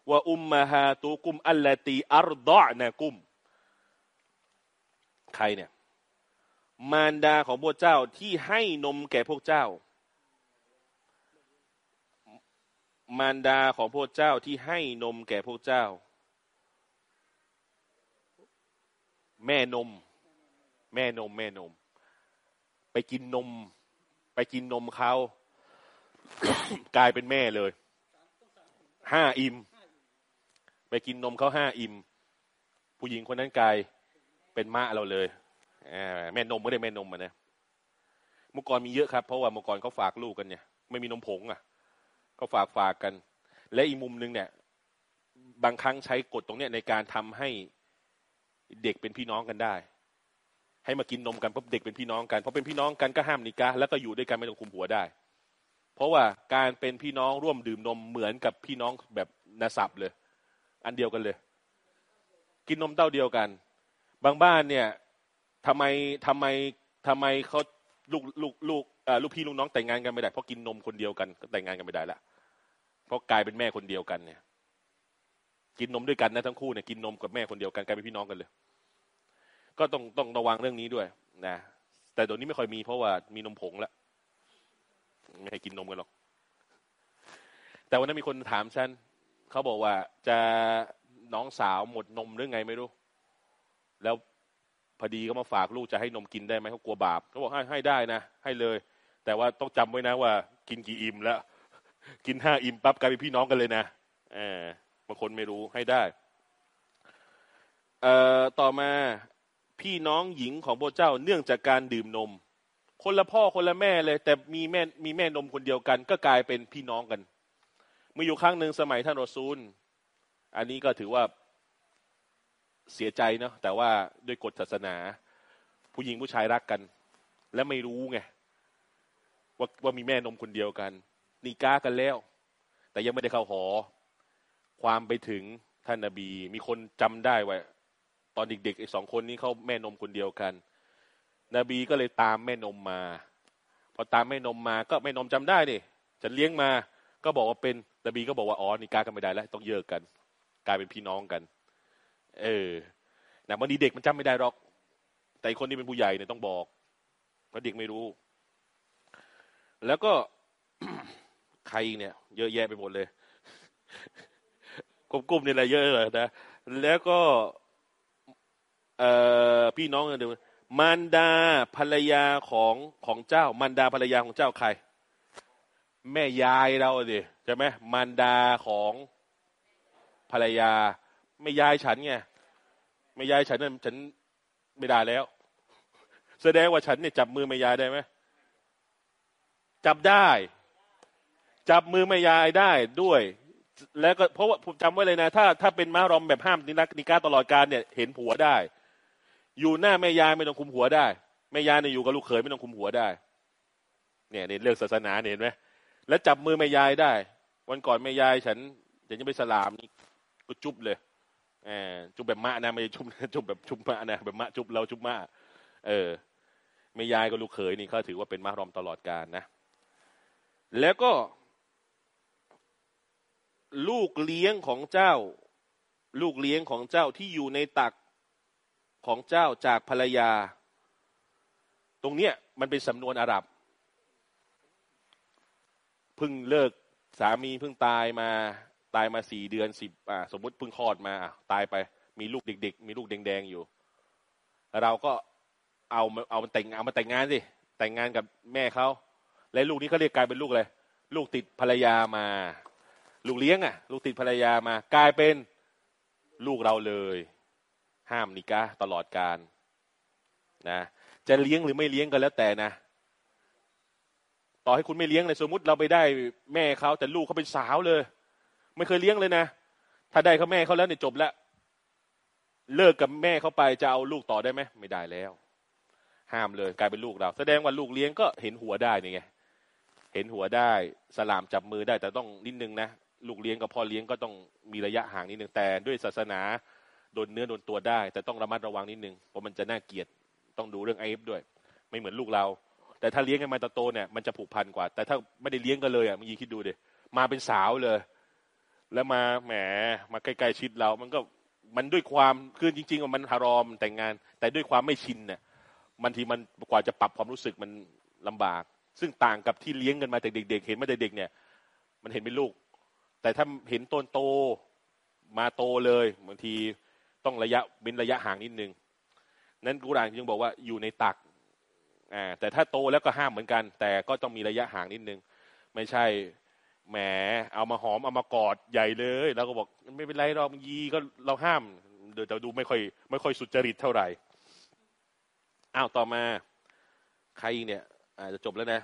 ว่าอุมมาฮาตูกุมอัลลตีอัรดอนะกุม ใครเนี่ย มารดาของพวกเจ้าที่ให้นมแก่พวกเจ้า มารดาของพวกเจ้าที่ให้นมแก่พวกเจ้า แม่นม แม่นมแม่นม ไปกินนม ไปกินนมเขากลายเป็นแม่เลยห้าอิม ไปกินนมเขาห้าอิม ผู้หญิงคนนั้นกลายเป็นม้าเราเลยแม่นมไม่ได้แม่นมอะนะเมื่อก่อนมีเยอะครับ เพราะว่าเมื่อก่อนเขาฝากลูกกันเนี่ย ไม่มีนมผงอะเขาฝากฝากกัน และอีกมุมหนึ่งเนี่ย บางครั้งใช้กฎตรงเนี้ยในการทำให้เด็กเป็นพี่น้องกันได้ ให้มากินนมกันเพราะเด็กเป็นพี่น้องกันเพราะเป็นพี่น้องกันก็ห้ามนิกะแล้วก็อยู่ด้วยกันไม่ต้องคุมหัวได้ เพราะว่าการเป็นพี่น้องร่วมดื่มนมเหมือนกับพี่น้องแบบนาสับเลย อันเดียวกันเลย กินนมเต้าเดียวกัน บางบ้านเนี่ยทำไมทำไมทำไมเขาลูกลูกลูกลูกพี่ลูกน้องแต่งงานกันไม่ได้เพราะกินนมคนเดียวกันก็แต่งงานกันไม่ได้ละเพราะกลายเป็นแม่คนเดียวกันเนี่ย กินนมด้วยกันนะทั้งคู่เนี่ยกินนมกับแม่คนเดียวกันกลายเป็นพี่น้องกันเลย ก็ต้องต้องระวังเรื่องนี้ด้วย นะ แต่เดี๋ยวนี้ไม่ค่อยมีเพราะว่ามีนมผงแล้วไม่ให้กินนมกันหรอก แต่วันนั้นมีคนถามฉันเขาบอกว่าจะน้องสาวหมดนมหรือไงไม่รู้ แล้วพอดีก็มาฝากลูกจะให้นมกินได้ไหมเขากลัวบาปเขาบอกให้ให้ได้นะให้เลย แต่ว่าต้องจำไว้นะว่า กินกี่อิ่มแล้ว กินห้าอิ่มปั๊บกลายเป็นพี่น้องกันเลยนะเออบางคนไม่รู้ให้ได้ เอ่อต่อมา พี่น้องหญิงของพระเจ้าเนื่องจากการดื่มนม คนละพ่อคนละแม่เลย แต่มีแม่มีแม่นมคนเดียวกัน ก็กลายเป็นพี่น้องกันเมื่ออยู่ครั้งหนึ่งสมัยท่านรอซูล อันนี้ก็ถือว่าเสียใจเนาะแต่ว่าด้วยกฎศาสนา ผู้หญิงผู้ชายรักกัน และไม่รู้ไงว่าว่ามีแม่นมคนเดียวกันนีก้ากันแล้ว แต่ยังไม่ได้เข้าหอ ความไปถึงท่านนาบี มีคนจำได้ว่า ตอนเด็กๆไอ้สองคนนี้เขาแม่นมคนเดียวกัน นบีก็เลยตามแม่นมมา พอตามแม่นมมาก็แม่นมจำได้นี่ฉันเลี้ยงมา ก็บอกว่าเป็นนบีก็บอกว่าอ๋อนี่กากันไม่ได้แล้ว ต้องเยอะกัน กลายเป็นพี่น้องกัน เออนะบางทีเด็กมันจำไม่ได้หรอก แต่คนที่เป็นผู้ใหญ่เนี่ยต้องบอกเพราะเด็กไม่รู้ แล้วก็ใครเนี่ย เยอะแยะไปหมดเลยกลุ่มๆนี่แหละเยอะเลยนะแล้วก็ พี่น้องกันดูมารดาภรรยาของของเจ้ามารดาภรรยาของเจ้าใคร แม่ยายเราดิใช่ไหมมารดาของภรรยาไม่ยายฉันไงไม่ยายฉันนั่นฉันไม่ได้แล้ว แสดงว่าฉันเนี่ยจับมือไม่ยายได้ไหมจับได้ จับมือไม่ยายได้ด้วย แล้วก็เพราะว่าผมจำไว้เลยนะ ถ้าถ้าเป็นม้ารอมแบบห้ามนินักนิกาตลอดการเนี่ย เห็นผัวได้ อยู่หน้าแม่ยายไม่ต้องคุมหัวได้แม่ยายเนี่ยอยู่กับลูกเขยไม่ต้องคุมหัวได้ เนี่ยเนี่ยเรื่องศาสนาเห็นไหมแล้วจับมือแม่ยายได้ วันก่อนแม่ยายฉันฉันจะไปสลามนี่ก็จุบเลยอจุบแบบมะนะไม่จุบจุบแบบจุบมะนะแบบมะจุบเราจุบมะเออไม่ยายกับลูกเขยนี่เขาถือว่าเป็นมารอมตลอดการนะ แล้วก็ ลูกเลี้ยงของเจ้า ลูกเลี้ยงของเจ้าที่อยู่ในตัก ของเจ้าจากภรรยา ตรงเนี้ยมันเป็นสำนวนอาหรับเพิ่งเลิกสามีเพิ่งตายมาตายมาสี่เดือนสิบอ่าสมมติเพิ่งคลอดมาตายไปมีลูกเด็ก ๆ มีลูกแดงๆอยู่ เราก็เอาเอามันแต่งเอามาแต่งงานสิแต่งงานกับแม่เขาและลูกนี้เขาเรียกกลายเป็นลูกเลยลูกติดภรรยามา ลูกเลี้ยงอะ ลูกติดภรรยามากลายเป็นลูกเราเลย ห้ามนิกะตลอดการนะจะเลี้ยงหรือไม่เลี้ยงก็แล้วแต่นะ ต่อให้คุณไม่เลี้ยงเลยสมมุติเราไปได้แม่เขาแต่ลูกเขาเป็นสาวเลย ไม่เคยเลี้ยงเลยนะ ถ้าได้เขาแม่เขาแล้วเนี่ยจบแล้วเลิกกับแม่เขาไปจะเอาลูกต่อได้ไหมไม่ได้แล้ว ห้ามเลยกลายเป็นลูกเรา แสดงว่าลูกเลี้ยงก็เห็นหัวได้นี่ไงเห็นหัวได้สลามจับมือได้แต่ต้องนิดนึงนะลูกเลี้ยงกับพ่อเลี้ยงก็ต้องมีระยะห่างนิดนึงแต่ด้วยศาสนา โดนเนื้อโดนตัวได้ แต่ต้องระมัดระวังนิดนึงเพราะมันจะน่าเกลียดต้องดูเรื่องไอเอฟด้วย ไม่เหมือนลูกเรา แต่ถ้าเลี้ยงกันมาโตเนี่ยมันจะผูกพันกว่า แต่ถ้าไม่ได้เลี้ยงกันเลยอะมึงยีคิดดูเดิมาเป็นสาวเลย แล้วมาแหมมาใกล้ๆชิดเรา มันก็มันด้วยความคือจริง ๆ มันฮารอมแต่งงาน แต่ด้วยความไม่ชินเนี่ยบางทีมันกว่าจะปรับความรู้สึกมันลำบาก ซึ่งต่างกับที่เลี้ยงกันมาแต่เด็ก ๆ เห็นมาแต่เด็กเนี่ย มันเห็นเป็นลูก แต่ถ้าเห็นต้นโตมาโตเลยบางที ต้องระยะเป็นระยะห่างนิดนึง นั้นกุรานยังบอกว่าอยู่ในตักอ่าแต่ถ้าโตแล้วก็ห้ามเหมือนกัน แต่ก็ต้องมีระยะห่างนิดนึง ไม่ใช่แหมเอามาหอมเอามากอดใหญ่เลย แล้วก็บอกไม่เป็นไรเรายีก็เราห้ามเดี๋ยวดูไม่ค่อยไม่ค่อยสุจริตเท่าไหร่อ้าวต่อมาใครเนี่ยอาจจะจบแล้วนะ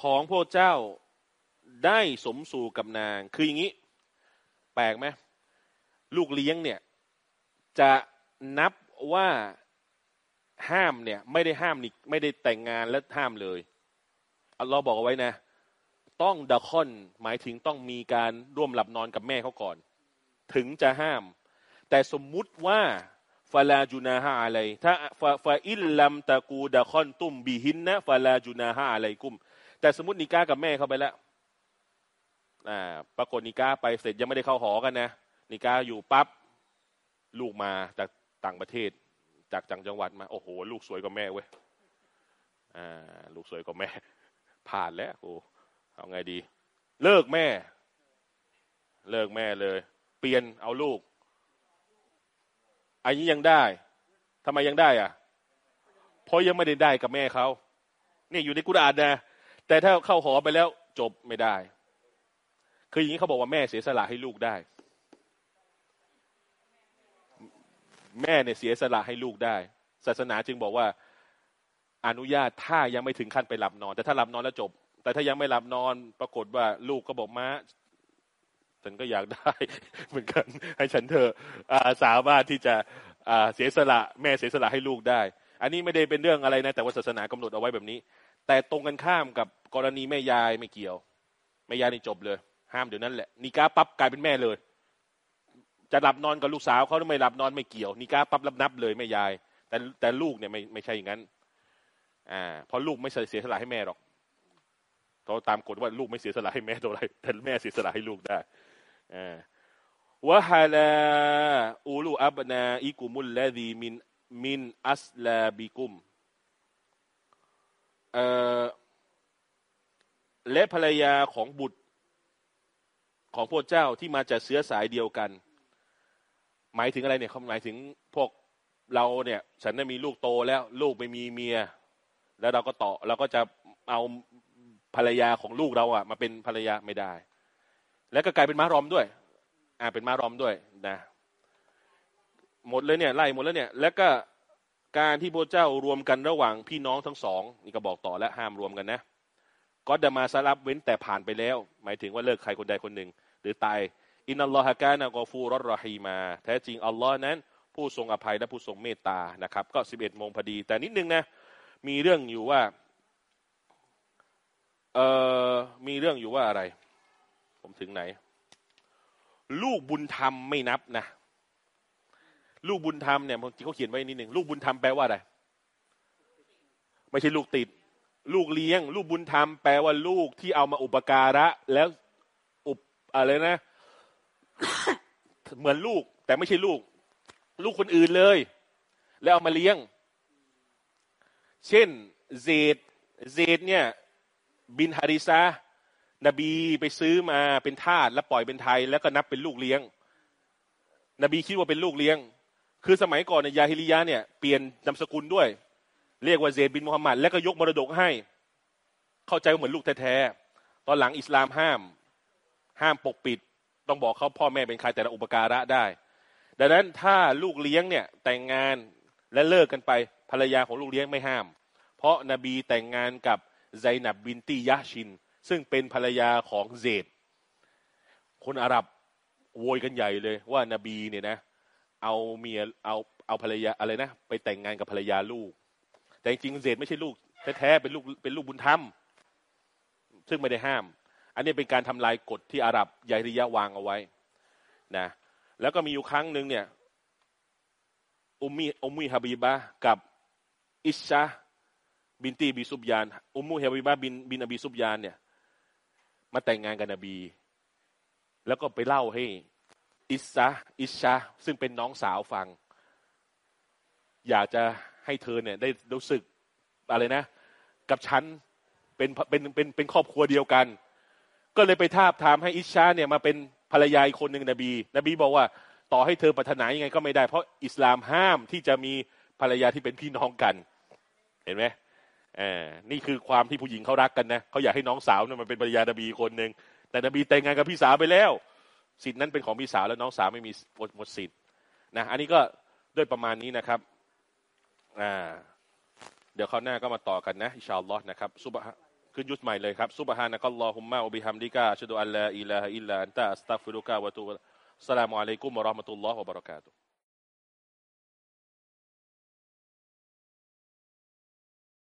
ของพระเจ้าได้สมสู่กับนาง คืออย่างนี้ แปลกไหม ลูกเลี้ยงเนี่ย จะนับว่าห้ามเนี่ย ไม่ได้ห้ามนี่ไม่ได้แต่งงานและห้ามเลยอัลลอฮ์บอกเอาไว้นะ ต้องดะคอนหมายถึงต้องมีการร่วมหลับนอนกับแม่เขาก่อน ถึงจะห้าม แต่สมมุติว่าฟาลาจูนาฮาอะไรถ้าฟาฟาอิลลัมตะกูดะคอนตุมบีหินนะฟาลาจูนาฮาอะไรกุม แต่สมมตินิก้ากับแม่เขาไปแล้วอ่าปรากฏนิก้าไปเสร็จยังไม่ได้เข้าหอกันนะ นิกาอยู่ปั๊บลูกมาจากต่างประเทศ จากจังจังหวัดมาโอ้โห ลูกสวยกว่าแม่เว้ยอ่าลูกสวยกว่าแม่ ผ่านแล้วโอ้เอาไงดี เลิกแม่ เลิกแม่เลย เปลี่ยนเอาลูกอันนี้ยังได้ทำไมยังได้อะ เพราะยังไม่ได้ได้กับแม่เขาเนี่ยอยู่ในกุรอานนะ แต่ถ้าเข้าหอไปแล้วจบไม่ได้ คืออย่างนี้เขาบอกว่าแม่เสียสละให้ลูกได้ แม่เนี่ยเสียสละให้ลูกได้ ศาสนาจึงบอกว่าอนุญาตถ้ายังไม่ถึงขั้นไปหลับนอน แต่ถ้าหลับนอนแล้วจบ แต่ถ้ายังไม่หลับนอนปรากฏว่าลูกก็บอกมาฉันก็อยากได้ เหมือนกันให้ฉันเธอสามารถที่จะเสียสละแม่เสียสละให้ลูกได้ อันนี้ไม่ได้เป็นเรื่องอะไรนะแต่ว่าศาสนากำหนดเอาไว้แบบนี้ แต่ตรงกันข้ามกับกรณีแม่ยายไม่เกี่ยวแม่ยายนี่จบเลย ห้ามเดี๋ยวนั้นแหละนิก้าปั๊บกลายเป็นแม่เลย จะหลับนอนกับลูกสาวเขาไม่หลับนอนไม่เกี่ยวนิก้าปั๊บรับนับเลยแม่ยาย แต่แต่ลูกเนี่ยไม่ไม่ใช่อย่างนั้นอ่าเพราะลูกไม่เสียสละให้แม่หรอกเขาตามกฎว่าลูกไม่เสียสละให้แม่ตัวไรแต่แม่เสียสละให้ลูกได้อวะฮาลาอูลูอับนาอิกุมุลลดีมินมินอัสลาบิกุมและภรรยาของบุตรของพวกเจ้าที่มาจากเสื้อสายเดียวกัน หมายถึงอะไรเนี่ยเขาหมายถึงพวกเราเนี่ย ฉันได้มีลูกโตแล้ว ลูกไม่มีเมีย แล้วเราก็ต่อเราก็จะเอาภรรยาของลูกเราอะมาเป็นภรรยาไม่ได้ แล้วก็กลายเป็นม้ารอมด้วย อ่าเป็นม้ารอมด้วยนะหมดเลยเนี่ยไล่หมดแล้วเนี่ย แล้วก็การที่พระเจ้ารวมกันระหว่างพี่น้องทั้งสองนี่ก็บอกต่อแล้วห้ามรวมกันนะก็ดมาสลับเว้นแต่ผ่านไปแล้ว หมายถึงว่าเลิกใครคนใดคนหนึ่ง หรือตาย อินนัลลอฮะกานะกอฟูรอรอฮีมา แท้จริงอัลลอฮ์นั้น ผู้ทรงอภัยและผู้ทรงเมตตานะครับ ก็สิบเอ็ดโมงพอดี แต่นิดนึงนะ มีเรื่องอยู่ว่าเอ่อมีเรื่องอยู่ว่าอะไร ผมถึงไหน ลูกบุญธรรมไม่นับนะ ลูกบุญธรรมเนี่ยบางทีเขาเขียนไว้นิดหนึ่งลูกบุญธรรมแปลว่าอะไร ไม่ใช่ลูกติด ลูกเลี้ยง ลูกบุญธรรมแปลว่าลูกที่เอามาอุปการะ แล้วอุปอะไรนะ เหมือนลูก แต่ไม่ใช่ลูก ลูกคนอื่นเลย แล้วเอามาเลี้ยง เช่นเซดเซดเนี่ย บินฮาริซานบีไปซื้อมาเป็นทาสแล้วปล่อยเป็นไทย แล้วก็นับเป็นลูกเลี้ยง นบีคิดว่าเป็นลูกเลี้ยง คือสมัยก่อนในยาฮิลิยะเนี่ยเปลี่ยนนามสกุลด้วย เรียกว่าเซบินมุฮัมมัดแล้วก็ยกมรดกให้ เข้าใจว่าเหมือนลูกแท้ๆตอนหลังอิสลามห้าม ห้ามปกปิด ต้องบอกเขาพ่อแม่เป็นใครแต่ละอุปการะได้ ดังนั้นถ้าลูกเลี้ยงเนี่ยแต่งงานและเลิกกันไปภรรยาของลูกเลี้ยงไม่ห้าม เพราะนบีแต่งงานกับไซนับบินตียะชิน ซึ่งเป็นภรรยาของเซดคนอาหรับโวยกันใหญ่เลยว่านบีเนี่ยนะเอาเมียเอาเอาภรรยาอะไรนะไปแต่งงานกับภรรยาลูก แต่จริงๆเซดไม่ใช่ลูกแท้ๆเป็นลูกเป็นลูกบุญธรรม ซึ่งไม่ได้ห้าม อันนี้เป็นการทำลายกฎที่อาหรับยาริยะวางเอาไว้นะแล้วก็มีอยู่ครั้งหนึ่งเนี่ยอุมมีอุมมีฮาบีบะกับอิชชาบินตีบีซุบยานอุมมูฮาบีบะบินบินอบีซุบยานเนี่ยมาแต่งงานกับนบี แล้วก็ไปเล่าให้อิสซาอิชชาซึ่งเป็นน้องสาวฟัง อยากจะให้เธอเนี่ยได้รู้สึกอะไรนะ กับฉันเป็นเป็นเป็นเป็นครอบครัวเดียวกัน ก็เลยไปทาบทามให้อิชชาเนี่ยมาเป็นภรรยาอีกคนหนึ่งนบี นบีบอกว่าต่อให้เธอปรารถนายังไงก็ไม่ได้ เพราะอิสลามห้ามที่จะมีภรรยาที่เป็นพี่น้องกัน เห็นไหมเออนี่คือความที่ผู้หญิงเขารักกันนะเขาอยากให้น้องสาวเนี่ยมันเป็นภรรยานบีคนหนึ่งแต่นบีแต่งงานกับพี่สาวไปแล้ว สิทธินั้นเป็นของพี่สาวแล้วน้องสาวไม่มีหมดสิทธิ์นะอันนี้ก็ด้วยประมาณนี้นะครับอ่าเดี๋ยวคราวหน้าก็มาต่อกันนะإن شاء اللهนะครับซุบฮะ ขึ้นยุทธใหม่เลยครับسبحانك اللهم وبحمدك أشهد أن لا إله إلا أنت أستغفرك وأتوب السلام عليكم ورحمة الله وبركاته